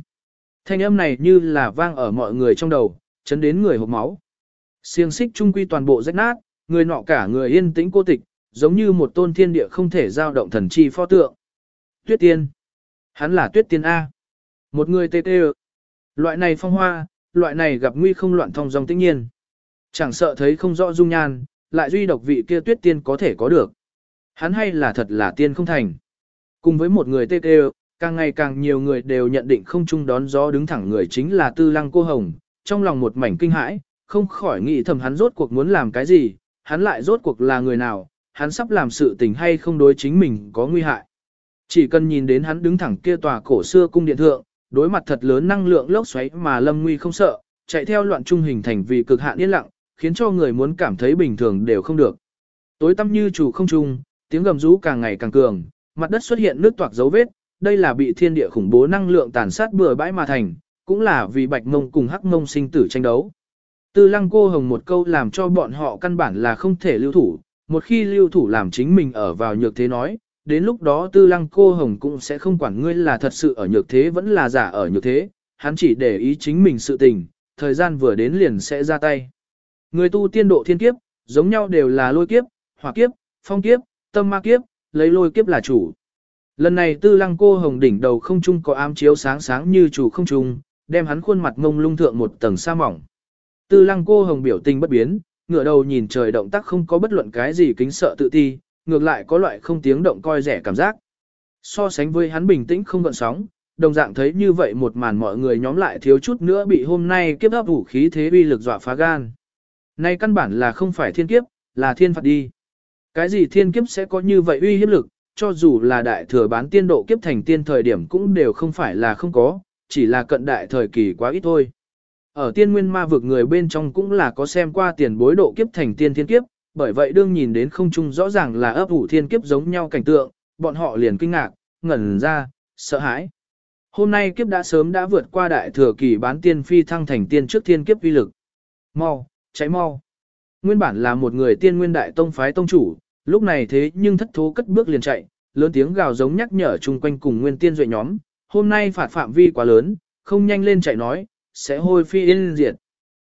Thanh âm này như là vang ở mọi người trong đầu, chấn đến người hộp máu. Xiềng xích trung quy toàn bộ rách nát, người nọ cả người yên tĩnh cô tịch, giống như một tôn thiên địa không thể giao động thần chi pho tượng. Tuyết tiên. Hắn là tuyết tiên A. Một người tê tê Loại này phong hoa, loại này gặp nguy không loạn thông dòng tĩnh nhiên. Chẳng sợ thấy không rõ dung nhan, lại duy độc vị kia tuyết tiên có thể có được. Hắn hay là thật là tiên không thành. Cùng với một người tê tê, càng ngày càng nhiều người đều nhận định không chung đón gió đứng thẳng người chính là tư lăng cô hồng, trong lòng một mảnh kinh hãi, không khỏi nghĩ thầm hắn rốt cuộc muốn làm cái gì, hắn lại rốt cuộc là người nào, hắn sắp làm sự tình hay không đối chính mình có nguy hại. Chỉ cần nhìn đến hắn đứng thẳng kia tòa cổ xưa cung điện thượng, đối mặt thật lớn năng lượng lốc xoáy mà lâm nguy không sợ, chạy theo loạn trung hình thành vì cực hạn yên lặng, khiến cho người muốn cảm thấy bình thường đều không được. Tối tăm như chủ không trung, tiếng gầm rú càng ngày càng cường, mặt đất xuất hiện nước toạc dấu vết, đây là bị thiên địa khủng bố năng lượng tàn sát bừa bãi mà thành, cũng là vì bạch mông cùng hắc mông sinh tử tranh đấu. Tư lăng cô hồng một câu làm cho bọn họ căn bản là không thể lưu thủ, một khi lưu thủ làm chính mình ở vào nhược thế nói, đến lúc đó tư lăng cô hồng cũng sẽ không quản ngươi là thật sự ở nhược thế vẫn là giả ở nhược thế, hắn chỉ để ý chính mình sự tình, thời gian vừa đến liền sẽ ra tay. Người tu tiên độ thiên kiếp, giống nhau đều là lôi kiếp, hỏa kiếp, phong kiếp, tâm ma kiếp, lấy lôi kiếp là chủ. Lần này tư lăng cô hồng đỉnh đầu không trung có ám chiếu sáng sáng như chủ không trung, đem hắn khuôn mặt ngông lung thượng một tầng sa mỏng. Tư lăng cô hồng biểu tình bất biến, ngửa đầu nhìn trời động tác không có bất luận cái gì kính sợ tự ti, ngược lại có loại không tiếng động coi rẻ cảm giác. So sánh với hắn bình tĩnh không gợn sóng, đồng dạng thấy như vậy một màn mọi người nhóm lại thiếu chút nữa bị hôm nay kiếp áp vũ khí thế uy lực dọa phá gan. Nay căn bản là không phải thiên kiếp, là thiên phạt đi. Cái gì thiên kiếp sẽ có như vậy uy hiếp lực, cho dù là đại thừa bán tiên độ kiếp thành tiên thời điểm cũng đều không phải là không có, chỉ là cận đại thời kỳ quá ít thôi. Ở tiên nguyên ma vực người bên trong cũng là có xem qua tiền bối độ kiếp thành tiên thiên kiếp, bởi vậy đương nhìn đến không trung rõ ràng là ấp ủ thiên kiếp giống nhau cảnh tượng, bọn họ liền kinh ngạc, ngẩn ra, sợ hãi. Hôm nay kiếp đã sớm đã vượt qua đại thừa kỳ bán tiên phi thăng thành tiên trước thiên kiếp vi lực. Mau, cháy mau. Nguyên bản là một người tiên nguyên đại tông phái tông chủ, lúc này thế nhưng thất thố cất bước liền chạy, lớn tiếng gào giống nhắc nhở chung quanh cùng nguyên tiên duệ nhóm, hôm nay phạt phạm vi quá lớn, không nhanh lên chạy nói, sẽ hôi phi yên diệt.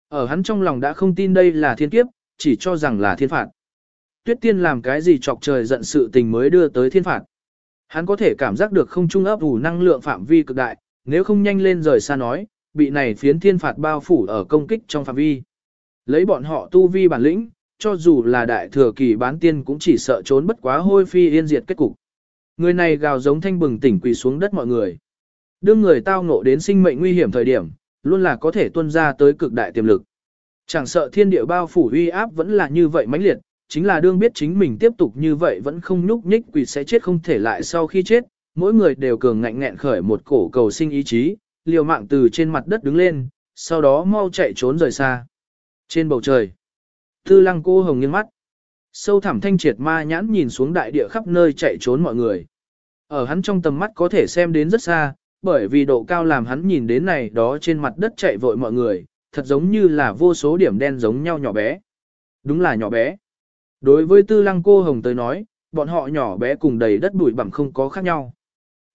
Ở hắn trong lòng đã không tin đây là thiên kiếp, chỉ cho rằng là thiên phạt. Tuyết tiên làm cái gì chọc trời giận sự tình mới đưa tới thiên phạt. Hắn có thể cảm giác được không trung ấp ủ năng lượng phạm vi cực đại, nếu không nhanh lên rời xa nói, bị này phiến thiên phạt bao phủ ở công kích trong phạm vi. Lấy bọn họ tu vi bản lĩnh, cho dù là đại thừa kỳ bán tiên cũng chỉ sợ trốn bất quá hôi phi yên diệt kết cục. Người này gào giống thanh bừng tỉnh quỳ xuống đất mọi người. Đương người tao ngộ đến sinh mệnh nguy hiểm thời điểm, luôn là có thể tuân ra tới cực đại tiềm lực. Chẳng sợ thiên địa bao phủ uy áp vẫn là như vậy mãnh liệt, chính là đương biết chính mình tiếp tục như vậy vẫn không nhúc nhích quỷ sẽ chết không thể lại sau khi chết, mỗi người đều cường ngạnh nghẹn khởi một cổ cầu sinh ý chí, liều mạng từ trên mặt đất đứng lên, sau đó mau chạy trốn rời xa. Trên bầu trời, tư lăng cô hồng nghiêng mắt, sâu thẳm thanh triệt ma nhãn nhìn xuống đại địa khắp nơi chạy trốn mọi người. Ở hắn trong tầm mắt có thể xem đến rất xa, bởi vì độ cao làm hắn nhìn đến này đó trên mặt đất chạy vội mọi người, thật giống như là vô số điểm đen giống nhau nhỏ bé. Đúng là nhỏ bé. Đối với tư lăng cô hồng tới nói, bọn họ nhỏ bé cùng đầy đất bụi bặm không có khác nhau.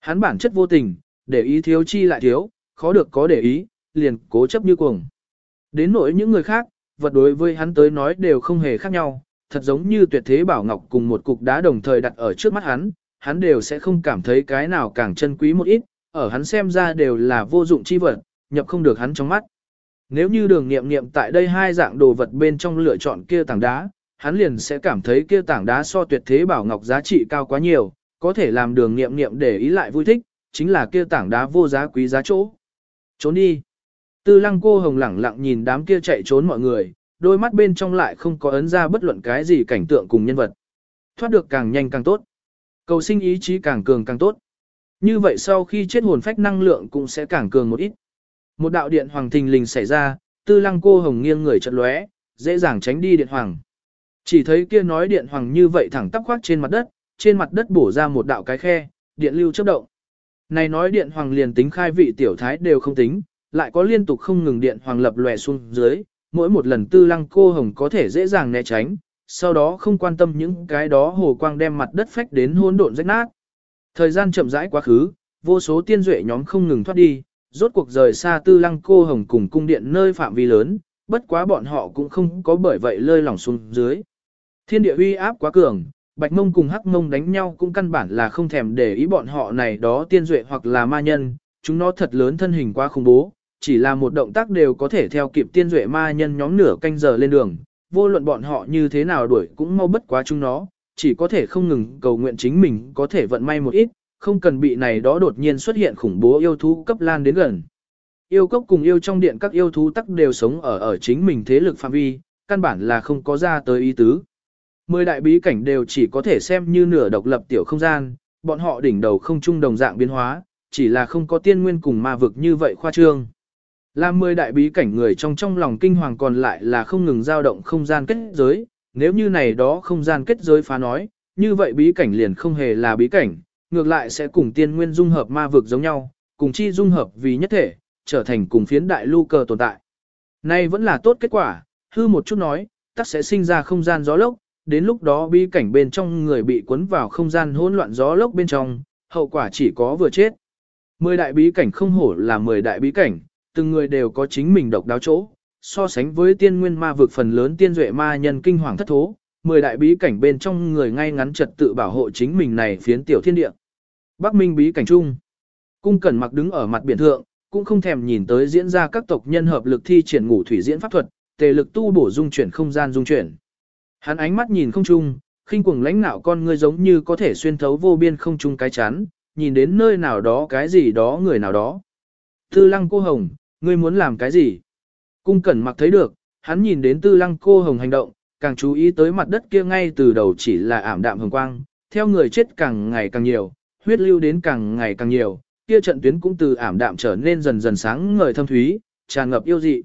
Hắn bản chất vô tình, để ý thiếu chi lại thiếu, khó được có để ý, liền cố chấp như cuồng. Đến nỗi những người khác, vật đối với hắn tới nói đều không hề khác nhau, thật giống như tuyệt thế bảo ngọc cùng một cục đá đồng thời đặt ở trước mắt hắn, hắn đều sẽ không cảm thấy cái nào càng chân quý một ít, ở hắn xem ra đều là vô dụng chi vật, nhập không được hắn trong mắt. Nếu như đường nghiệm nghiệm tại đây hai dạng đồ vật bên trong lựa chọn kia tảng đá, hắn liền sẽ cảm thấy kia tảng đá so tuyệt thế bảo ngọc giá trị cao quá nhiều, có thể làm đường nghiệm nghiệm để ý lại vui thích, chính là kia tảng đá vô giá quý giá chỗ. Trốn đi. Tư lăng cô hồng lẳng lặng nhìn đám kia chạy trốn mọi người, đôi mắt bên trong lại không có ấn ra bất luận cái gì cảnh tượng cùng nhân vật. Thoát được càng nhanh càng tốt. Cầu sinh ý chí càng cường càng tốt. Như vậy sau khi chết hồn phách năng lượng cũng sẽ càng cường một ít. Một đạo điện hoàng thình lình xảy ra, tư lăng cô hồng nghiêng người chật lóe, dễ dàng tránh đi điện hoàng. Chỉ thấy kia nói điện hoàng như vậy thẳng tắp khoác trên mặt đất, trên mặt đất bổ ra một đạo cái khe, điện lưu chớp động. Này nói điện hoàng liền tính khai vị tiểu thái đều không tính, lại có liên tục không ngừng điện hoàng lập lòe xuống dưới, mỗi một lần tư lăng cô hồng có thể dễ dàng né tránh, sau đó không quan tâm những cái đó hồ quang đem mặt đất phách đến hỗn độn rách nát. Thời gian chậm rãi quá khứ, vô số tiên duệ nhóm không ngừng thoát đi, rốt cuộc rời xa tư lăng cô hồng cùng cung điện nơi phạm vi lớn, bất quá bọn họ cũng không có bởi vậy lơi lỏng xuống dưới. Thiên địa uy áp quá cường, bạch mông cùng hắc mông đánh nhau cũng căn bản là không thèm để ý bọn họ này đó tiên duệ hoặc là ma nhân, chúng nó thật lớn thân hình quá khủng bố, chỉ là một động tác đều có thể theo kịp tiên duệ ma nhân nhóm nửa canh giờ lên đường, vô luận bọn họ như thế nào đuổi cũng mau bất quá chúng nó, chỉ có thể không ngừng cầu nguyện chính mình có thể vận may một ít, không cần bị này đó đột nhiên xuất hiện khủng bố yêu thú cấp lan đến gần. Yêu cốc cùng yêu trong điện các yêu thú tắc đều sống ở ở chính mình thế lực phạm vi, căn bản là không có ra tới ý tứ. Mười đại bí cảnh đều chỉ có thể xem như nửa độc lập tiểu không gian, bọn họ đỉnh đầu không chung đồng dạng biến hóa, chỉ là không có tiên nguyên cùng ma vực như vậy khoa trương. Là mười đại bí cảnh người trong trong lòng kinh hoàng còn lại là không ngừng dao động không gian kết giới, nếu như này đó không gian kết giới phá nói, như vậy bí cảnh liền không hề là bí cảnh, ngược lại sẽ cùng tiên nguyên dung hợp ma vực giống nhau, cùng chi dung hợp vì nhất thể, trở thành cùng phiến đại lưu cờ tồn tại. Nay vẫn là tốt kết quả, hư một chút nói, tắc sẽ sinh ra không gian gió lốc, đến lúc đó bí cảnh bên trong người bị cuốn vào không gian hỗn loạn gió lốc bên trong, hậu quả chỉ có vừa chết. Mười đại bí cảnh không hổ là mười đại bí cảnh, từng người đều có chính mình độc đáo chỗ, so sánh với tiên nguyên ma vực phần lớn tiên duệ ma nhân kinh hoàng thất thố, mười đại bí cảnh bên trong người ngay ngắn trật tự bảo hộ chính mình này phiến tiểu thiên địa. Bắc Minh bí cảnh trung, cung cẩn mặc đứng ở mặt biển thượng, cũng không thèm nhìn tới diễn ra các tộc nhân hợp lực thi triển ngủ thủy diễn pháp thuật, tề lực tu bổ dung chuyển không gian dung chuyển. Hắn ánh mắt nhìn không trung, khinh cuồng lãnh nạo con ngươi giống như có thể xuyên thấu vô biên không trung cái chắn, nhìn đến nơi nào đó cái gì đó người nào đó. Tư lăng cô hồng, ngươi muốn làm cái gì? Cung cẩn mặc thấy được, hắn nhìn đến tư lăng cô hồng hành động, càng chú ý tới mặt đất kia ngay từ đầu chỉ là ảm đạm hồng quang, theo người chết càng ngày càng nhiều, huyết lưu đến càng ngày càng nhiều, kia trận tuyến cũng từ ảm đạm trở nên dần dần sáng ngời thâm thúy, tràn ngập yêu dị.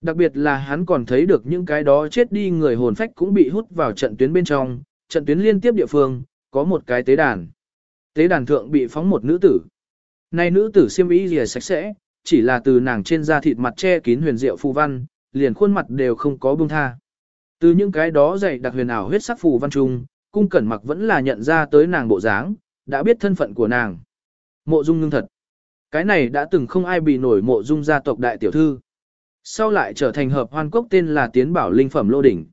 Đặc biệt là hắn còn thấy được những cái đó chết đi người hồn phách cũng bị hút vào trận tuyến bên trong, trận tuyến liên tiếp địa phương, có một cái tế đàn. Tế đàn thượng bị phóng một nữ tử. Này nữ tử xiêm y rìa sạch sẽ, chỉ là từ nàng trên da thịt mặt che kín huyền diệu phù văn, liền khuôn mặt đều không có buông tha. Từ những cái đó dày đặc huyền ảo huyết sắc phù văn trung, cung cẩn mặc vẫn là nhận ra tới nàng bộ dáng, đã biết thân phận của nàng. Mộ dung ngưng thật. Cái này đã từng không ai bị nổi mộ dung gia tộc đại tiểu thư. Sau lại trở thành hợp hoan cốc tên là tiến bảo linh phẩm lô đỉnh.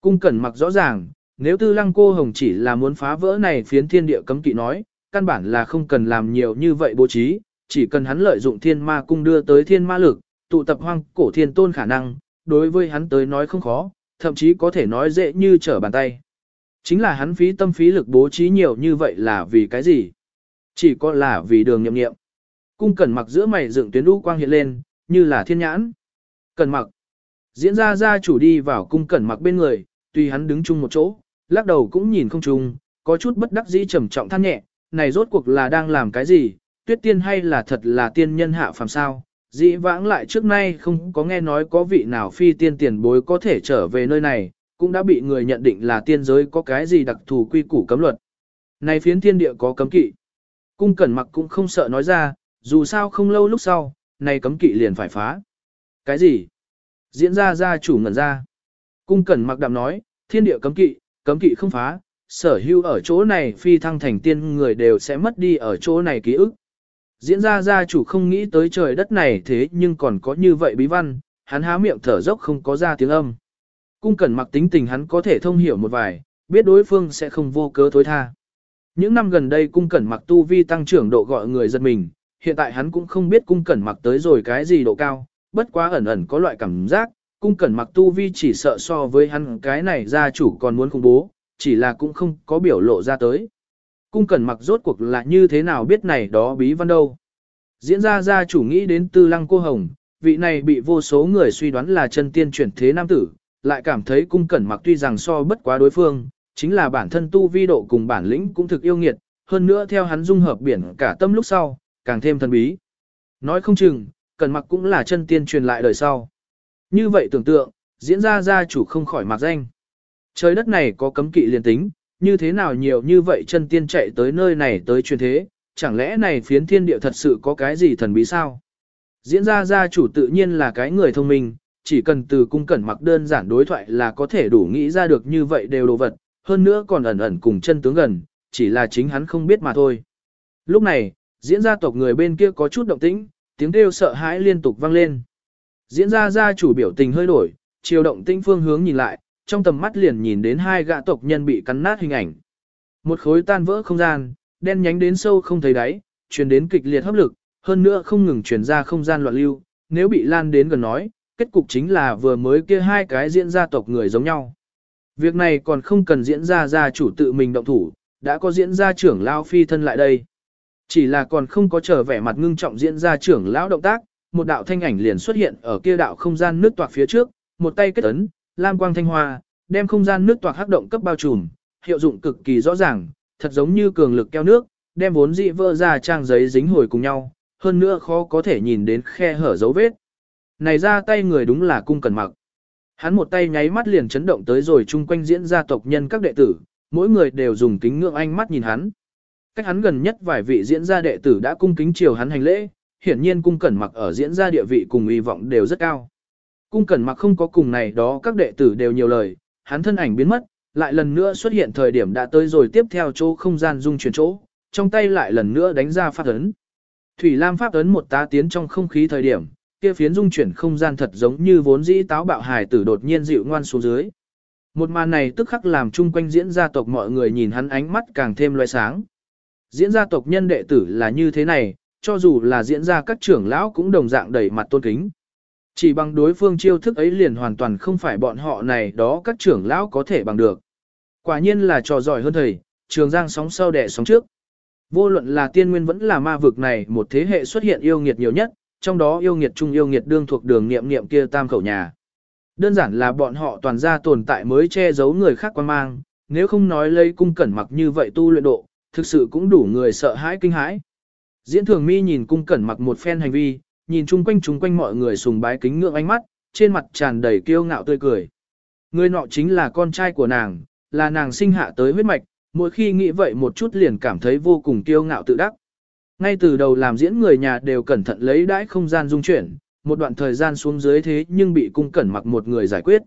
Cung cẩn mặc rõ ràng, nếu tư lăng cô hồng chỉ là muốn phá vỡ này phiến thiên địa cấm kỵ nói, căn bản là không cần làm nhiều như vậy bố trí, chỉ cần hắn lợi dụng thiên ma cung đưa tới thiên ma lực, tụ tập hoang cổ thiên tôn khả năng, đối với hắn tới nói không khó, thậm chí có thể nói dễ như trở bàn tay. Chính là hắn phí tâm phí lực bố trí nhiều như vậy là vì cái gì? Chỉ có là vì đường nhậm nghiệm. Cung cẩn mặc giữa mày dựng tuyến đu quang hiện lên, như là thiên nhãn. Cẩn mặc. Diễn ra gia chủ đi vào cung cẩn mặc bên người, tuy hắn đứng chung một chỗ, lắc đầu cũng nhìn không chung, có chút bất đắc dĩ trầm trọng than nhẹ, này rốt cuộc là đang làm cái gì, tuyết tiên hay là thật là tiên nhân hạ phàm sao, dĩ vãng lại trước nay không có nghe nói có vị nào phi tiên tiền bối có thể trở về nơi này, cũng đã bị người nhận định là tiên giới có cái gì đặc thù quy củ cấm luật. Này phiến thiên địa có cấm kỵ. Cung cẩn mặc cũng không sợ nói ra, dù sao không lâu lúc sau, này cấm kỵ liền phải phá. Cái gì? Diễn ra gia chủ ngẩn ra. Cung cẩn mặc đạm nói, thiên địa cấm kỵ, cấm kỵ không phá, sở hữu ở chỗ này phi thăng thành tiên người đều sẽ mất đi ở chỗ này ký ức. Diễn ra gia chủ không nghĩ tới trời đất này thế nhưng còn có như vậy bí văn, hắn há miệng thở dốc không có ra tiếng âm. Cung cẩn mặc tính tình hắn có thể thông hiểu một vài, biết đối phương sẽ không vô cớ thối tha. Những năm gần đây cung cẩn mặc tu vi tăng trưởng độ gọi người giật mình, hiện tại hắn cũng không biết cung cẩn mặc tới rồi cái gì độ cao, bất quá ẩn ẩn có loại cảm giác, cung cẩn mặc tu vi chỉ sợ so với hắn cái này gia chủ còn muốn khủng bố, chỉ là cũng không có biểu lộ ra tới. Cung cẩn mặc rốt cuộc là như thế nào biết này đó bí văn đâu. Diễn ra gia chủ nghĩ đến tư lăng cô hồng, vị này bị vô số người suy đoán là chân tiên chuyển thế nam tử, lại cảm thấy cung cẩn mặc tuy rằng so bất quá đối phương, chính là bản thân tu vi độ cùng bản lĩnh cũng thực yêu nghiệt, hơn nữa theo hắn dung hợp biển cả tâm lúc sau, càng thêm thần bí. Nói không chừng, cẩn mặc cũng là chân tiên truyền lại đời sau. Như vậy tưởng tượng, diễn ra gia chủ không khỏi mặc danh. Trời đất này có cấm kỵ liền tính, như thế nào nhiều như vậy chân tiên chạy tới nơi này tới truyền thế, chẳng lẽ này phiến thiên địa thật sự có cái gì thần bí sao? Diễn ra gia chủ tự nhiên là cái người thông minh, chỉ cần từ cung cẩn mặc đơn giản đối thoại là có thể đủ nghĩ ra được như vậy đều đồ vật, hơn nữa còn ẩn ẩn cùng chân tướng gần, chỉ là chính hắn không biết mà thôi. Lúc này, diễn gia tộc người bên kia có chút động tĩnh, tiếng kêu sợ hãi liên tục vang lên. Diễn gia gia chủ biểu tình hơi đổi, chiều động tĩnh phương hướng nhìn lại, trong tầm mắt liền nhìn đến hai gã tộc nhân bị cắn nát hình ảnh. Một khối tan vỡ không gian, đen nhánh đến sâu không thấy đáy, truyền đến kịch liệt hấp lực, hơn nữa không ngừng truyền ra không gian loạn lưu, nếu bị lan đến gần nói, kết cục chính là vừa mới kia hai cái diễn gia tộc người giống nhau. Việc này còn không cần diễn ra gia chủ tự mình động thủ, đã có diễn gia trưởng lão phi thân lại đây. Chỉ là còn không có trở vẻ mặt ngưng trọng diễn gia trưởng lão động tác, một đạo thanh ảnh liền xuất hiện ở kia đạo không gian nước toạc phía trước, một tay kết ấn, lam quang thanh hoa, đem không gian nước toạc hắc động cấp bao trùm, hiệu dụng cực kỳ rõ ràng, thật giống như cường lực keo nước, đem vốn dị vỡ ra trang giấy dính hồi cùng nhau, hơn nữa khó có thể nhìn đến khe hở dấu vết. Này ra tay người đúng là cung cần mặc. Hắn một tay nháy mắt liền chấn động tới rồi chung quanh diễn ra tộc nhân các đệ tử, mỗi người đều dùng kính ngưỡng ánh mắt nhìn hắn. Cách hắn gần nhất vài vị diễn gia đệ tử đã cung kính chiều hắn hành lễ, hiển nhiên cung cẩn mặc ở diễn gia địa vị cùng uy vọng đều rất cao. Cung cẩn mặc không có cùng này đó các đệ tử đều nhiều lời, hắn thân ảnh biến mất, lại lần nữa xuất hiện thời điểm đã tới rồi tiếp theo chỗ không gian dung chuyển chỗ, trong tay lại lần nữa đánh ra pháp ấn. Thủy Lam pháp ấn một tá tiến trong không khí thời điểm, kia phiến dung chuyển không gian thật giống như vốn dĩ táo bạo hài tử đột nhiên dịu ngoan xuống dưới. Một màn này tức khắc làm chung quanh diễn gia tộc mọi người nhìn hắn ánh mắt càng thêm loe sáng. Diễn gia tộc nhân đệ tử là như thế này, cho dù là diễn gia các trưởng lão cũng đồng dạng đầy mặt tôn kính. Chỉ bằng đối phương chiêu thức ấy liền hoàn toàn không phải bọn họ này đó các trưởng lão có thể bằng được. Quả nhiên là trò giỏi hơn thầy, trường giang sóng sau đẻ sóng trước. Vô luận là tiên nguyên vẫn là ma vực này một thế hệ xuất hiện yêu nghiệt nhiều nhất, trong đó yêu nghiệt trung yêu nghiệt đương thuộc đường niệm niệm kia tam khẩu nhà. Đơn giản là bọn họ toàn ra tồn tại mới che giấu người khác quan mang, nếu không nói lấy cung cẩn mặc như vậy tu luyện độ, thực sự cũng đủ người sợ hãi kinh hãi. Diễn thường mi nhìn cung cẩn mặc một phen hành vi, nhìn chung quanh chung quanh mọi người sùng bái kính ngưỡng ánh mắt, trên mặt tràn đầy kiêu ngạo tươi cười. Người nọ chính là con trai của nàng, là nàng sinh hạ tới huyết mạch, mỗi khi nghĩ vậy một chút liền cảm thấy vô cùng kiêu ngạo tự đắc. Ngay từ đầu làm diễn người nhà đều cẩn thận lấy đãi không gian dung chuyển, một đoạn thời gian xuống dưới thế nhưng bị cung cẩn mặc một người giải quyết.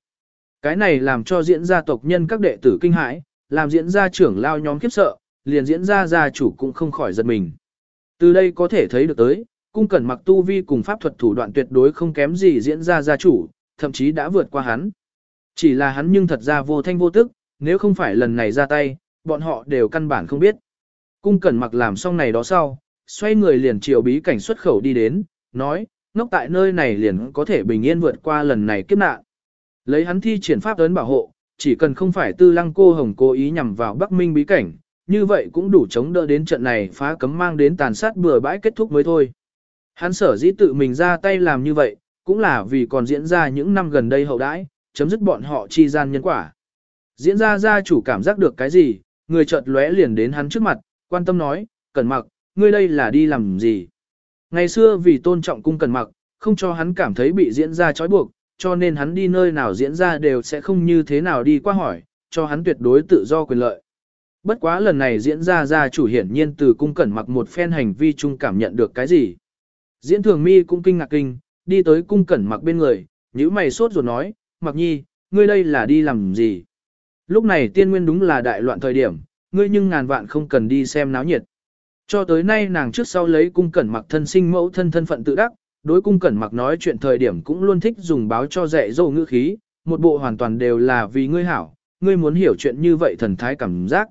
Cái này làm cho diễn gia tộc nhân các đệ tử kinh hãi, làm diễn gia trưởng lao nhóm khiếp sợ, liền diễn gia gia chủ cũng không khỏi giật mình. Từ đây có thể thấy được tới, cung cẩn mặc tu vi cùng pháp thuật thủ đoạn tuyệt đối không kém gì diễn ra gia chủ, thậm chí đã vượt qua hắn. Chỉ là hắn nhưng thật ra vô thanh vô tức, nếu không phải lần này ra tay, bọn họ đều căn bản không biết. Cung cẩn mặc làm xong này đó sau, xoay người liền chiều bí cảnh xuất khẩu đi đến, nói, ngốc tại nơi này liền có thể bình yên vượt qua lần này kiếp nạn. Lấy hắn thi triển pháp ấn bảo hộ, chỉ cần không phải tư lăng cô hồng cố ý nhằm vào Bắc Minh bí cảnh, như vậy cũng đủ chống đỡ đến trận này phá cấm mang đến tàn sát bừa bãi kết thúc mới thôi. Hắn sở dĩ tự mình ra tay làm như vậy, cũng là vì còn diễn ra những năm gần đây hậu đãi, chấm dứt bọn họ chi gian nhân quả. Diễn ra gia chủ cảm giác được cái gì, người chợt lóe liền đến hắn trước mặt, quan tâm nói, cẩn mặc, ngươi đây là đi làm gì? Ngày xưa vì tôn trọng cung cẩn mặc, không cho hắn cảm thấy bị diễn ra trói buộc, cho nên hắn đi nơi nào diễn ra đều sẽ không như thế nào đi qua hỏi, cho hắn tuyệt đối tự do quyền lợi. Bất quá lần này diễn ra gia chủ hiển nhiên từ cung cẩn mặc một phen hành vi chung cảm nhận được cái gì. Diễn thường mi cũng kinh ngạc kinh, đi tới cung cẩn mặc bên người, nhíu mày sốt ruột nói, mặc nhi, ngươi đây là đi làm gì? Lúc này tiên nguyên đúng là đại loạn thời điểm, ngươi nhưng ngàn vạn không cần đi xem náo nhiệt. Cho tới nay nàng trước sau lấy cung cẩn mặc thân sinh mẫu thân thân phận tự đắc, đối cung cẩn mặc nói chuyện thời điểm cũng luôn thích dùng báo cho dạy dỗ ngữ khí, một bộ hoàn toàn đều là vì ngươi hảo, ngươi muốn hiểu chuyện như vậy thần thái cảm giác.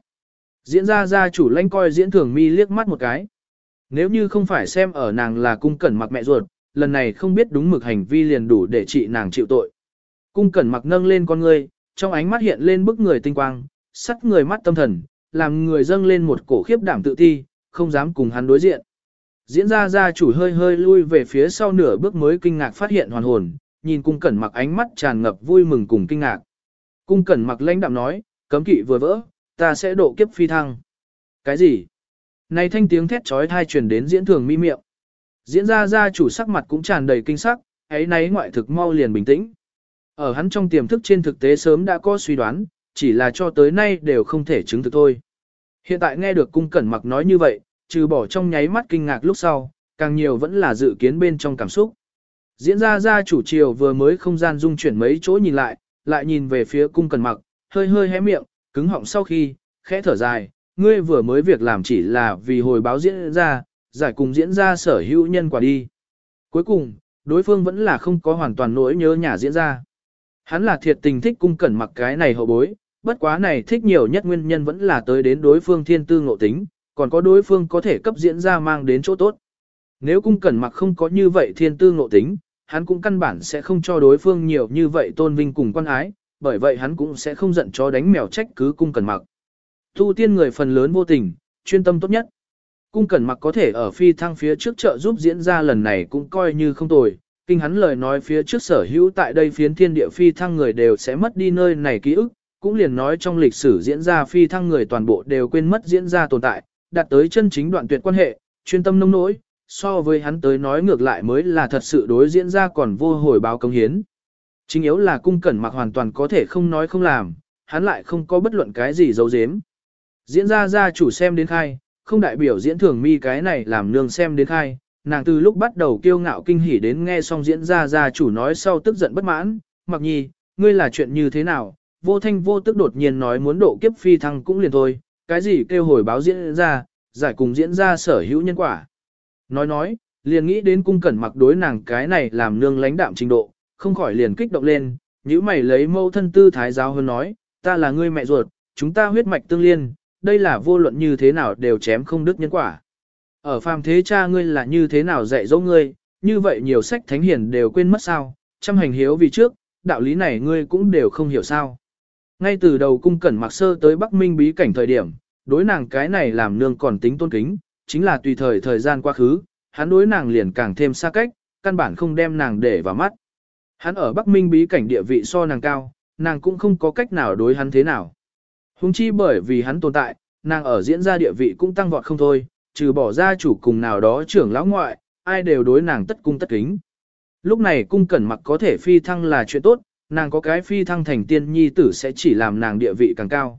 Diễn ra gia chủ lãnh coi diễn thường mi liếc mắt một cái. Nếu như không phải xem ở nàng là cung cẩn mặc mẹ ruột, lần này không biết đúng mực hành vi liền đủ để trị nàng chịu tội. Cung cẩn mặc nâng lên con ngươi, trong ánh mắt hiện lên bức người tinh quang, sắc người mắt tâm thần, làm người dâng lên một cổ khiếp đảm tự ti, không dám cùng hắn đối diện. Diễn ra gia chủ hơi hơi lui về phía sau nửa bước mới kinh ngạc phát hiện hoàn hồn, nhìn cung cẩn mặc ánh mắt tràn ngập vui mừng cùng kinh ngạc. Cung cẩn mặc lãnh đạm nói, cấm kỵ vừa vỡ, ta sẽ độ kiếp phi thăng. Cái gì? Này thanh tiếng thét trói thai truyền đến diễn thường mi miệng. Diễn ra gia chủ sắc mặt cũng tràn đầy kinh sắc, ấy nấy ngoại thực mau liền bình tĩnh. Ở hắn trong tiềm thức trên thực tế sớm đã có suy đoán, chỉ là cho tới nay đều không thể chứng thực thôi. Hiện tại nghe được cung cẩn mặc nói như vậy, trừ bỏ trong nháy mắt kinh ngạc lúc sau, càng nhiều vẫn là dự kiến bên trong cảm xúc. Diễn ra ra chủ triều vừa mới không gian dung chuyển mấy chỗ nhìn lại, lại nhìn về phía cung cẩn mặc, hơi hơi hé miệng, cứng họng sau khi, khẽ thở dài, ngươi vừa mới việc làm chỉ là vì hồi báo diễn ra, giải cùng diễn ra sở hữu nhân quả đi. Cuối cùng, đối phương vẫn là không có hoàn toàn nỗi nhớ nhà diễn ra. Hắn là thiệt tình thích cung cẩn mặc cái này hậu bối, bất quá này thích nhiều nhất nguyên nhân vẫn là tới đến đối phương thiên tư ngộ tính, còn có đối phương có thể cấp diễn ra mang đến chỗ tốt. Nếu cung cẩn mặc không có như vậy thiên tư ngộ tính, hắn cũng căn bản sẽ không cho đối phương nhiều như vậy tôn vinh cùng quan ái, bởi vậy hắn cũng sẽ không giận cho đánh mèo trách cứ cung cẩn mặc. Tu tiên người phần lớn vô tình, chuyên tâm tốt nhất. Cung cẩn mặc có thể ở phi thăng phía trước trợ giúp diễn ra lần này cũng coi như không tồi, kinh hắn lời nói phía trước sở hữu tại đây phiến thiên địa phi thăng người đều sẽ mất đi nơi này ký ức, cũng liền nói trong lịch sử diễn ra phi thăng người toàn bộ đều quên mất diễn ra tồn tại, đạt tới chân chính đoạn tuyệt quan hệ, chuyên tâm nông nỗi, so với hắn tới nói ngược lại mới là thật sự đối diễn ra còn vô hồi báo công hiến. Chính yếu là cung cẩn mặc hoàn toàn có thể không nói không làm, hắn lại không có bất luận cái gì giấu giếm. Diễn ra gia chủ xem đến khai, không đại biểu diễn thường mi cái này làm nương xem đến khai, nàng từ lúc bắt đầu kiêu ngạo kinh hỉ đến nghe xong diễn ra gia chủ nói sau tức giận bất mãn, mặc nhi, ngươi là chuyện như thế nào, vô thanh vô tức đột nhiên nói muốn độ kiếp phi thăng cũng liền thôi, cái gì kêu hồi báo diễn ra, giải cùng diễn ra sở hữu nhân quả. Nói nói, liền nghĩ đến cung cẩn mặc đối nàng cái này làm nương lãnh đạm trình độ, không khỏi liền kích động lên, nhữ mày lấy mâu thân tư thái giáo hơn nói, ta là ngươi mẹ ruột, chúng ta huyết mạch tương liên, đây là vô luận như thế nào đều chém không đứt nhân quả. Ở phàm thế cha ngươi là như thế nào dạy dỗ ngươi, như vậy nhiều sách thánh hiền đều quên mất sao, trăm hành hiếu vì trước, đạo lý này ngươi cũng đều không hiểu sao. Ngay từ đầu cung cẩn mặc sơ tới Bắc Minh bí cảnh thời điểm, đối nàng cái này làm nương còn tính tôn kính, chính là tùy thời thời gian quá khứ, hắn đối nàng liền càng thêm xa cách, căn bản không đem nàng để vào mắt. Hắn ở Bắc Minh bí cảnh địa vị so nàng cao, nàng cũng không có cách nào đối hắn thế nào. Hùng chi bởi vì hắn tồn tại, nàng ở diễn ra địa vị cũng tăng vọt không thôi, trừ bỏ ra chủ cùng nào đó trưởng lão ngoại, ai đều đối nàng tất cung tất kính. Lúc này cung cẩn mặc có thể phi thăng là chuyện tốt, nàng có cái phi thăng thành tiên nhi tử sẽ chỉ làm nàng địa vị càng cao.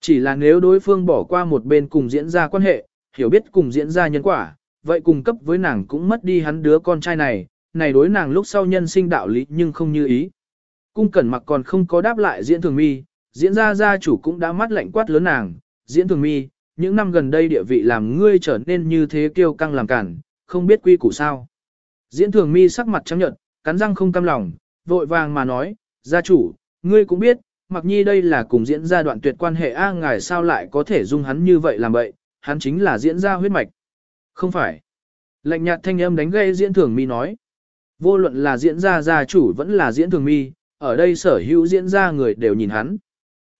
Chỉ là nếu đối phương bỏ qua một bên cùng diễn ra quan hệ, hiểu biết cùng diễn ra nhân quả, vậy cùng cấp với nàng cũng mất đi hắn đứa con trai này, này đối nàng lúc sau nhân sinh đạo lý nhưng không như ý. Cung cẩn mặc còn không có đáp lại diễn thường mi, diễn ra gia chủ cũng đã mắt lạnh quát lớn nàng, diễn thường mi, những năm gần đây địa vị làm ngươi trở nên như thế kiêu căng làm cản, không biết quy củ sao. Diễn thường mi sắc mặt trắng nhợt, cắn răng không cam lòng, vội vàng mà nói, gia chủ, ngươi cũng biết, mặc nhi đây là cùng diễn ra đoạn tuyệt quan hệ a ngài sao lại có thể dung hắn như vậy làm vậy, hắn chính là diễn ra huyết mạch. Không phải. Lạnh nhạt thanh âm đánh gây diễn thường mi nói. Vô luận là diễn ra gia chủ vẫn là diễn thường mi, ở đây sở hữu diễn ra người đều nhìn hắn.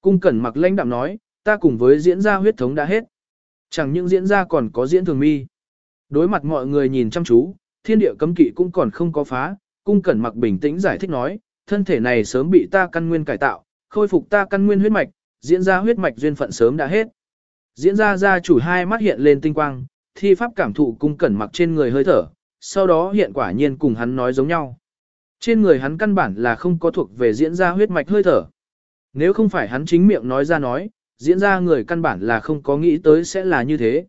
Cung cẩn mặc lãnh đạm nói, ta cùng với diễn ra huyết thống đã hết. Chẳng những diễn ra còn có diễn thường mi. Đối mặt mọi người nhìn chăm chú, thiên địa cấm kỵ cũng còn không có phá, cung cẩn mặc bình tĩnh giải thích nói, thân thể này sớm bị ta căn nguyên cải tạo, khôi phục ta căn nguyên huyết mạch, diễn ra huyết mạch duyên phận sớm đã hết. Diễn ra gia chủ hai mắt hiện lên tinh quang, thi pháp cảm thụ cung cẩn mặc trên người hơi thở, sau đó hiện quả nhiên cùng hắn nói giống nhau. Trên người hắn căn bản là không có thuộc về diễn ra huyết mạch hơi thở. Nếu không phải hắn chính miệng nói ra nói, diễn ra người căn bản là không có nghĩ tới sẽ là như thế.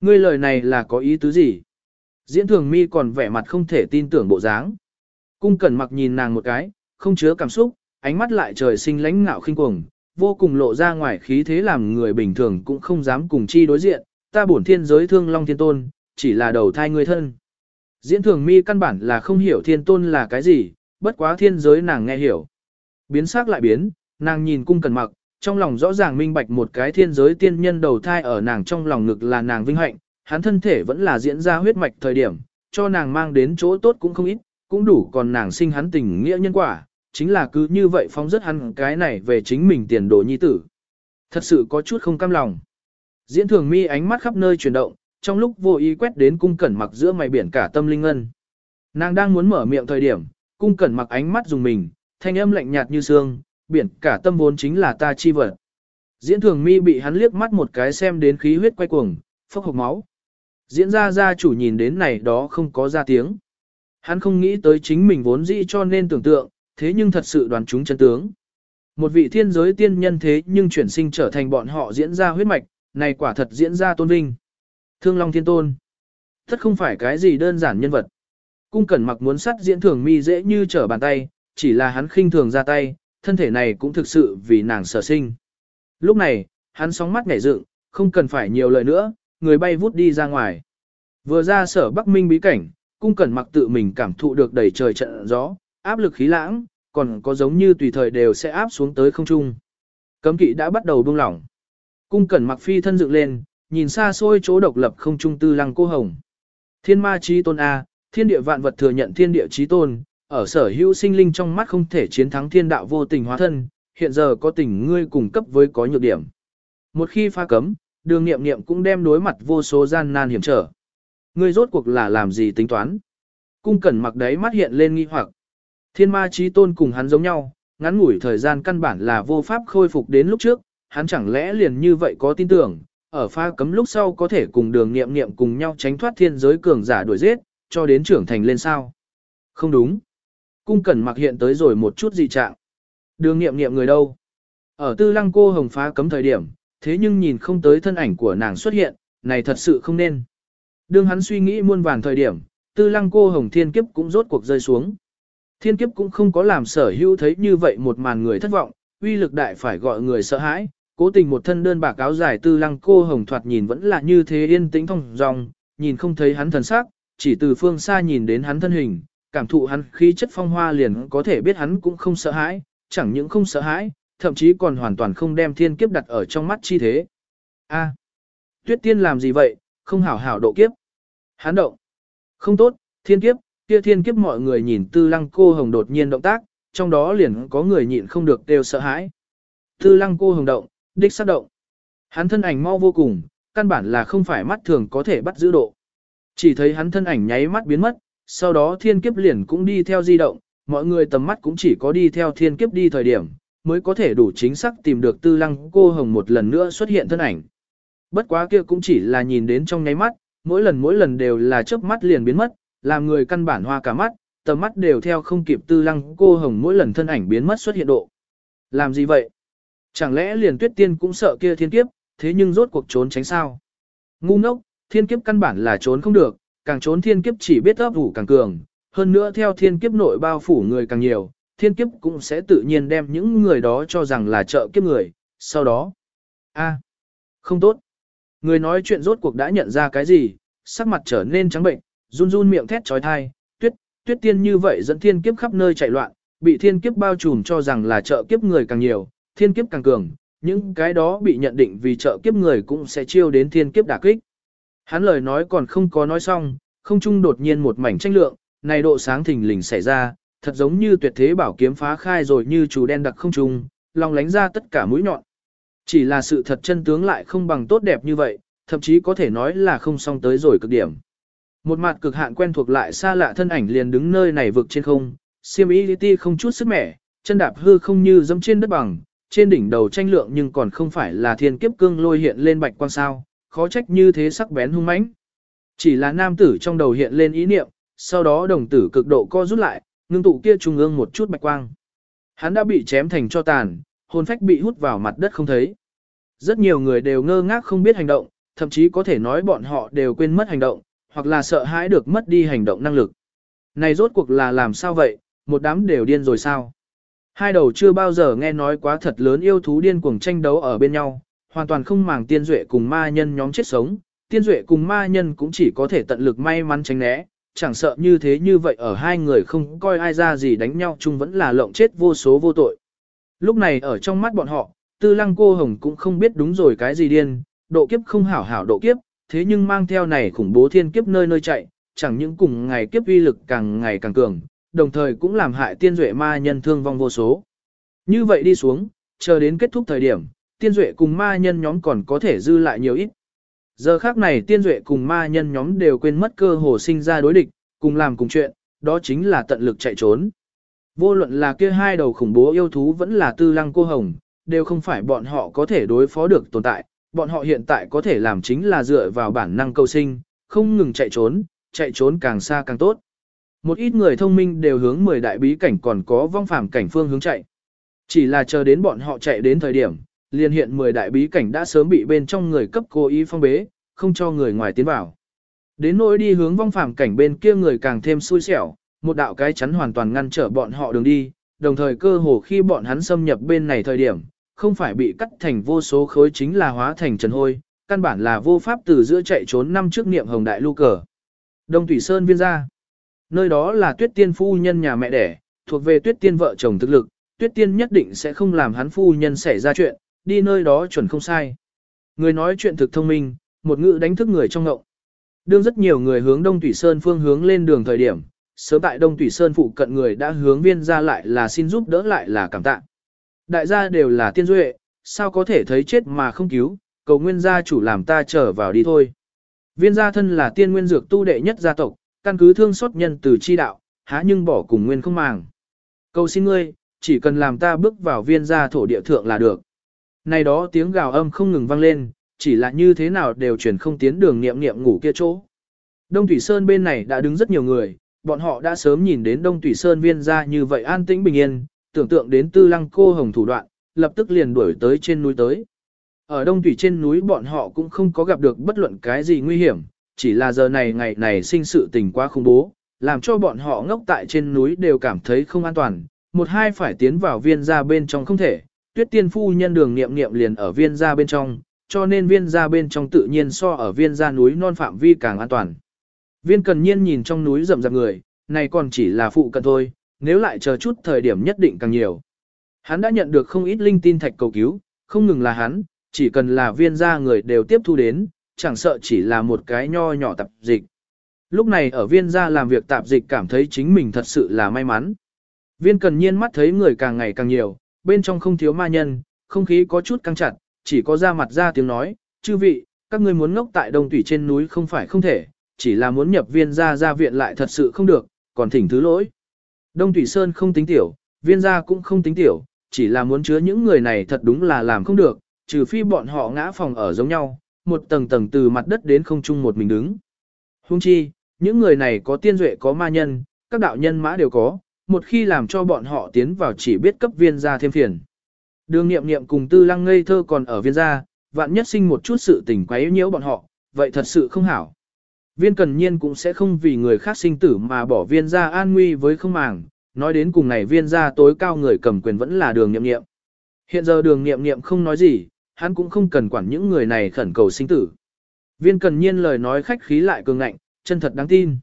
Ngươi lời này là có ý tứ gì? Diễn thường mi còn vẻ mặt không thể tin tưởng bộ dáng. Cung cẩn mặc nhìn nàng một cái, không chứa cảm xúc, ánh mắt lại trời sinh lãnh ngạo khinh cuồng, vô cùng lộ ra ngoài khí thế làm người bình thường cũng không dám cùng chi đối diện, ta bổn thiên giới thương long thiên tôn, chỉ là đầu thai người thân. Diễn thường mi căn bản là không hiểu thiên tôn là cái gì, bất quá thiên giới nàng nghe hiểu. Biến sắc lại biến, nàng nhìn cung cần mặc, trong lòng rõ ràng minh bạch một cái thiên giới tiên nhân đầu thai ở nàng trong lòng ngực là nàng vinh hạnh, hắn thân thể vẫn là diễn ra huyết mạch thời điểm, cho nàng mang đến chỗ tốt cũng không ít, cũng đủ còn nàng sinh hắn tình nghĩa nhân quả, chính là cứ như vậy phóng rất hắn cái này về chính mình tiền đồ nhi tử. Thật sự có chút không cam lòng. Diễn thường mi ánh mắt khắp nơi chuyển động, trong lúc vô ý quét đến cung cẩn mặc giữa mày biển cả tâm linh ngân. Nàng đang muốn mở miệng thời điểm, cung cẩn mặc ánh mắt dùng mình, thanh âm lạnh nhạt như xương, biển cả tâm vốn chính là ta chi vật. Diễn thường mi bị hắn liếc mắt một cái xem đến khí huyết quay cuồng, phốc hộc máu. Diễn ra gia chủ nhìn đến này đó không có ra tiếng. Hắn không nghĩ tới chính mình vốn dĩ cho nên tưởng tượng, thế nhưng thật sự đoàn chúng chân tướng. Một vị thiên giới tiên nhân thế nhưng chuyển sinh trở thành bọn họ diễn ra huyết mạch, này quả thật diễn ra tôn vinh. Thương Long Thiên Tôn. thật không phải cái gì đơn giản nhân vật. Cung cẩn mặc muốn sắt diễn thường mi dễ như trở bàn tay, chỉ là hắn khinh thường ra tay, thân thể này cũng thực sự vì nàng sở sinh. Lúc này, hắn sóng mắt nhảy dựng, không cần phải nhiều lời nữa, người bay vút đi ra ngoài. Vừa ra sở Bắc Minh bí cảnh, cung cẩn mặc tự mình cảm thụ được đầy trời trận gió, áp lực khí lãng, còn có giống như tùy thời đều sẽ áp xuống tới không trung. Cấm kỵ đã bắt đầu buông lỏng. Cung cẩn mặc phi thân dựng lên, nhìn xa xôi chỗ độc lập không trung tư lăng cô hồng. Thiên ma trí tôn A, thiên địa vạn vật thừa nhận thiên địa trí tôn, ở sở hữu sinh linh trong mắt không thể chiến thắng thiên đạo vô tình hóa thân, hiện giờ có tình ngươi cùng cấp với có nhược điểm. Một khi pha cấm, đường nghiệm nghiệm cũng đem đối mặt vô số gian nan hiểm trở. Ngươi rốt cuộc là làm gì tính toán? Cung cẩn mặc đấy mắt hiện lên nghi hoặc. Thiên ma trí tôn cùng hắn giống nhau, ngắn ngủi thời gian căn bản là vô pháp khôi phục đến lúc trước, hắn chẳng lẽ liền như vậy có tin tưởng, ở pha cấm lúc sau có thể cùng đường nghiệm nghiệm cùng nhau tránh thoát thiên giới cường giả đuổi giết, cho đến trưởng thành lên sao. Không đúng. Cung cẩn mặc hiện tới rồi một chút dị trạng. Đường nghiệm nghiệm người đâu? Ở tư lăng cô hồng phá cấm thời điểm, thế nhưng nhìn không tới thân ảnh của nàng xuất hiện, này thật sự không nên. Đương hắn suy nghĩ muôn vàn thời điểm, tư lăng cô hồng thiên kiếp cũng rốt cuộc rơi xuống. Thiên kiếp cũng không có làm sở hữu thấy như vậy một màn người thất vọng, uy lực đại phải gọi người sợ hãi, cố tình một thân đơn bạc áo dài tư lăng cô hồng thoạt nhìn vẫn là như thế yên tĩnh thông dòng, nhìn không thấy hắn thần sắc, chỉ từ phương xa nhìn đến hắn thân hình, cảm thụ hắn khí chất phong hoa liền có thể biết hắn cũng không sợ hãi, chẳng những không sợ hãi, thậm chí còn hoàn toàn không đem thiên kiếp đặt ở trong mắt chi thế. A, tuyết tiên làm gì vậy, không hảo hảo độ kiếp. Hắn động. Không tốt, thiên kiếp, kia thiên kiếp mọi người nhìn tư lăng cô hồng đột nhiên động tác, trong đó liền có người nhịn không được đều sợ hãi. Tư lăng cô hồng động, đích sát động. Hắn thân ảnh mau vô cùng, căn bản là không phải mắt thường có thể bắt giữ độ. Chỉ thấy hắn thân ảnh nháy mắt biến mất, sau đó thiên kiếp liền cũng đi theo di động, mọi người tầm mắt cũng chỉ có đi theo thiên kiếp đi thời điểm, mới có thể đủ chính xác tìm được tư lăng cô hồng một lần nữa xuất hiện thân ảnh. Bất quá kia cũng chỉ là nhìn đến trong nháy mắt, mỗi lần mỗi lần đều là chớp mắt liền biến mất, làm người căn bản hoa cả mắt, tầm mắt đều theo không kịp tư lăng cô hồng mỗi lần thân ảnh biến mất xuất hiện độ. Làm gì vậy? Chẳng lẽ liền tuyết tiên cũng sợ kia thiên kiếp, thế nhưng rốt cuộc trốn tránh sao? Ngu ngốc, thiên kiếp căn bản là trốn không được, càng trốn thiên kiếp chỉ biết ấp ủ càng cường, hơn nữa theo thiên kiếp nội bao phủ người càng nhiều, thiên kiếp cũng sẽ tự nhiên đem những người đó cho rằng là trợ kiếp người, sau đó. a không tốt. Người nói chuyện rốt cuộc đã nhận ra cái gì, sắc mặt trở nên trắng bệnh, run run miệng thét trói thai, tuyết, tuyết tiên như vậy dẫn thiên kiếp khắp nơi chạy loạn, bị thiên kiếp bao trùm cho rằng là trợ kiếp người càng nhiều, thiên kiếp càng cường, những cái đó bị nhận định vì trợ kiếp người cũng sẽ chiêu đến thiên kiếp đả kích. Hắn lời nói còn không có nói xong, không trung đột nhiên một mảnh tranh lượng, này độ sáng thình lình xảy ra, thật giống như tuyệt thế bảo kiếm phá khai rồi như chủ đen đặc không trung, lòng lánh ra tất cả mũi nhọn. Chỉ là sự thật chân tướng lại không bằng tốt đẹp như vậy, thậm chí có thể nói là không xong tới rồi cực điểm. Một mặt cực hạn quen thuộc lại xa lạ thân ảnh liền đứng nơi này vực trên không, siêm y không chút sức mẻ, chân đạp hư không như dẫm trên đất bằng, trên đỉnh đầu tranh lượng nhưng còn không phải là thiên kiếp cương lôi hiện lên bạch quang sao, khó trách như thế sắc bén hung mãnh. Chỉ là nam tử trong đầu hiện lên ý niệm, sau đó đồng tử cực độ co rút lại, ngưng tụ kia trung ương một chút bạch quang. Hắn đã bị chém thành cho tàn, hồn phách bị hút vào mặt đất không thấy. Rất nhiều người đều ngơ ngác không biết hành động, thậm chí có thể nói bọn họ đều quên mất hành động, hoặc là sợ hãi được mất đi hành động năng lực. Này rốt cuộc là làm sao vậy, một đám đều điên rồi sao? Hai đầu chưa bao giờ nghe nói quá thật lớn yêu thú điên cuồng tranh đấu ở bên nhau, hoàn toàn không màng tiên duệ cùng ma nhân nhóm chết sống, tiên duệ cùng ma nhân cũng chỉ có thể tận lực may mắn tránh né, chẳng sợ như thế như vậy ở hai người không coi ai ra gì đánh nhau chung vẫn là lộng chết vô số vô tội. Lúc này ở trong mắt bọn họ, tư lăng cô hồng cũng không biết đúng rồi cái gì điên, độ kiếp không hảo hảo độ kiếp, thế nhưng mang theo này khủng bố thiên kiếp nơi nơi chạy, chẳng những cùng ngày kiếp uy lực càng ngày càng cường, đồng thời cũng làm hại tiên duệ ma nhân thương vong vô số. Như vậy đi xuống, chờ đến kết thúc thời điểm, tiên duệ cùng ma nhân nhóm còn có thể dư lại nhiều ít. Giờ khác này tiên duệ cùng ma nhân nhóm đều quên mất cơ hồ sinh ra đối địch, cùng làm cùng chuyện, đó chính là tận lực chạy trốn. Vô luận là kia hai đầu khủng bố yêu thú vẫn là tư lăng cô hồng, đều không phải bọn họ có thể đối phó được tồn tại, bọn họ hiện tại có thể làm chính là dựa vào bản năng cầu sinh, không ngừng chạy trốn, chạy trốn càng xa càng tốt. Một ít người thông minh đều hướng 10 đại bí cảnh còn có vong phàm cảnh phương hướng chạy. Chỉ là chờ đến bọn họ chạy đến thời điểm, liền hiện 10 đại bí cảnh đã sớm bị bên trong người cấp cố ý phong bế, không cho người ngoài tiến vào. Đến nỗi đi hướng vong phàm cảnh bên kia người càng thêm xui xẻo, một đạo cái chắn hoàn toàn ngăn trở bọn họ đường đi, đồng thời cơ hồ khi bọn hắn xâm nhập bên này thời điểm, không phải bị cắt thành vô số khối chính là hóa thành trần hôi, căn bản là vô pháp từ giữa chạy trốn năm trước niệm hồng đại lưu cờ. Đông Thủy Sơn viên gia. Nơi đó là tuyết tiên phu nhân nhà mẹ đẻ, thuộc về tuyết tiên vợ chồng thực lực, tuyết tiên nhất định sẽ không làm hắn phu nhân xảy ra chuyện, đi nơi đó chuẩn không sai. Người nói chuyện thực thông minh, một ngữ đánh thức người trong ngộng. Đương rất nhiều người hướng Đông Thủy Sơn phương hướng lên đường thời điểm, sớm tại Đông Thủy Sơn phụ cận người đã hướng viên ra lại là xin giúp đỡ lại là cảm tạ. Đại gia đều là tiên duệ, sao có thể thấy chết mà không cứu, cầu nguyên gia chủ làm ta trở vào đi thôi. Viên gia thân là tiên nguyên dược tu đệ nhất gia tộc, căn cứ thương xót nhân từ chi đạo, há nhưng bỏ cùng nguyên không màng. Cầu xin ngươi, chỉ cần làm ta bước vào viên gia thổ địa thượng là được. Này đó tiếng gào âm không ngừng vang lên, chỉ là như thế nào đều chuyển không tiến đường niệm niệm ngủ kia chỗ. Đông Thủy Sơn bên này đã đứng rất nhiều người, bọn họ đã sớm nhìn đến Đông Thủy Sơn viên gia như vậy an tĩnh bình yên, tưởng tượng đến tư lăng cô hồng thủ đoạn, lập tức liền đuổi tới trên núi tới. Ở Đông Thủy trên núi bọn họ cũng không có gặp được bất luận cái gì nguy hiểm, chỉ là giờ này ngày này sinh sự tình quá khủng bố, làm cho bọn họ ngốc tại trên núi đều cảm thấy không an toàn, một hai phải tiến vào viên gia bên trong không thể, tuyết tiên phu nhân đường nghiệm nghiệm liền ở viên gia bên trong, cho nên viên gia bên trong tự nhiên so ở viên gia núi non phạm vi càng an toàn. Viên cần nhiên nhìn trong núi rậm rạp người, này còn chỉ là phụ cận thôi, nếu lại chờ chút thời điểm nhất định càng nhiều. Hắn đã nhận được không ít linh tin thạch cầu cứu, không ngừng là hắn, chỉ cần là viên gia người đều tiếp thu đến, chẳng sợ chỉ là một cái nho nhỏ tạp dịch. Lúc này ở viên gia làm việc tạp dịch cảm thấy chính mình thật sự là may mắn. Viên cần nhiên mắt thấy người càng ngày càng nhiều, bên trong không thiếu ma nhân, không khí có chút căng chặt, chỉ có ra mặt ra tiếng nói, chư vị, các ngươi muốn ngốc tại đông tủy trên núi không phải không thể, chỉ là muốn nhập viên Ra Ra viện lại thật sự không được, còn thỉnh thứ lỗi. Đông thủy sơn không tính tiểu, viên gia cũng không tính tiểu, chỉ là muốn chứa những người này thật đúng là làm không được, trừ phi bọn họ ngã phòng ở giống nhau, một tầng tầng từ mặt đất đến không trung một mình đứng. Hung chi, những người này có tiên duệ có ma nhân, các đạo nhân mã đều có, một khi làm cho bọn họ tiến vào chỉ biết cấp viên gia thêm phiền. Đường nghiệm nghiệm cùng tư lăng ngây thơ còn ở viên gia, vạn nhất sinh một chút sự tình quấy nhiễu bọn họ, vậy thật sự không hảo. Viên cần nhiên cũng sẽ không vì người khác sinh tử mà bỏ viên gia an nguy với không màng, nói đến cùng này viên gia tối cao người cầm quyền vẫn là đường nghiệm nghiệm. Hiện giờ đường nghiệm nghiệm không nói gì, hắn cũng không cần quản những người này khẩn cầu sinh tử. Viên cần nhiên lời nói khách khí lại cường ngạnh, chân thật đáng tin.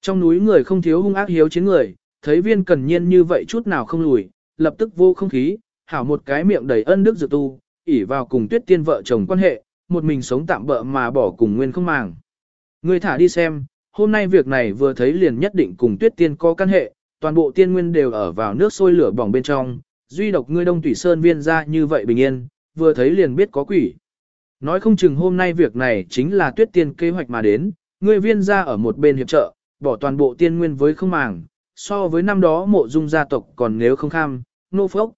Trong núi người không thiếu hung ác hiếu chiến người, thấy viên cần nhiên như vậy chút nào không lùi, lập tức vô không khí, hảo một cái miệng đầy ân đức dự tu, ỉ vào cùng tuyết tiên vợ chồng quan hệ, một mình sống tạm bỡ mà bỏ cùng nguyên không màng. Người thả đi xem, hôm nay việc này vừa thấy liền nhất định cùng tuyết tiên có căn hệ, toàn bộ tiên nguyên đều ở vào nước sôi lửa bỏng bên trong, duy độc ngươi đông thủy sơn viên ra như vậy bình yên, vừa thấy liền biết có quỷ. Nói không chừng hôm nay việc này chính là tuyết tiên kế hoạch mà đến, ngươi viên ra ở một bên hiệp trợ, bỏ toàn bộ tiên nguyên với không màng, so với năm đó mộ dung gia tộc còn nếu không kham, nô phốc.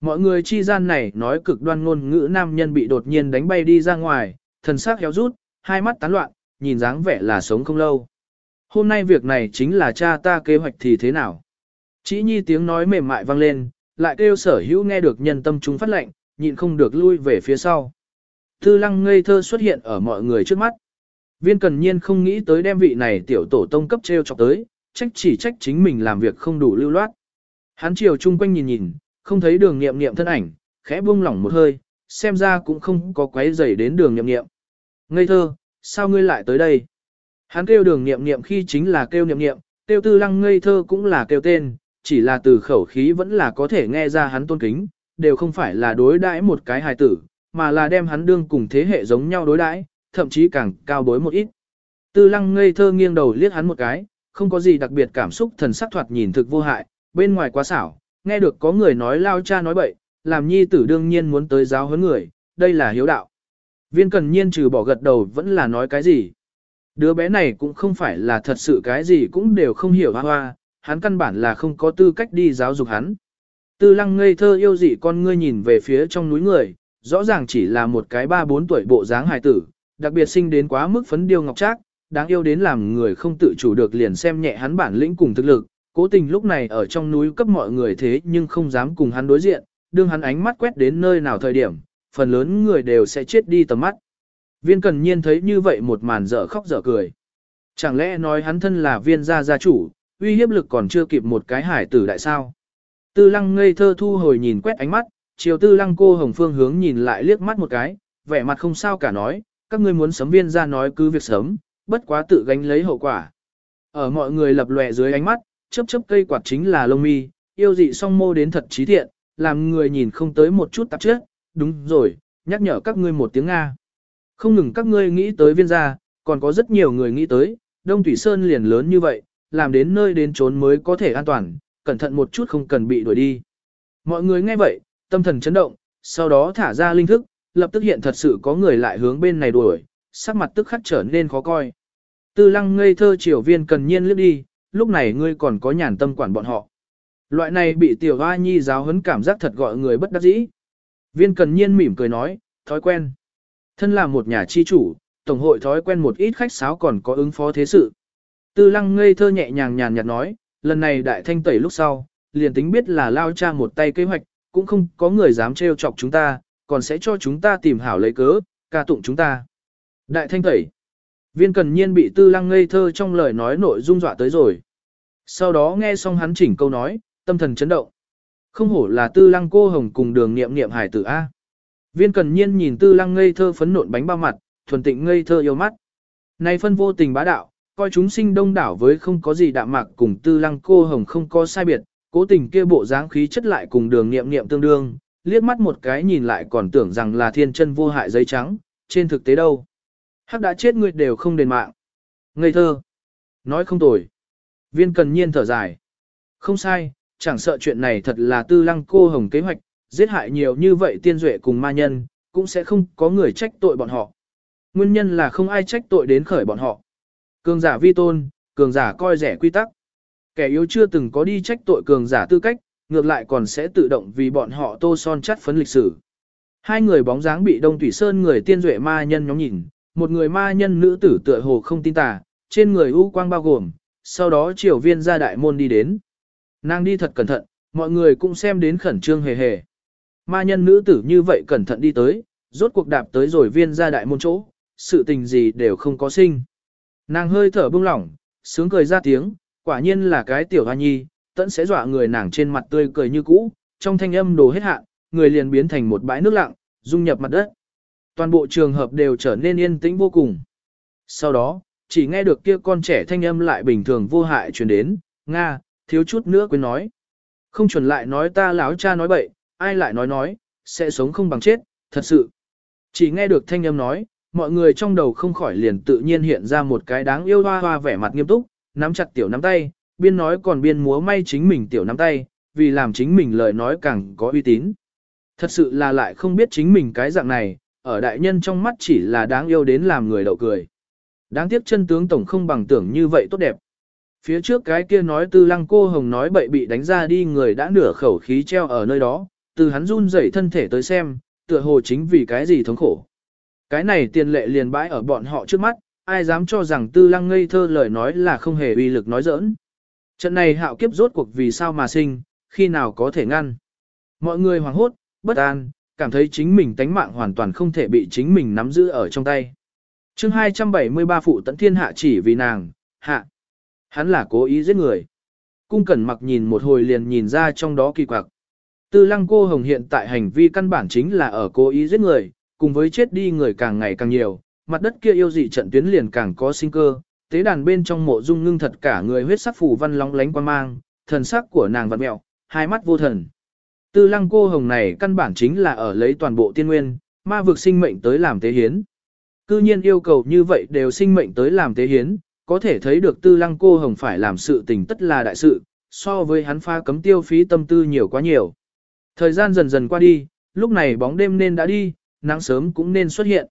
Mọi người chi gian này nói cực đoan ngôn ngữ nam nhân bị đột nhiên đánh bay đi ra ngoài, thần sắc héo rút, hai mắt tán loạn, nhìn dáng vẻ là sống không lâu. Hôm nay việc này chính là cha ta kế hoạch thì thế nào? Chỉ nhi tiếng nói mềm mại vang lên, lại kêu sở hữu nghe được nhân tâm chúng phát lệnh, nhịn không được lui về phía sau. Tư lăng ngây thơ xuất hiện ở mọi người trước mắt. Viên cần nhiên không nghĩ tới đem vị này tiểu tổ tông cấp treo chọc tới, trách chỉ trách chính mình làm việc không đủ lưu loát. Hắn chiều chung quanh nhìn nhìn, không thấy đường nghiệm nghiệm thân ảnh, khẽ buông lỏng một hơi, xem ra cũng không có quấy rầy đến đường nghiệm nghiệm. Ngây thơ, sao ngươi lại tới đây? Hắn kêu đường nghiệm nghiệm khi chính là kêu nghiệm nghiệm, kêu tư lăng ngây thơ cũng là kêu tên, chỉ là từ khẩu khí vẫn là có thể nghe ra hắn tôn kính, đều không phải là đối đãi một cái hài tử, mà là đem hắn đương cùng thế hệ giống nhau đối đãi, thậm chí càng cao bối một ít. Tư lăng ngây thơ nghiêng đầu liếc hắn một cái, không có gì đặc biệt cảm xúc thần sắc thoạt nhìn thực vô hại, bên ngoài quá xảo, nghe được có người nói lao cha nói bậy, làm nhi tử đương nhiên muốn tới giáo huấn người, đây là hiếu đạo. Viên cần nhiên trừ bỏ gật đầu vẫn là nói cái gì. Đứa bé này cũng không phải là thật sự cái gì cũng đều không hiểu hoa hoa, hắn căn bản là không có tư cách đi giáo dục hắn. Tư lăng ngây thơ yêu dị con ngươi nhìn về phía trong núi người, rõ ràng chỉ là một cái ba bốn tuổi bộ dáng hài tử, đặc biệt sinh đến quá mức phấn điêu ngọc trác, đáng yêu đến làm người không tự chủ được liền xem nhẹ hắn bản lĩnh cùng thực lực, cố tình lúc này ở trong núi cấp mọi người thế nhưng không dám cùng hắn đối diện, đương hắn ánh mắt quét đến nơi nào thời điểm, phần lớn người đều sẽ chết đi tầm mắt. Viên cần nhiên thấy như vậy một màn dở khóc dở cười. Chẳng lẽ nói hắn thân là viên gia gia chủ, uy hiếp lực còn chưa kịp một cái hải tử đại sao? Tư lăng ngây thơ thu hồi nhìn quét ánh mắt, chiều tư lăng cô hồng phương hướng nhìn lại liếc mắt một cái, vẻ mặt không sao cả nói, các ngươi muốn sấm viên ra nói cứ việc sớm, bất quá tự gánh lấy hậu quả. Ở mọi người lập lòe dưới ánh mắt, chớp chớp cây quạt chính là lông mi, yêu dị song mô đến thật trí thiện, làm người nhìn không tới một chút tạp chất, đúng rồi, nhắc nhở các ngươi một tiếng Nga. Không ngừng các ngươi nghĩ tới viên gia, còn có rất nhiều người nghĩ tới, Đông Thủy Sơn liền lớn như vậy, làm đến nơi đến trốn mới có thể an toàn, cẩn thận một chút không cần bị đuổi đi. Mọi người nghe vậy, tâm thần chấn động, sau đó thả ra linh thức, lập tức hiện thật sự có người lại hướng bên này đuổi, sắc mặt tức khắc trở nên khó coi. Tư lăng ngây thơ triều viên cần nhiên liếc đi, lúc này ngươi còn có nhàn tâm quản bọn họ. Loại này bị tiểu hoa nhi giáo huấn cảm giác thật gọi người bất đắc dĩ. Viên cần nhiên mỉm cười nói, thói quen. Thân là một nhà chi chủ, tổng hội thói quen một ít khách sáo còn có ứng phó thế sự. Tư lăng ngây thơ nhẹ nhàng nhàn nhạt nói, lần này đại thanh tẩy lúc sau, liền tính biết là lao cha một tay kế hoạch, cũng không có người dám trêu chọc chúng ta, còn sẽ cho chúng ta tìm hảo lấy cớ, ca tụng chúng ta. Đại thanh tẩy. Viên cần nhiên bị tư lăng ngây thơ trong lời nói nội dung dọa tới rồi. Sau đó nghe xong hắn chỉnh câu nói, tâm thần chấn động. Không hổ là tư lăng cô hồng cùng đường nghiệm nghiệm hải tử A. Viên cần nhiên nhìn tư lăng ngây thơ phấn nộn bánh bao mặt, thuần tịnh ngây thơ yêu mắt. Này phân vô tình bá đạo, coi chúng sinh đông đảo với không có gì đạm mạc cùng tư lăng cô hồng không có sai biệt, cố tình kia bộ dáng khí chất lại cùng đường nghiệm nghiệm tương đương, liếc mắt một cái nhìn lại còn tưởng rằng là thiên chân vô hại giấy trắng, trên thực tế đâu. Hắc đã chết người đều không đền mạng. Ngây thơ. Nói không tồi. Viên cần nhiên thở dài. Không sai, chẳng sợ chuyện này thật là tư lăng cô hồng kế hoạch, giết hại nhiều như vậy tiên duệ cùng ma nhân, cũng sẽ không có người trách tội bọn họ. Nguyên nhân là không ai trách tội đến khởi bọn họ. Cường giả vi tôn, cường giả coi rẻ quy tắc. Kẻ yếu chưa từng có đi trách tội cường giả tư cách, ngược lại còn sẽ tự động vì bọn họ tô son chắt phấn lịch sử. Hai người bóng dáng bị Đông Thủy Sơn người tiên duệ ma nhân nhóm nhìn, một người ma nhân nữ tử tựa hồ không tin tà, trên người u quang bao gồm, sau đó triều viên ra đại môn đi đến. Nàng đi thật cẩn thận, mọi người cũng xem đến khẩn trương hề hề. Ma nhân nữ tử như vậy cẩn thận đi tới, rốt cuộc đạp tới rồi viên ra đại môn chỗ, sự tình gì đều không có sinh. Nàng hơi thở bưng lỏng, sướng cười ra tiếng, quả nhiên là cái tiểu hoa nhi, tẫn sẽ dọa người nàng trên mặt tươi cười như cũ, trong thanh âm đồ hết hạn, người liền biến thành một bãi nước lặng, dung nhập mặt đất. Toàn bộ trường hợp đều trở nên yên tĩnh vô cùng. Sau đó, chỉ nghe được kia con trẻ thanh âm lại bình thường vô hại truyền đến, Nga, thiếu chút nữa quên nói. Không chuẩn lại nói ta láo cha nói bậy, ai lại nói nói, sẽ sống không bằng chết, thật sự. Chỉ nghe được thanh âm nói, mọi người trong đầu không khỏi liền tự nhiên hiện ra một cái đáng yêu hoa hoa vẻ mặt nghiêm túc, nắm chặt tiểu nắm tay, biên nói còn biên múa may chính mình tiểu nắm tay, vì làm chính mình lời nói càng có uy tín. Thật sự là lại không biết chính mình cái dạng này, ở đại nhân trong mắt chỉ là đáng yêu đến làm người đậu cười. Đáng tiếc chân tướng tổng không bằng tưởng như vậy tốt đẹp. Phía trước cái kia nói tư lăng cô hồng nói bậy bị đánh ra đi người đã nửa khẩu khí treo ở nơi đó, từ hắn run rẩy thân thể tới xem, tựa hồ chính vì cái gì thống khổ. Cái này tiền lệ liền bãi ở bọn họ trước mắt, ai dám cho rằng tư lăng ngây thơ lời nói là không hề uy lực nói giỡn. Trận này hạo kiếp rốt cuộc vì sao mà sinh, khi nào có thể ngăn. Mọi người hoảng hốt, bất an, cảm thấy chính mình tánh mạng hoàn toàn không thể bị chính mình nắm giữ ở trong tay. chương 273 phụ tận thiên hạ chỉ vì nàng, hạ. Hắn là cố ý giết người. Cung cẩn mặc nhìn một hồi liền nhìn ra trong đó kỳ quặc. Tư lăng cô hồng hiện tại hành vi căn bản chính là ở cố ý giết người, cùng với chết đi người càng ngày càng nhiều, mặt đất kia yêu dị trận tuyến liền càng có sinh cơ, tế đàn bên trong mộ dung ngưng thật cả người huyết sắc phủ văn lóng lánh quan mang, thần sắc của nàng vật mẹo, hai mắt vô thần. Tư lăng cô hồng này căn bản chính là ở lấy toàn bộ tiên nguyên, ma vực sinh mệnh tới làm tế hiến. Cư nhiên yêu cầu như vậy đều sinh mệnh tới làm tế hiến, có thể thấy được tư lăng cô hồng phải làm sự tình tất là đại sự, so với hắn pha cấm tiêu phí tâm tư nhiều quá nhiều. Thời gian dần dần qua đi, lúc này bóng đêm nên đã đi, nắng sớm cũng nên xuất hiện.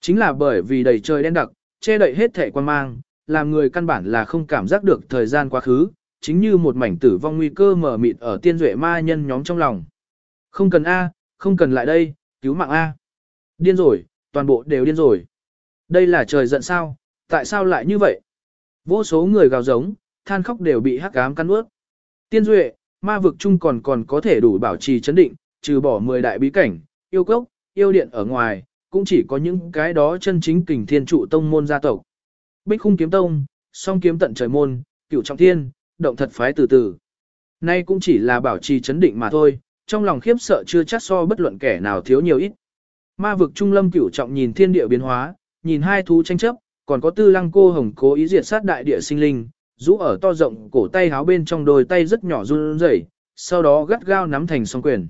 Chính là bởi vì đầy trời đen đặc, che đậy hết thể quan mang, làm người căn bản là không cảm giác được thời gian quá khứ, chính như một mảnh tử vong nguy cơ mở mịt ở tiên duệ ma nhân nhóm trong lòng. Không cần A, không cần lại đây, cứu mạng A. Điên rồi, toàn bộ đều điên rồi. Đây là trời giận sao, tại sao lại như vậy? Vô số người gào giống, than khóc đều bị hắc ám căn ướt. Tiên duệ, ma vực chung còn còn có thể đủ bảo trì chấn định, trừ bỏ 10 đại bí cảnh, yêu cốc, yêu điện ở ngoài, cũng chỉ có những cái đó chân chính kình thiên trụ tông môn gia tộc. Bích khung kiếm tông, song kiếm tận trời môn, cửu trọng thiên, động thật phái từ từ. Nay cũng chỉ là bảo trì chấn định mà thôi, trong lòng khiếp sợ chưa chắc so bất luận kẻ nào thiếu nhiều ít. Ma vực trung lâm cửu trọng nhìn thiên địa biến hóa, nhìn hai thú tranh chấp, còn có tư lăng cô hồng cố ý diệt sát đại địa sinh linh, rũ ở to rộng cổ tay háo bên trong đôi tay rất nhỏ run rẩy, sau đó gắt gao nắm thành song quyền.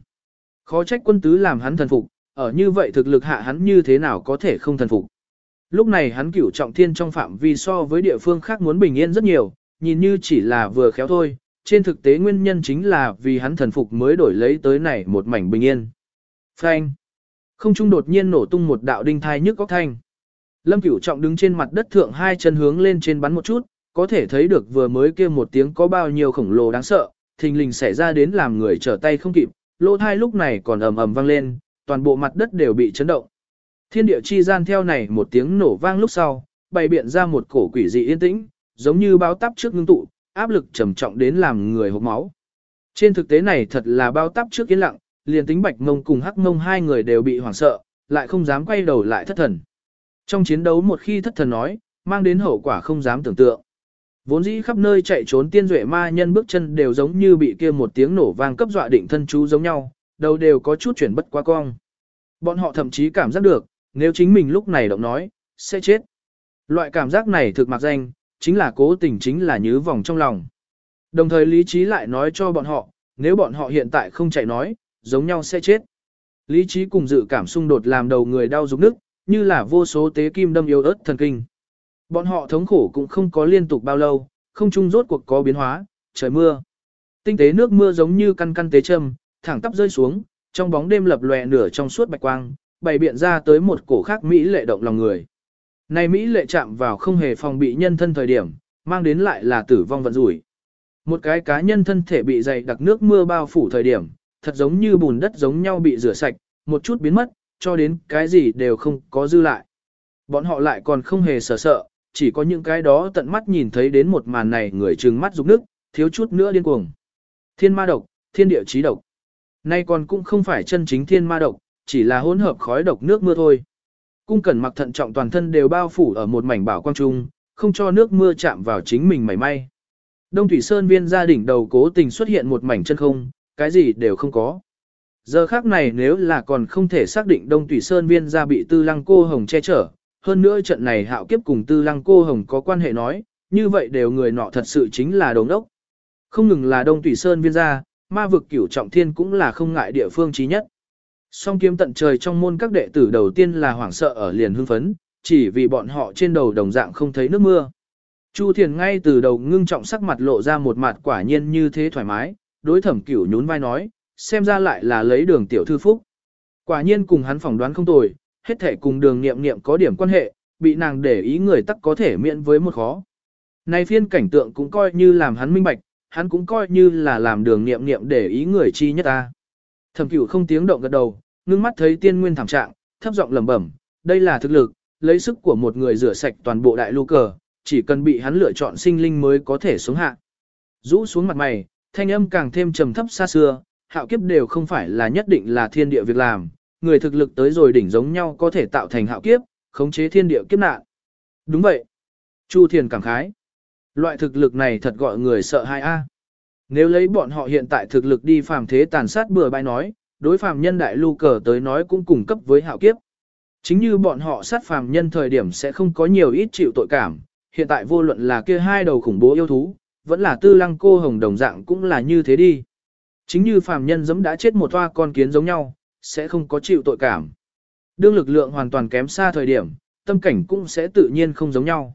Khó trách quân tứ làm hắn thần phục, ở như vậy thực lực hạ hắn như thế nào có thể không thần phục. Lúc này hắn cửu trọng thiên trong phạm vi so với địa phương khác muốn bình yên rất nhiều, nhìn như chỉ là vừa khéo thôi, trên thực tế nguyên nhân chính là vì hắn thần phục mới đổi lấy tới này một mảnh bình yên. Phanh. Không trung đột nhiên nổ tung một đạo đinh thai nhức góc thanh. Lâm Cửu Trọng đứng trên mặt đất thượng hai chân hướng lên trên bắn một chút, có thể thấy được vừa mới kia một tiếng có bao nhiêu khổng lồ đáng sợ, thình lình xảy ra đến làm người trở tay không kịp, lỗ thai lúc này còn ầm ầm vang lên, toàn bộ mặt đất đều bị chấn động. Thiên địa chi gian theo này một tiếng nổ vang lúc sau, bày biện ra một cổ quỷ dị yên tĩnh, giống như bao táp trước ngưng tụ, áp lực trầm trọng đến làm người hộp máu. Trên thực tế này thật là bao táp trước yên lặng, liền tính bạch mông cùng hắc mông hai người đều bị hoảng sợ, lại không dám quay đầu lại thất thần. Trong chiến đấu một khi thất thần nói, mang đến hậu quả không dám tưởng tượng. Vốn dĩ khắp nơi chạy trốn tiên duệ ma nhân bước chân đều giống như bị kia một tiếng nổ vang cấp dọa định thân chú giống nhau, đầu đều có chút chuyển bất quá cong. Bọn họ thậm chí cảm giác được, nếu chính mình lúc này động nói, sẽ chết. Loại cảm giác này thực mặc danh, chính là cố tình chính là nhứ vòng trong lòng. Đồng thời lý trí lại nói cho bọn họ, nếu bọn họ hiện tại không chạy nói, giống nhau sẽ chết. Lý trí cùng dự cảm xung đột làm đầu người đau rụng nức, như là vô số tế kim đâm yếu ớt thần kinh. Bọn họ thống khổ cũng không có liên tục bao lâu, không chung rốt cuộc có biến hóa, trời mưa. Tinh tế nước mưa giống như căn căn tế châm, thẳng tắp rơi xuống, trong bóng đêm lập lòe nửa trong suốt bạch quang, bày biện ra tới một cổ khác Mỹ lệ động lòng người. Này Mỹ lệ chạm vào không hề phòng bị nhân thân thời điểm, mang đến lại là tử vong vận rủi. Một cái cá nhân thân thể bị dày đặc nước mưa bao phủ thời điểm, thật giống như bùn đất giống nhau bị rửa sạch, một chút biến mất, cho đến cái gì đều không có dư lại. Bọn họ lại còn không hề sợ sợ, chỉ có những cái đó tận mắt nhìn thấy đến một màn này người trừng mắt rụng nước, thiếu chút nữa điên cuồng. Thiên ma độc, thiên địa chí độc. Nay còn cũng không phải chân chính thiên ma độc, chỉ là hỗn hợp khói độc nước mưa thôi. Cung cẩn mặc thận trọng toàn thân đều bao phủ ở một mảnh bảo quang trung, không cho nước mưa chạm vào chính mình mảy may. Đông Thủy Sơn viên gia đỉnh đầu cố tình xuất hiện một mảnh chân không, cái gì đều không có. Giờ khác này nếu là còn không thể xác định Đông Thủy Sơn viên gia bị tư lăng cô hồng che chở, hơn nữa trận này hạo kiếp cùng tư lăng cô hồng có quan hệ nói, như vậy đều người nọ thật sự chính là đồng đốc. Không ngừng là Đông Thủy Sơn viên gia, ma vực cửu trọng thiên cũng là không ngại địa phương trí nhất. Song kiếm tận trời trong môn các đệ tử đầu tiên là hoảng sợ ở liền hưng phấn, chỉ vì bọn họ trên đầu đồng dạng không thấy nước mưa. Chu Thiền ngay từ đầu ngưng trọng sắc mặt lộ ra một mặt quả nhiên như thế thoải mái, đối thẩm cửu nhún vai nói, xem ra lại là lấy đường tiểu thư phúc. Quả nhiên cùng hắn phỏng đoán không tồi, hết thể cùng đường niệm niệm có điểm quan hệ, bị nàng để ý người tắc có thể miễn với một khó. Này phiên cảnh tượng cũng coi như làm hắn minh bạch, hắn cũng coi như là làm đường niệm niệm để ý người chi nhất ta. Thẩm cửu không tiếng động gật đầu, ngưng mắt thấy tiên nguyên thảm trạng, thấp giọng lẩm bẩm, đây là thực lực, lấy sức của một người rửa sạch toàn bộ đại lưu cờ, chỉ cần bị hắn lựa chọn sinh linh mới có thể xuống hạ. Rũ xuống mặt mày, thanh âm càng thêm trầm thấp xa xưa, hạo kiếp đều không phải là nhất định là thiên địa việc làm, người thực lực tới rồi đỉnh giống nhau có thể tạo thành hạo kiếp, khống chế thiên địa kiếp nạn. Đúng vậy. Chu Thiền cảm khái. Loại thực lực này thật gọi người sợ hai a. Nếu lấy bọn họ hiện tại thực lực đi phàm thế tàn sát bừa bãi nói, đối phàm nhân đại lưu cờ tới nói cũng cùng cấp với hạo kiếp. Chính như bọn họ sát phàm nhân thời điểm sẽ không có nhiều ít chịu tội cảm, hiện tại vô luận là kia hai đầu khủng bố yêu thú, vẫn là tư lăng cô hồng đồng dạng cũng là như thế đi. Chính như phàm nhân giống đã chết một toa con kiến giống nhau, sẽ không có chịu tội cảm. Đương lực lượng hoàn toàn kém xa thời điểm, tâm cảnh cũng sẽ tự nhiên không giống nhau.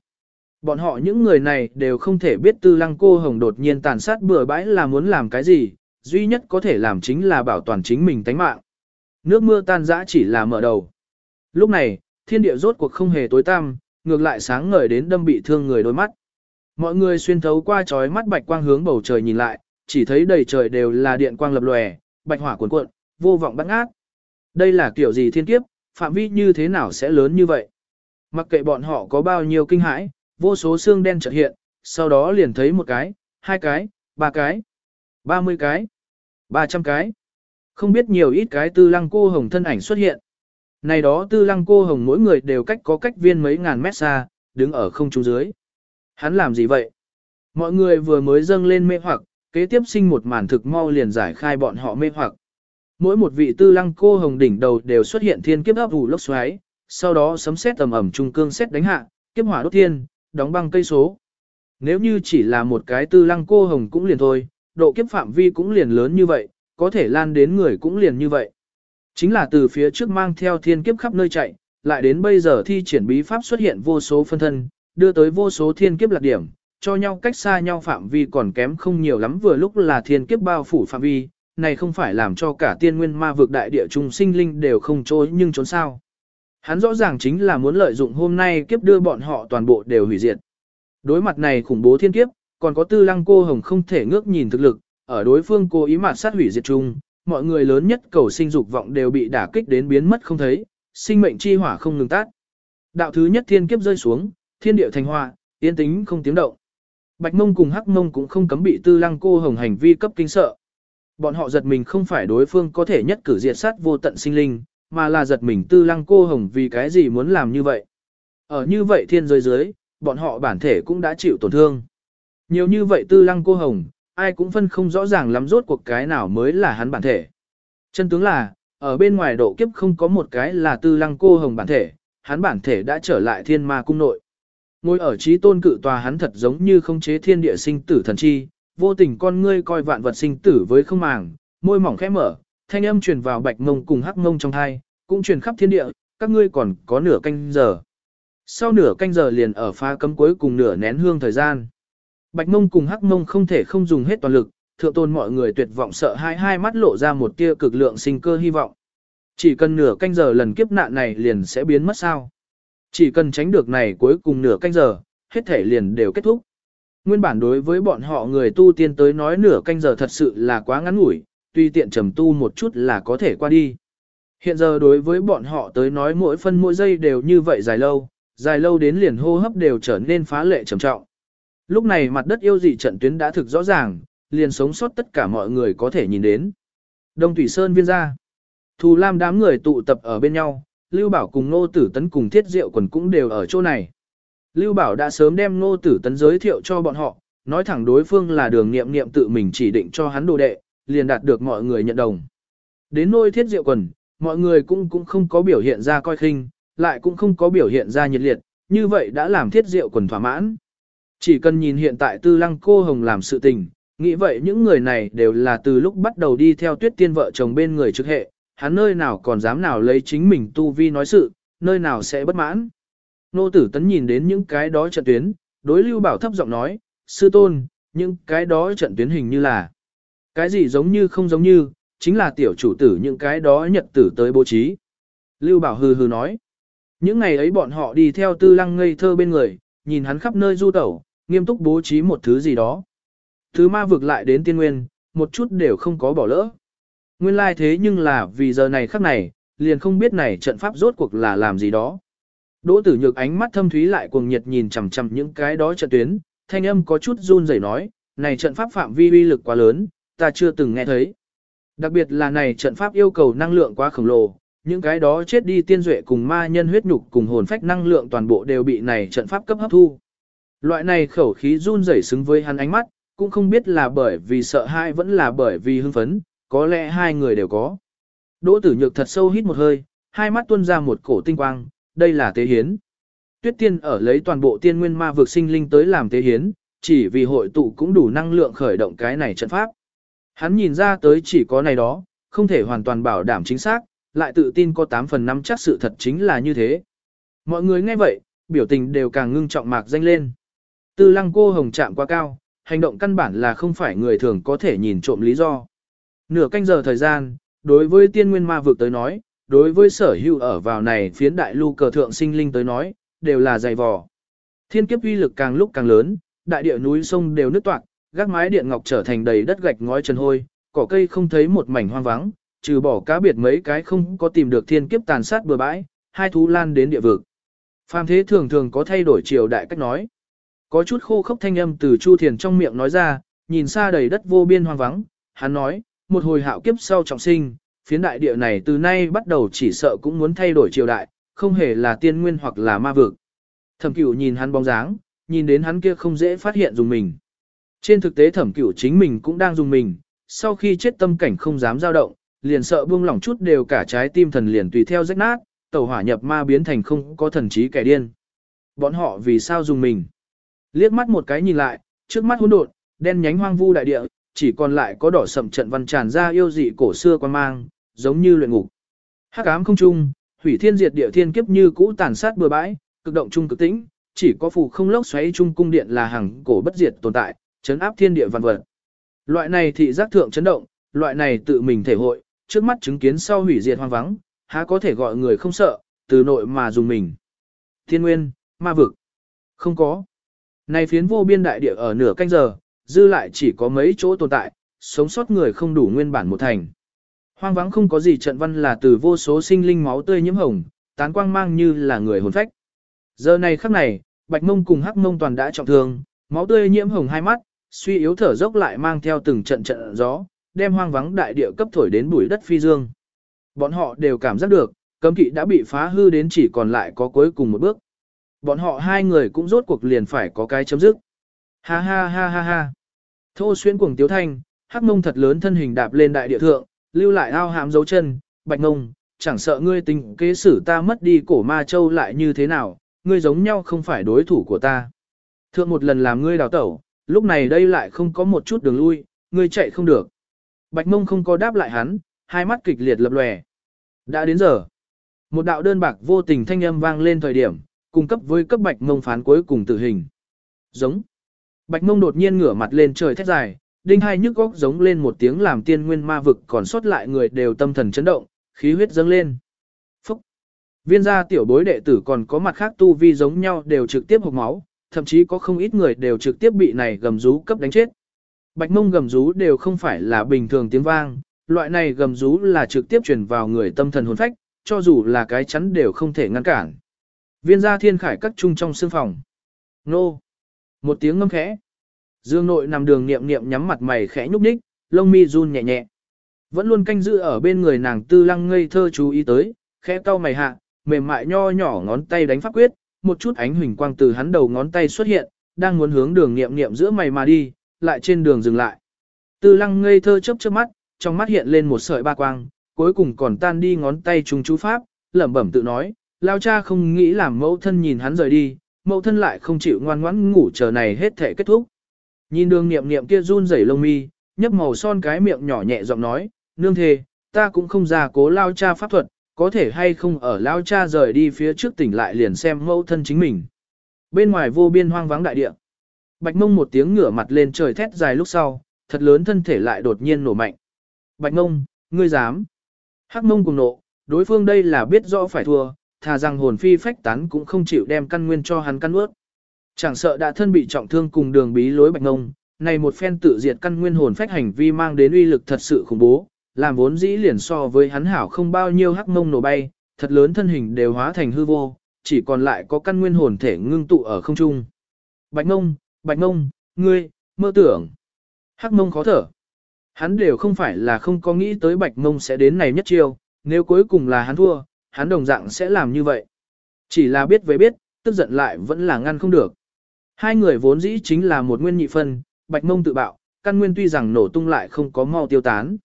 Bọn họ những người này đều không thể biết tư lăng cô hồng đột nhiên tàn sát bừa bãi là muốn làm cái gì, duy nhất có thể làm chính là bảo toàn chính mình tánh mạng. Nước mưa tan dã chỉ là mở đầu. Lúc này, thiên địa rốt cuộc không hề tối tăm, ngược lại sáng ngời đến đâm bị thương người đôi mắt. Mọi người xuyên thấu qua trói mắt bạch quang hướng bầu trời nhìn lại, chỉ thấy đầy trời đều là điện quang lập lòe, bạch hỏa cuồn cuộn, vô vọng bắt ác. Đây là kiểu gì thiên kiếp, phạm vi như thế nào sẽ lớn như vậy? Mặc kệ bọn họ có bao nhiêu kinh hãi, vô số xương đen chợt hiện, sau đó liền thấy một cái, hai cái, ba cái, ba mươi cái, ba trăm cái. Không biết nhiều ít cái tư lăng cô hồng thân ảnh xuất hiện. Này đó tư lăng cô hồng mỗi người đều cách có cách viên mấy ngàn mét xa, đứng ở không trung dưới. Hắn làm gì vậy? Mọi người vừa mới dâng lên mê hoặc, kế tiếp sinh một màn thực mau liền giải khai bọn họ mê hoặc. Mỗi một vị tư lăng cô hồng đỉnh đầu đều xuất hiện thiên kiếp ấp ủ lốc xoáy, sau đó sấm sét tầm ẩm trung cương xét đánh hạ, kiếp hỏa đốt thiên, đóng băng cây số. Nếu như chỉ là một cái tư lăng cô hồng cũng liền thôi, độ kiếp phạm vi cũng liền lớn như vậy, có thể lan đến người cũng liền như vậy. Chính là từ phía trước mang theo thiên kiếp khắp nơi chạy, lại đến bây giờ thi triển bí pháp xuất hiện vô số phân thân, đưa tới vô số thiên kiếp lạc điểm, cho nhau cách xa nhau phạm vi còn kém không nhiều lắm vừa lúc là thiên kiếp bao phủ phạm vi, này không phải làm cho cả tiên nguyên ma vực đại địa trung sinh linh đều không trôi nhưng trốn sao. Hắn rõ ràng chính là muốn lợi dụng hôm nay kiếp đưa bọn họ toàn bộ đều hủy diệt. Đối mặt này khủng bố thiên kiếp, còn có tư lăng cô hồng không thể ngước nhìn thực lực, ở đối phương cố ý mạt sát hủy diệt chung, mọi người lớn nhất cầu sinh dục vọng đều bị đả kích đến biến mất không thấy, sinh mệnh chi hỏa không ngừng tát. Đạo thứ nhất thiên kiếp rơi xuống, thiên địa thành hoa, yên tĩnh không tiếng động. Bạch mông cùng hắc mông cũng không cấm bị tư lăng cô hồng hành vi cấp kinh sợ. Bọn họ giật mình không phải đối phương có thể nhất cử diệt sát vô tận sinh linh, mà là giật mình tư lăng cô hồng vì cái gì muốn làm như vậy. Ở như vậy thiên giới dưới, bọn họ bản thể cũng đã chịu tổn thương. Nhiều như vậy tư lăng cô hồng, ai cũng phân không rõ ràng lắm rốt cuộc cái nào mới là hắn bản thể. Chân tướng là, ở bên ngoài độ kiếp không có một cái là tư lăng cô hồng bản thể, hắn bản thể đã trở lại thiên ma cung nội. Ngồi ở trí tôn cự tòa hắn thật giống như không chế thiên địa sinh tử thần chi, vô tình con ngươi coi vạn vật sinh tử với không màng, môi mỏng khẽ mở, thanh âm truyền vào bạch mông cùng hắc mông trong thai, cũng truyền khắp thiên địa, các ngươi còn có nửa canh giờ. Sau nửa canh giờ liền ở pha cấm cuối cùng nửa nén hương thời gian. Bạch mông cùng hắc mông không thể không dùng hết toàn lực, thượng tôn mọi người tuyệt vọng sợ hai hai mắt lộ ra một tia cực lượng sinh cơ hy vọng. Chỉ cần nửa canh giờ lần kiếp nạn này liền sẽ biến mất sao. Chỉ cần tránh được này cuối cùng nửa canh giờ, hết thể liền đều kết thúc. Nguyên bản đối với bọn họ người tu tiên tới nói nửa canh giờ thật sự là quá ngắn ngủi, tuy tiện trầm tu một chút là có thể qua đi. Hiện giờ đối với bọn họ tới nói mỗi phân mỗi giây đều như vậy dài lâu, dài lâu đến liền hô hấp đều trở nên phá lệ trầm trọng. Lúc này mặt đất yêu dị trận tuyến đã thực rõ ràng, liền sống sót tất cả mọi người có thể nhìn đến. Đông Thủy Sơn viên ra. Thù Lam đám người tụ tập ở bên nhau, Lưu Bảo cùng Ngô Tử Tấn cùng Thiết Diệu quần cũng đều ở chỗ này. Lưu Bảo đã sớm đem Ngô Tử Tấn giới thiệu cho bọn họ, nói thẳng đối phương là đường nghiệm nghiệm tự mình chỉ định cho hắn đồ đệ, liền đạt được mọi người nhận đồng. Đến nôi Thiết Diệu quần, mọi người cũng cũng không có biểu hiện ra coi khinh, lại cũng không có biểu hiện ra nhiệt liệt, như vậy đã làm Thiết Diệu quần thỏa mãn. Chỉ cần nhìn hiện tại Tư Lăng Cô Hồng làm sự tình, nghĩ vậy những người này đều là từ lúc bắt đầu đi theo Tuyết Tiên vợ chồng bên người trực hệ, hắn nơi nào còn dám nào lấy chính mình tu vi nói sự, nơi nào sẽ bất mãn. Nô tử tấn nhìn đến những cái đó trận tuyến, đối lưu bảo thấp giọng nói, sư tôn, những cái đó trận tuyến hình như là, cái gì giống như không giống như, chính là tiểu chủ tử những cái đó nhật tử tới bố trí. Lưu bảo hừ hừ nói, những ngày ấy bọn họ đi theo tư lăng ngây thơ bên người, nhìn hắn khắp nơi du tẩu, nghiêm túc bố trí một thứ gì đó. Thứ ma vực lại đến tiên nguyên, một chút đều không có bỏ lỡ. Nguyên lai thế nhưng là vì giờ này khắc này, liền không biết này trận pháp rốt cuộc là làm gì đó. Đỗ tử nhược ánh mắt thâm thúy lại cuồng nhiệt nhìn chằm chằm những cái đó trận tuyến, thanh âm có chút run rẩy nói, này trận pháp phạm vi uy lực quá lớn, ta chưa từng nghe thấy. Đặc biệt là này trận pháp yêu cầu năng lượng quá khổng lồ, những cái đó chết đi tiên duệ cùng ma nhân huyết nhục cùng hồn phách năng lượng toàn bộ đều bị này trận pháp cấp hấp thu. Loại này khẩu khí run rẩy xứng với hắn ánh mắt, cũng không biết là bởi vì sợ hãi vẫn là bởi vì hưng phấn, có lẽ hai người đều có. Đỗ tử nhược thật sâu hít một hơi, hai mắt tuôn ra một cổ tinh quang, đây là tế hiến. Tuyết tiên ở lấy toàn bộ tiên nguyên ma vực sinh linh tới làm tế hiến, chỉ vì hội tụ cũng đủ năng lượng khởi động cái này trận pháp. Hắn nhìn ra tới chỉ có này đó, không thể hoàn toàn bảo đảm chính xác, lại tự tin có 8 phần 5 chắc sự thật chính là như thế. Mọi người nghe vậy, biểu tình đều càng ngưng trọng mạc danh lên. Tư lăng cô hồng chạm quá cao, hành động căn bản là không phải người thường có thể nhìn trộm lý do. Nửa canh giờ thời gian, đối với tiên nguyên ma vực tới nói, đối với sở hữu ở vào này phiến đại lưu cờ thượng sinh linh tới nói, đều là dày vò. Thiên kiếp uy lực càng lúc càng lớn, đại địa núi sông đều nứt toạc, gác mái điện ngọc trở thành đầy đất gạch ngói trần hôi, cỏ cây không thấy một mảnh hoang vắng, trừ bỏ cá biệt mấy cái không có tìm được thiên kiếp tàn sát bừa bãi, hai thú lan đến địa vực. Phàm thế thường thường có thay đổi chiều đại cách nói. Có chút khô khốc thanh âm từ Chu Thiền trong miệng nói ra, nhìn xa đầy đất vô biên hoang vắng, hắn nói, một hồi hạo kiếp sau trọng sinh, phiến đại địa này từ nay bắt đầu chỉ sợ cũng muốn thay đổi triều đại, không hề là tiên nguyên hoặc là ma vực. Thẩm cửu nhìn hắn bóng dáng, nhìn đến hắn kia không dễ phát hiện dùng mình. Trên thực tế thẩm cửu chính mình cũng đang dùng mình, sau khi chết tâm cảnh không dám dao động, liền sợ buông lỏng chút đều cả trái tim thần liền tùy theo rách nát, tẩu hỏa nhập ma biến thành không có thần trí kẻ điên. Bọn họ vì sao dùng mình? Liếc mắt một cái nhìn lại, trước mắt hỗn độn, đen nhánh hoang vu đại địa, chỉ còn lại có đỏ sậm trận văn tràn ra yêu dị cổ xưa quan mang, giống như luyện ngục. Hắc ám không trung, hủy thiên diệt địa thiên kiếp như cũ tàn sát bừa bãi, cực động trung cực tĩnh, chỉ có phù không lốc xoáy trung cung điện là hàng cổ bất diệt tồn tại, chấn áp thiên địa vạn vật. Loại này thị giác thượng chấn động, loại này tự mình thể hội, trước mắt chứng kiến sau hủy diệt hoang vắng, há có thể gọi người không sợ, từ nội mà dùng mình. Thiên nguyên, ma vực. Không có. Này phiến vô biên đại địa ở nửa canh giờ, dư lại chỉ có mấy chỗ tồn tại, sống sót người không đủ nguyên bản một thành. Hoang vắng không có gì trận văn là từ vô số sinh linh máu tươi nhiễm hồng, tán quang mang như là người hồn phách. Giờ này khắc này, bạch mông cùng hắc mông toàn đã trọng thương, máu tươi nhiễm hồng hai mắt, suy yếu thở dốc lại mang theo từng trận trận gió, đem hoang vắng đại địa cấp thổi đến bụi đất phi dương. Bọn họ đều cảm giác được, cấm kỵ đã bị phá hư đến chỉ còn lại có cuối cùng một bước. Bọn họ hai người cũng rốt cuộc liền phải có cái chấm dứt. Ha ha ha ha ha. Thô xuyên cuồng tiếu thanh, hắc mông thật lớn thân hình đạp lên đại địa thượng, lưu lại ao hàm dấu chân, bạch mông, chẳng sợ ngươi tình kế xử ta mất đi cổ ma châu lại như thế nào, ngươi giống nhau không phải đối thủ của ta. Thượng một lần làm ngươi đào tẩu, lúc này đây lại không có một chút đường lui, ngươi chạy không được. Bạch mông không có đáp lại hắn, hai mắt kịch liệt lập lòe. Đã đến giờ. Một đạo đơn bạc vô tình thanh âm vang lên thời điểm, cung cấp với cấp bạch mông phán cuối cùng tử hình. Giống. Bạch mông đột nhiên ngửa mặt lên trời thét dài, đinh hai nhức góc giống lên một tiếng làm tiên nguyên ma vực còn sót lại người đều tâm thần chấn động, khí huyết dâng lên. Phúc! Viên gia tiểu bối đệ tử còn có mặt khác tu vi giống nhau đều trực tiếp hộc máu, thậm chí có không ít người đều trực tiếp bị này gầm rú cấp đánh chết. Bạch mông gầm rú đều không phải là bình thường tiếng vang, loại này gầm rú là trực tiếp truyền vào người tâm thần hồn phách, cho dù là cái chắn đều không thể ngăn cản. Viên gia thiên khải cắt chung trong sương phòng. Nô. Một tiếng ngâm khẽ. Dương nội nằm đường niệm niệm nhắm mặt mày khẽ nhúc nhích, lông mi run nhẹ nhẹ. Vẫn luôn canh giữ ở bên người nàng tư lăng ngây thơ chú ý tới, khẽ cau mày hạ, mềm mại nho nhỏ ngón tay đánh pháp quyết, một chút ánh huỳnh quang từ hắn đầu ngón tay xuất hiện, đang muốn hướng đường niệm niệm giữa mày mà đi, lại trên đường dừng lại. Tư lăng ngây thơ chớp chớp mắt, trong mắt hiện lên một sợi ba quang, cuối cùng còn tan đi ngón tay trùng chú pháp, lẩm bẩm tự nói, lao cha không nghĩ làm mẫu thân nhìn hắn rời đi, mẫu thân lại không chịu ngoan ngoãn ngủ chờ này hết thể kết thúc. Nhìn đường niệm niệm kia run rẩy lông mi, nhấp màu son cái miệng nhỏ nhẹ giọng nói, nương thề, ta cũng không ra cố lao cha pháp thuật, có thể hay không ở lao cha rời đi phía trước tỉnh lại liền xem mẫu thân chính mình. Bên ngoài vô biên hoang vắng đại địa. Bạch mông một tiếng ngửa mặt lên trời thét dài lúc sau, thật lớn thân thể lại đột nhiên nổ mạnh. Bạch mông, ngươi dám. Hắc mông cùng nộ, đối phương đây là biết rõ phải thua, thà rằng hồn phi phách tán cũng không chịu đem căn nguyên cho hắn căn ướt. Chẳng sợ đã thân bị trọng thương cùng đường bí lối bạch ngông. này một phen tự diệt căn nguyên hồn phách hành vi mang đến uy lực thật sự khủng bố, làm vốn dĩ liền so với hắn hảo không bao nhiêu hắc mông nổ bay, thật lớn thân hình đều hóa thành hư vô, chỉ còn lại có căn nguyên hồn thể ngưng tụ ở không trung. Bạch ngông, bạch ngông, ngươi, mơ tưởng. Hắc mông khó thở. Hắn đều không phải là không có nghĩ tới bạch mông sẽ đến này nhất chiêu, nếu cuối cùng là hắn thua, hắn đồng dạng sẽ làm như vậy. Chỉ là biết với biết, tức giận lại vẫn là ngăn không được. Hai người vốn dĩ chính là một nguyên nhị phân, bạch mông tự bạo, căn nguyên tuy rằng nổ tung lại không có mau tiêu tán.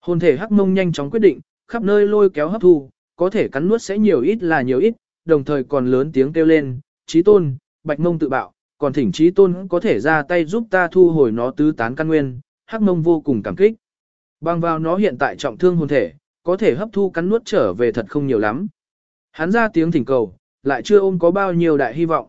Hồn thể hắc mông nhanh chóng quyết định, khắp nơi lôi kéo hấp thu, có thể cắn nuốt sẽ nhiều ít là nhiều ít, đồng thời còn lớn tiếng kêu lên, trí tôn, bạch mông tự bạo, còn thỉnh trí tôn có thể ra tay giúp ta thu hồi nó tứ tán căn nguyên, hắc mông vô cùng cảm kích. Bằng vào nó hiện tại trọng thương hồn thể, có thể hấp thu cắn nuốt trở về thật không nhiều lắm. Hắn ra tiếng thỉnh cầu, lại chưa ôm có bao nhiêu đại hy vọng.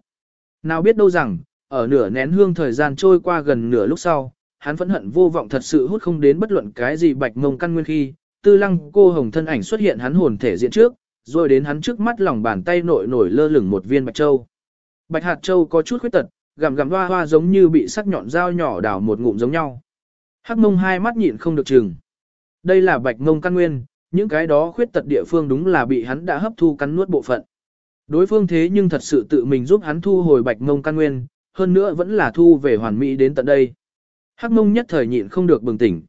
Nào biết đâu rằng, ở nửa nén hương thời gian trôi qua gần nửa lúc sau, hắn phẫn hận vô vọng thật sự hút không đến bất luận cái gì bạch mông căn nguyên khi, tư lăng cô hồng thân ảnh xuất hiện hắn hồn thể diện trước, rồi đến hắn trước mắt lòng bàn tay nội nổi lơ lửng một viên bạch châu. Bạch hạt châu có chút khuyết tật, gặm gặm hoa hoa giống như bị sắc nhọn dao nhỏ đào một ngụm giống nhau. Hắc mông hai mắt nhịn không được chừng. Đây là bạch mông căn nguyên, những cái đó khuyết tật địa phương đúng là bị hắn đã hấp thu cắn nuốt bộ phận. Đối phương thế nhưng thật sự tự mình giúp hắn thu hồi bạch mông căn nguyên, hơn nữa vẫn là thu về hoàn mỹ đến tận đây. Hắc mông nhất thời nhịn không được bừng tỉnh.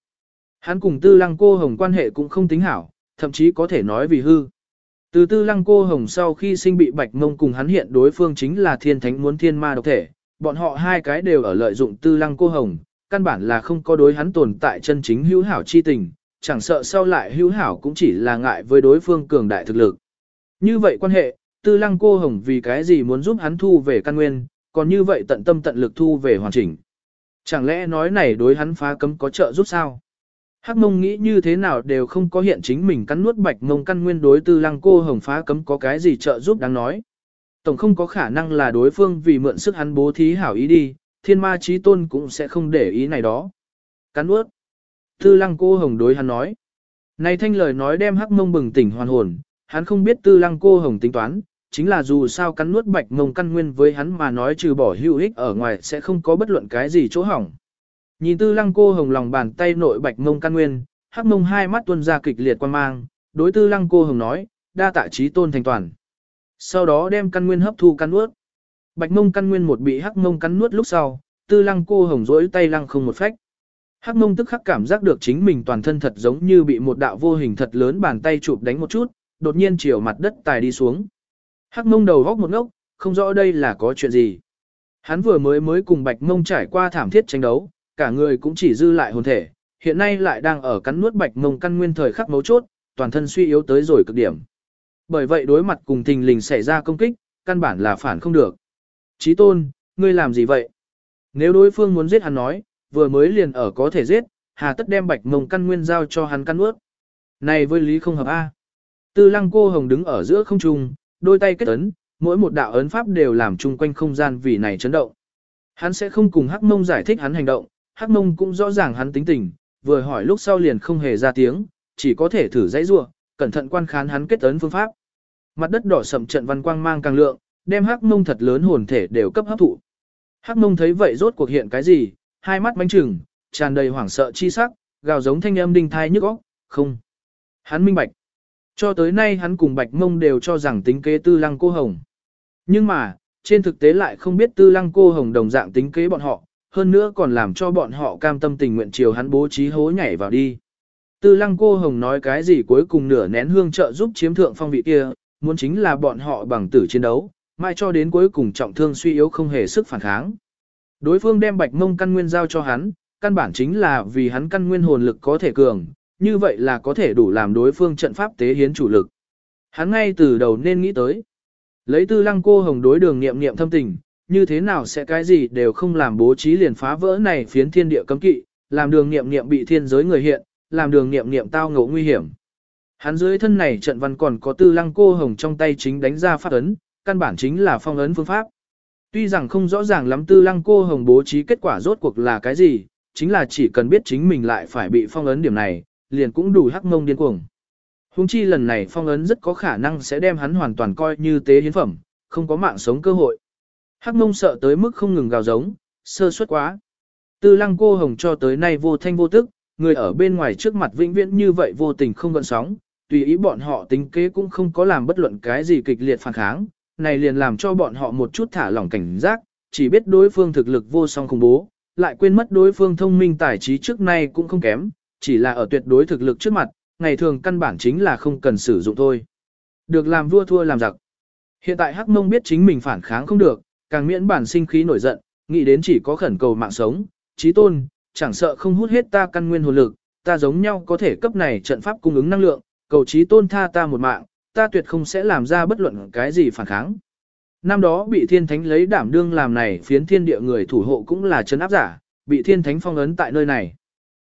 Hắn cùng tư lăng cô hồng quan hệ cũng không tính hảo, thậm chí có thể nói vì hư. Từ tư lăng cô hồng sau khi sinh bị bạch mông cùng hắn hiện đối phương chính là thiên thánh muốn thiên ma độc thể, bọn họ hai cái đều ở lợi dụng tư lăng cô hồng, căn bản là không có đối hắn tồn tại chân chính hữu hảo chi tình, chẳng sợ sau lại hữu hảo cũng chỉ là ngại với đối phương cường đại thực lực. Như vậy quan hệ, tư lăng cô hồng vì cái gì muốn giúp hắn thu về căn nguyên, còn như vậy tận tâm tận lực thu về hoàn chỉnh. Chẳng lẽ nói này đối hắn phá cấm có trợ giúp sao? Hắc mông nghĩ như thế nào đều không có hiện chính mình cắn nuốt bạch mông căn nguyên đối tư lăng cô hồng phá cấm có cái gì trợ giúp đáng nói. Tổng không có khả năng là đối phương vì mượn sức hắn bố thí hảo ý đi, thiên ma trí tôn cũng sẽ không để ý này đó. Cắn nuốt. Tư lăng cô hồng đối hắn nói. Này thanh lời nói đem hắc mông bừng tỉnh hoàn hồn, hắn không biết tư lăng cô hồng tính toán, chính là dù sao cắn nuốt bạch mông căn nguyên với hắn mà nói trừ bỏ hữu ích ở ngoài sẽ không có bất luận cái gì chỗ hỏng. Nhìn tư lăng cô hồng lòng bàn tay nội bạch mông căn nguyên, hắc mông hai mắt tuôn ra kịch liệt quan mang, đối tư lăng cô hồng nói, đa tạ trí tôn thành toàn. Sau đó đem căn nguyên hấp thu căn nuốt. Bạch mông căn nguyên một bị hắc mông cắn nuốt lúc sau, tư lăng cô hồng rỗi tay lăng không một phách. Hắc mông tức khắc cảm giác được chính mình toàn thân thật giống như bị một đạo vô hình thật lớn bàn tay chụp đánh một chút, đột nhiên chiều mặt đất tài đi xuống. Hắc mông đầu góc một ngốc, không rõ đây là có chuyện gì. Hắn vừa mới mới cùng bạch mông trải qua thảm thiết tranh đấu, cả người cũng chỉ dư lại hồn thể, hiện nay lại đang ở cắn nuốt bạch mông căn nguyên thời khắc mấu chốt, toàn thân suy yếu tới rồi cực điểm. Bởi vậy đối mặt cùng tình lình xảy ra công kích, căn bản là phản không được. Chí tôn, ngươi làm gì vậy? Nếu đối phương muốn giết hắn nói, vừa mới liền ở có thể giết, hà tất đem bạch mông căn nguyên giao cho hắn căn ướt. Này với lý không hợp A. Tư lăng cô hồng đứng ở giữa không trung, đôi tay kết ấn, mỗi một đạo ấn pháp đều làm chung quanh không gian vì này chấn động. Hắn sẽ không cùng Hắc Mông giải thích hắn hành động, Hắc Mông cũng rõ ràng hắn tính tình, vừa hỏi lúc sau liền không hề ra tiếng, chỉ có thể thử dãy rua, cẩn thận quan khán hắn kết ấn phương pháp. Mặt đất đỏ sậm trận văn quang mang càng lượng, đem Hắc Mông thật lớn hồn thể đều cấp hấp thụ. Hắc Mông thấy vậy rốt cuộc hiện cái gì, hai mắt bánh trừng, tràn đầy hoảng sợ chi sắc, gào giống thanh âm đinh thai nhức óc, không. Hắn minh bạch. Cho tới nay hắn cùng Bạch Mông đều cho rằng tính kế tư lăng cô hồng. Nhưng mà, trên thực tế lại không biết tư lăng cô hồng đồng dạng tính kế bọn họ, hơn nữa còn làm cho bọn họ cam tâm tình nguyện chiều hắn bố trí hố nhảy vào đi. Tư lăng cô hồng nói cái gì cuối cùng nửa nén hương trợ giúp chiếm thượng phong vị kia, muốn chính là bọn họ bằng tử chiến đấu, mai cho đến cuối cùng trọng thương suy yếu không hề sức phản kháng. Đối phương đem bạch mông căn nguyên giao cho hắn, căn bản chính là vì hắn căn nguyên hồn lực có thể cường, như vậy là có thể đủ làm đối phương trận pháp tế hiến chủ lực. Hắn ngay từ đầu nên nghĩ tới. Lấy tư lăng cô hồng đối đường nghiệm nghiệm thâm tình, như thế nào sẽ cái gì đều không làm bố trí liền phá vỡ này phiến thiên địa cấm kỵ, làm đường nghiệm nghiệm bị thiên giới người hiện, làm đường nghiệm nghiệm tao ngộ nguy hiểm. Hắn dưới thân này trận văn còn có tư lăng cô hồng trong tay chính đánh ra phát ấn, căn bản chính là phong ấn phương pháp. Tuy rằng không rõ ràng lắm tư lăng cô hồng bố trí kết quả rốt cuộc là cái gì, chính là chỉ cần biết chính mình lại phải bị phong ấn điểm này, liền cũng đủ hắc mông điên cuồng. Hùng chi lần này phong ấn rất có khả năng sẽ đem hắn hoàn toàn coi như tế hiến phẩm, không có mạng sống cơ hội. Hắc mông sợ tới mức không ngừng gào giống, sơ suất quá. Tư lăng cô hồng cho tới nay vô thanh vô tức, người ở bên ngoài trước mặt vĩnh viễn như vậy vô tình không gợn sóng, tùy ý bọn họ tính kế cũng không có làm bất luận cái gì kịch liệt phản kháng, này liền làm cho bọn họ một chút thả lỏng cảnh giác, chỉ biết đối phương thực lực vô song khủng bố, lại quên mất đối phương thông minh tài trí trước nay cũng không kém, chỉ là ở tuyệt đối thực lực trước mặt, ngày thường căn bản chính là không cần sử dụng thôi. Được làm vua thua làm giặc. Hiện tại Hắc Mông biết chính mình phản kháng không được, càng miễn bản sinh khí nổi giận, nghĩ đến chỉ có khẩn cầu mạng sống, trí tôn, chẳng sợ không hút hết ta căn nguyên hồn lực, ta giống nhau có thể cấp này trận pháp cung ứng năng lượng, cầu trí tôn tha ta một mạng, ta tuyệt không sẽ làm ra bất luận cái gì phản kháng. Năm đó bị thiên thánh lấy đảm đương làm này phiến thiên địa người thủ hộ cũng là chấn áp giả, bị thiên thánh phong ấn tại nơi này.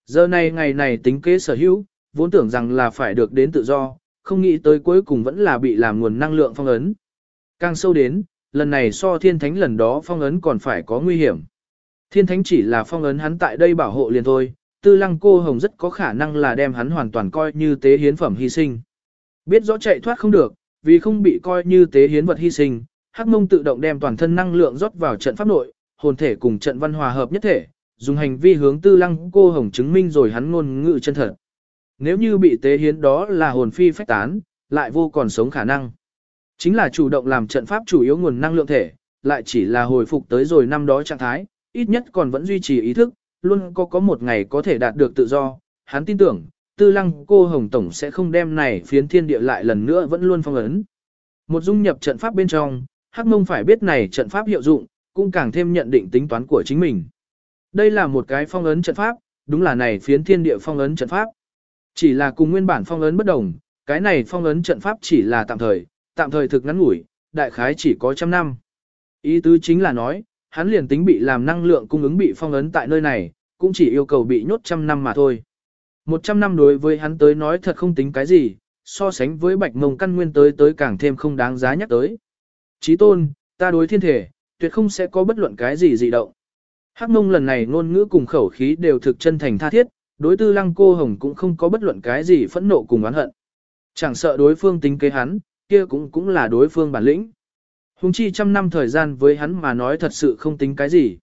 Giờ này ngày này tính kế sở hữu, vốn tưởng rằng là phải được đến tự do, không nghĩ tới cuối cùng vẫn là bị làm nguồn năng lượng phong ấn. Càng sâu đến, lần này so thiên thánh lần đó phong ấn còn phải có nguy hiểm. Thiên thánh chỉ là phong ấn hắn tại đây bảo hộ liền thôi, tư lăng cô hồng rất có khả năng là đem hắn hoàn toàn coi như tế hiến phẩm hy sinh. Biết rõ chạy thoát không được, vì không bị coi như tế hiến vật hy sinh, Hắc Mông tự động đem toàn thân năng lượng rót vào trận pháp nội, hồn thể cùng trận văn hòa hợp nhất thể, dùng hành vi hướng Tư Lăng cô hồng chứng minh rồi hắn ngôn ngữ chân thật. Nếu như bị tế hiến đó là hồn phi phách tán, lại vô còn sống khả năng. Chính là chủ động làm trận pháp chủ yếu nguồn năng lượng thể, lại chỉ là hồi phục tới rồi năm đó trạng thái, ít nhất còn vẫn duy trì ý thức, luôn có có một ngày có thể đạt được tự do. Hắn tin tưởng, tư lăng cô hồng tổng sẽ không đem này phiến thiên địa lại lần nữa vẫn luôn phong ấn. Một dung nhập trận pháp bên trong, Hắc Mông phải biết này trận pháp hiệu dụng, cũng càng thêm nhận định tính toán của chính mình. Đây là một cái phong ấn trận pháp, đúng là này phiến thiên địa phong ấn trận pháp. Chỉ là cùng nguyên bản phong ấn bất đồng, cái này phong ấn trận pháp chỉ là tạm thời, tạm thời thực ngắn ngủi, đại khái chỉ có trăm năm. Ý tứ chính là nói, hắn liền tính bị làm năng lượng cung ứng bị phong ấn tại nơi này, cũng chỉ yêu cầu bị nhốt trăm năm mà thôi. Một trăm năm đối với hắn tới nói thật không tính cái gì, so sánh với bạch mông căn nguyên tới tới càng thêm không đáng giá nhắc tới. Chí tôn, ta đối thiên thể, tuyệt không sẽ có bất luận cái gì dị động. Hắc mông lần này ngôn ngữ cùng khẩu khí đều thực chân thành tha thiết, đối tư lăng cô hồng cũng không có bất luận cái gì phẫn nộ cùng oán hận. Chẳng sợ đối phương tính kế hắn, kia cũng cũng là đối phương bản lĩnh. Hùng chi trăm năm thời gian với hắn mà nói thật sự không tính cái gì.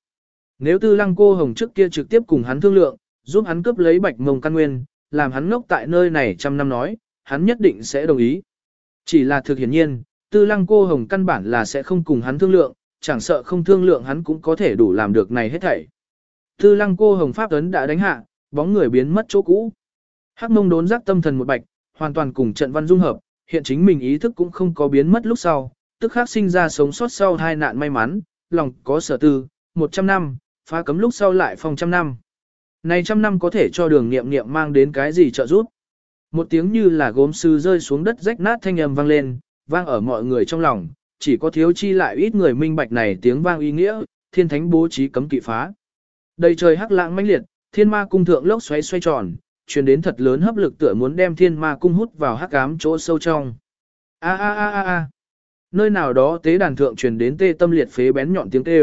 Nếu tư lăng cô hồng trước kia trực tiếp cùng hắn thương lượng, giúp hắn cướp lấy bạch mông căn nguyên, làm hắn ngốc tại nơi này trăm năm nói, hắn nhất định sẽ đồng ý. Chỉ là thực hiển nhiên, tư lăng cô hồng căn bản là sẽ không cùng hắn thương lượng, chẳng sợ không thương lượng hắn cũng có thể đủ làm được này hết thảy. Tư lăng cô hồng pháp ấn đã đánh hạ, bóng người biến mất chỗ cũ. Hắc mông đốn giác tâm thần một bạch, hoàn toàn cùng trận văn dung hợp, hiện chính mình ý thức cũng không có biến mất lúc sau, tức khắc sinh ra sống sót sau hai nạn may mắn, lòng có sở tư, một trăm năm, phá cấm lúc sau lại phòng trăm năm. Này trăm năm có thể cho đường nghiệm nghiệm mang đến cái gì trợ giúp? Một tiếng như là gốm sư rơi xuống đất rách nát thanh âm vang lên, vang ở mọi người trong lòng, chỉ có thiếu chi lại ít người minh bạch này tiếng vang ý nghĩa, thiên thánh bố trí cấm kỵ phá. Đầy trời hắc lãng mãnh liệt, thiên ma cung thượng lốc xoáy xoay tròn, truyền đến thật lớn hấp lực tựa muốn đem thiên ma cung hút vào hắc ám chỗ sâu trong. A a a a a. Nơi nào đó tế đàn thượng truyền đến tê tâm liệt phế bén nhọn tiếng tê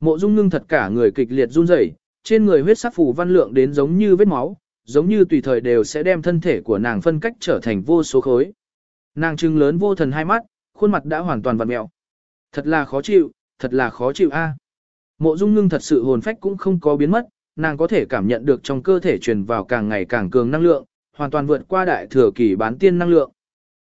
Mộ Dung Ngưng thật cả người kịch liệt run rẩy, trên người huyết sắc phủ văn lượng đến giống như vết máu, giống như tùy thời đều sẽ đem thân thể của nàng phân cách trở thành vô số khối. Nàng trừng lớn vô thần hai mắt, khuôn mặt đã hoàn toàn vặn mẹo. Thật là khó chịu, thật là khó chịu a. Mộ Dung Ngưng thật sự hồn phách cũng không có biến mất, nàng có thể cảm nhận được trong cơ thể truyền vào càng ngày càng cường năng lượng, hoàn toàn vượt qua đại thừa kỳ bán tiên năng lượng.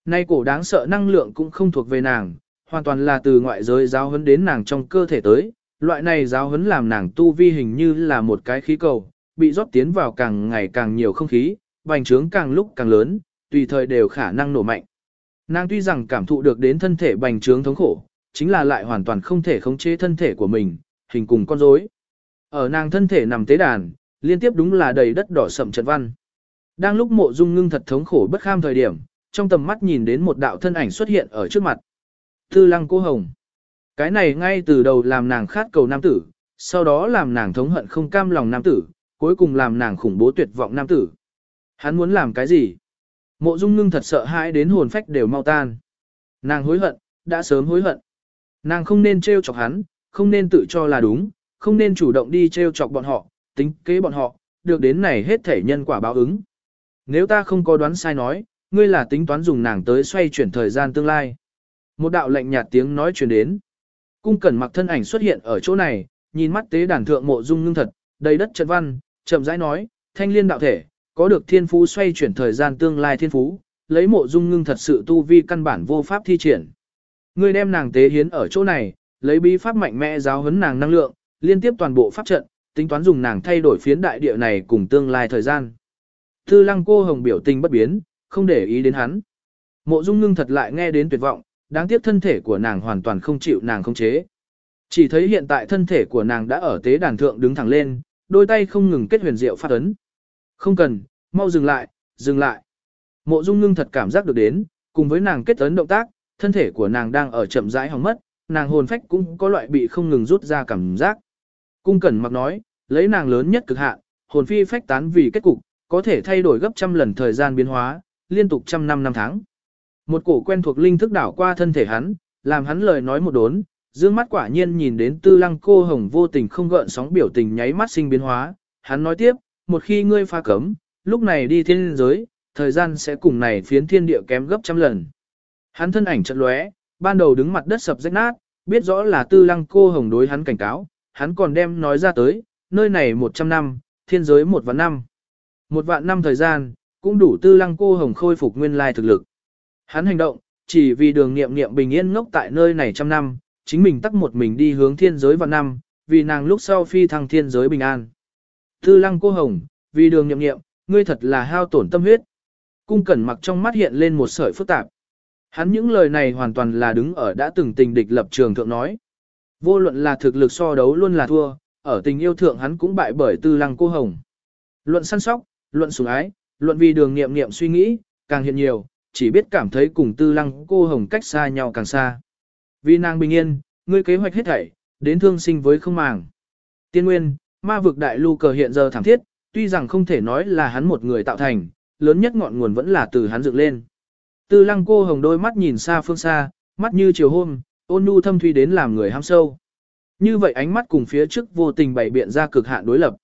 Nay cổ đáng sợ năng lượng cũng không thuộc về nàng, hoàn toàn là từ ngoại giới giáo huấn đến nàng trong cơ thể tới, loại này giáo huấn làm nàng tu vi hình như là một cái khí cầu, bị rót tiến vào càng ngày càng nhiều không khí, bành trướng càng lúc càng lớn, tùy thời đều khả năng nổ mạnh. Nàng tuy rằng cảm thụ được đến thân thể bành trướng thống khổ, chính là lại hoàn toàn không thể khống chế thân thể của mình, hình cùng con rối. Ở nàng thân thể nằm tế đàn, liên tiếp đúng là đầy đất đỏ sậm trận văn. Đang lúc mộ dung ngưng thật thống khổ bất kham thời điểm, trong tầm mắt nhìn đến một đạo thân ảnh xuất hiện ở trước mặt. Tư lăng cô hồng. Cái này ngay từ đầu làm nàng khát cầu nam tử, sau đó làm nàng thống hận không cam lòng nam tử, cuối cùng làm nàng khủng bố tuyệt vọng nam tử. Hắn muốn làm cái gì? Mộ dung ngưng thật sợ hãi đến hồn phách đều mau tan. Nàng hối hận, đã sớm hối hận. Nàng không nên trêu chọc hắn, không nên tự cho là đúng, không nên chủ động đi trêu chọc bọn họ, tính kế bọn họ, được đến này hết thể nhân quả báo ứng. Nếu ta không có đoán sai nói, ngươi là tính toán dùng nàng tới xoay chuyển thời gian tương lai. Một đạo lạnh nhạt tiếng nói truyền đến. Cung cẩn mặc thân ảnh xuất hiện ở chỗ này, nhìn mắt tế đàn thượng mộ dung ngưng thật, đầy đất trận văn, chậm rãi nói, thanh liên đạo thể, có được thiên phú xoay chuyển thời gian tương lai thiên phú, lấy mộ dung ngưng thật sự tu vi căn bản vô pháp thi triển. Ngươi đem nàng tế hiến ở chỗ này, lấy bí pháp mạnh mẽ giáo huấn nàng năng lượng, liên tiếp toàn bộ pháp trận, tính toán dùng nàng thay đổi phiến đại địa này cùng tương lai thời gian. Thư lăng cô hồng biểu tình bất biến, không để ý đến hắn. Mộ dung ngưng thật lại nghe đến tuyệt vọng, đáng tiếc thân thể của nàng hoàn toàn không chịu nàng không chế. Chỉ thấy hiện tại thân thể của nàng đã ở tế đàn thượng đứng thẳng lên, đôi tay không ngừng kết huyền diệu phát ấn. Không cần, mau dừng lại, dừng lại. Mộ Dung Ngưng thật cảm giác được đến, cùng với nàng kết ấn động tác, thân thể của nàng đang ở chậm rãi hỏng mất, nàng hồn phách cũng có loại bị không ngừng rút ra cảm giác. Cung Cẩn mặc nói, lấy nàng lớn nhất cực hạn, hồn phi phách tán vì kết cục, có thể thay đổi gấp trăm lần thời gian biến hóa, liên tục trăm năm năm tháng. Một cổ quen thuộc linh thức đảo qua thân thể hắn, làm hắn lời nói một đốn, dương mắt quả nhiên nhìn đến tư lăng cô hồng vô tình không gợn sóng biểu tình nháy mắt sinh biến hóa. Hắn nói tiếp, một khi ngươi pha cấm, lúc này đi thiên giới, thời gian sẽ cùng này phiến thiên địa kém gấp trăm lần. Hắn thân ảnh chật lóe, ban đầu đứng mặt đất sập rách nát, biết rõ là tư lăng cô hồng đối hắn cảnh cáo, hắn còn đem nói ra tới, nơi này 100 năm, thiên giới một vạn năm. Một vạn năm thời gian, cũng đủ tư lăng cô hồng khôi phục nguyên lai thực lực. Hắn hành động, chỉ vì đường nghiệm nghiệm bình yên ngốc tại nơi này trăm năm, chính mình tắt một mình đi hướng thiên giới vạn năm, vì nàng lúc sau phi thăng thiên giới bình an. Tư lăng cô hồng, vì đường nghiệm nghiệm, ngươi thật là hao tổn tâm huyết. Cung cẩn mặc trong mắt hiện lên một sợi phức tạp. Hắn những lời này hoàn toàn là đứng ở đã từng tình địch lập trường thượng nói. Vô luận là thực lực so đấu luôn là thua, ở tình yêu thượng hắn cũng bại bởi tư lăng cô hồng. Luận săn sóc, luận sủng ái, luận vì đường nghiệm nghiệm suy nghĩ, càng hiện nhiều, chỉ biết cảm thấy cùng tư lăng cô hồng cách xa nhau càng xa. Vì nàng bình yên, ngươi kế hoạch hết thảy, đến thương sinh với không màng. Tiên nguyên, ma vực đại lưu cờ hiện giờ thảm thiết, tuy rằng không thể nói là hắn một người tạo thành, lớn nhất ngọn nguồn vẫn là từ hắn dựng lên. Tư lăng cô hồng đôi mắt nhìn xa phương xa, mắt như chiều hôm, ôn nhu thâm thuy đến làm người ham sâu. Như vậy ánh mắt cùng phía trước vô tình bày biện ra cực hạn đối lập.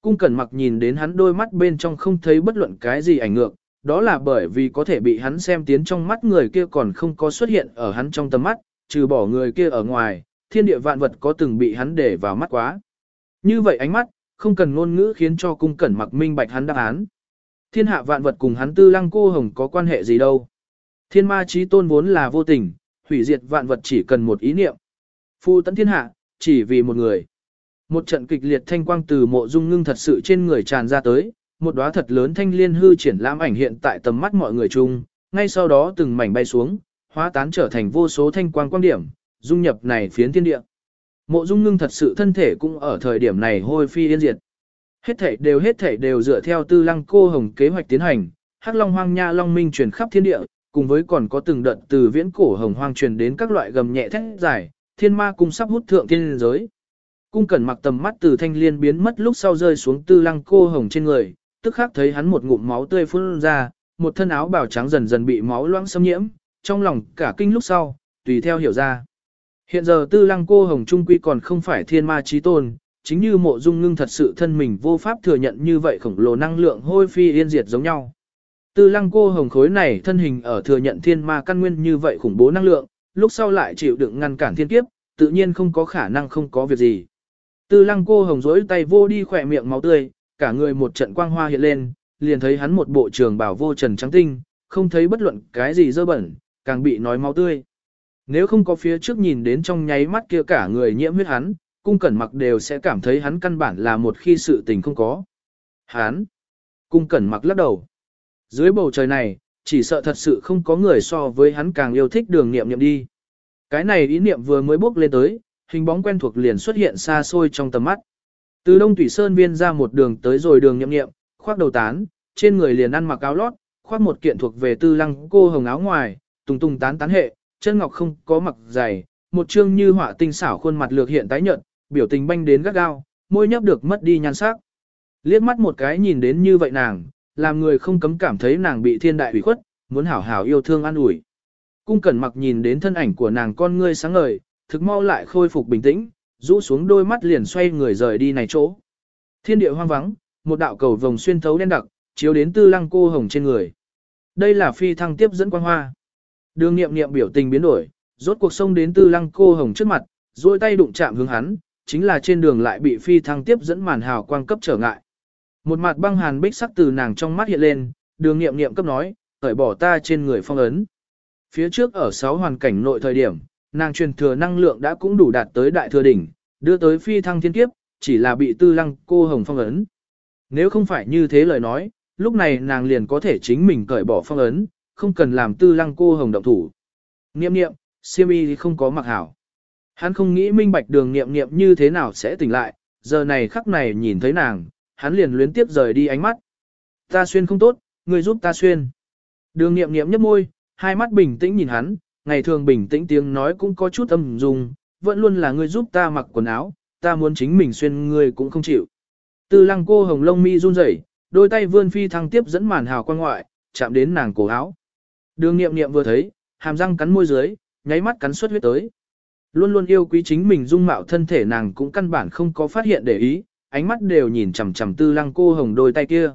Cung cẩn mặc nhìn đến hắn đôi mắt bên trong không thấy bất luận cái gì ảnh ngược, đó là bởi vì có thể bị hắn xem tiến trong mắt người kia còn không có xuất hiện ở hắn trong tầm mắt, trừ bỏ người kia ở ngoài, thiên địa vạn vật có từng bị hắn để vào mắt quá. Như vậy ánh mắt, không cần ngôn ngữ khiến cho cung cẩn mặc minh bạch hắn đáp án. Thiên hạ vạn vật cùng hắn tư lăng cô hồng có quan hệ gì đâu. Thiên ma trí tôn vốn là vô tình, hủy diệt vạn vật chỉ cần một ý niệm. Phu tận thiên hạ, chỉ vì một người. Một trận kịch liệt thanh quang từ mộ dung ngưng thật sự trên người tràn ra tới, một đóa thật lớn thanh liên hư triển lãm ảnh hiện tại tầm mắt mọi người chung, ngay sau đó từng mảnh bay xuống, hóa tán trở thành vô số thanh quang quang điểm, dung nhập này phiến thiên địa. Mộ Dung Ngưng thật sự thân thể cũng ở thời điểm này hôi phi yên diệt. Hết thể đều hết thể đều dựa theo Tư Lăng Cô Hồng kế hoạch tiến hành, Hắc Long Hoang Nha Long Minh truyền khắp thiên địa, cùng với còn có từng đợt từ viễn cổ hồng hoang truyền đến các loại gầm nhẹ thét dài, thiên ma cung sắp hút thượng thiên giới. Cung cẩn mặc tầm mắt từ thanh liên biến mất lúc sau rơi xuống Tư Lăng Cô Hồng trên người, tức khắc thấy hắn một ngụm máu tươi phun ra, một thân áo bào trắng dần dần bị máu loãng xâm nhiễm, trong lòng cả kinh lúc sau, tùy theo hiểu ra. Hiện giờ tư lăng cô hồng trung quy còn không phải thiên ma trí tôn, chính như mộ dung ngưng thật sự thân mình vô pháp thừa nhận như vậy khổng lồ năng lượng hôi phi yên diệt giống nhau. Tư lăng cô hồng khối này thân hình ở thừa nhận thiên ma căn nguyên như vậy khủng bố năng lượng, lúc sau lại chịu đựng ngăn cản thiên kiếp, tự nhiên không có khả năng không có việc gì. Tư lăng cô hồng rỗi tay vô đi khỏe miệng máu tươi, cả người một trận quang hoa hiện lên, liền thấy hắn một bộ trường bảo vô trần trắng tinh, không thấy bất luận cái gì dơ bẩn, càng bị nói máu tươi. Nếu không có phía trước nhìn đến trong nháy mắt kia cả người nhiễm huyết hắn, cung cẩn mặc đều sẽ cảm thấy hắn căn bản là một khi sự tình không có. Hắn, cung cẩn mặc lắc đầu. Dưới bầu trời này, chỉ sợ thật sự không có người so với hắn càng yêu thích đường nghiệm nghiệm đi. Cái này ý niệm vừa mới bước lên tới, hình bóng quen thuộc liền xuất hiện xa xôi trong tầm mắt. Từ Đông Thủy Sơn viên ra một đường tới rồi đường nhậm nghiệm, khoác đầu tán, trên người liền ăn mặc áo lót, khoác một kiện thuộc về tư lăng cô hồng áo ngoài, tùng tùng tán tán hệ, chân ngọc không có mặc dày, một trương như họa tinh xảo khuôn mặt lược hiện tái nhợt, biểu tình banh đến gắt gao, môi nhấp được mất đi nhan sắc. Liếc mắt một cái nhìn đến như vậy nàng, làm người không cấm cảm thấy nàng bị thiên đại ủy khuất, muốn hảo hảo yêu thương an ủi. Cung cẩn mặc nhìn đến thân ảnh của nàng con ngươi sáng ngời, thực mau lại khôi phục bình tĩnh, rũ xuống đôi mắt liền xoay người rời đi này chỗ. Thiên địa hoang vắng, một đạo cầu vồng xuyên thấu đen đặc, chiếu đến tư lăng cô hồng trên người. Đây là phi thăng tiếp dẫn quang hoa. Đường nghiệm nghiệm biểu tình biến đổi, rốt cuộc sông đến tư lăng cô hồng trước mặt, duỗi tay đụng chạm hướng hắn, chính là trên đường lại bị phi thăng tiếp dẫn màn hào quang cấp trở ngại. Một mặt băng hàn bích sắc từ nàng trong mắt hiện lên, đường nghiệm nghiệm cấp nói, cởi bỏ ta trên người phong ấn. Phía trước ở sáu hoàn cảnh nội thời điểm, nàng truyền thừa năng lượng đã cũng đủ đạt tới đại thừa đỉnh, đưa tới phi thăng thiên kiếp, chỉ là bị tư lăng cô hồng phong ấn. Nếu không phải như thế lời nói, lúc này nàng liền có thể chính mình cởi bỏ phong ấn, không cần làm tư lăng cô hồng động thủ. Niệm niệm, siêm y thì không có mặc hảo. Hắn không nghĩ minh bạch đường niệm niệm như thế nào sẽ tỉnh lại, giờ này khắc này nhìn thấy nàng, hắn liền luyến tiếp rời đi ánh mắt. Ta xuyên không tốt, người giúp ta xuyên. Đường niệm niệm nhấp môi, hai mắt bình tĩnh nhìn hắn, ngày thường bình tĩnh tiếng nói cũng có chút âm dung, vẫn luôn là ngươi giúp ta mặc quần áo, ta muốn chính mình xuyên ngươi cũng không chịu. Tư lăng cô hồng lông mi run rẩy, đôi tay vươn phi thăng tiếp dẫn màn hào quang ngoại, chạm đến nàng cổ áo. Đường nghiệm nghiệm vừa thấy, hàm răng cắn môi dưới, nháy mắt cắn suất huyết tới. Luôn luôn yêu quý chính mình dung mạo thân thể nàng cũng căn bản không có phát hiện để ý, ánh mắt đều nhìn chằm chằm tư lăng cô hồng đôi tay kia.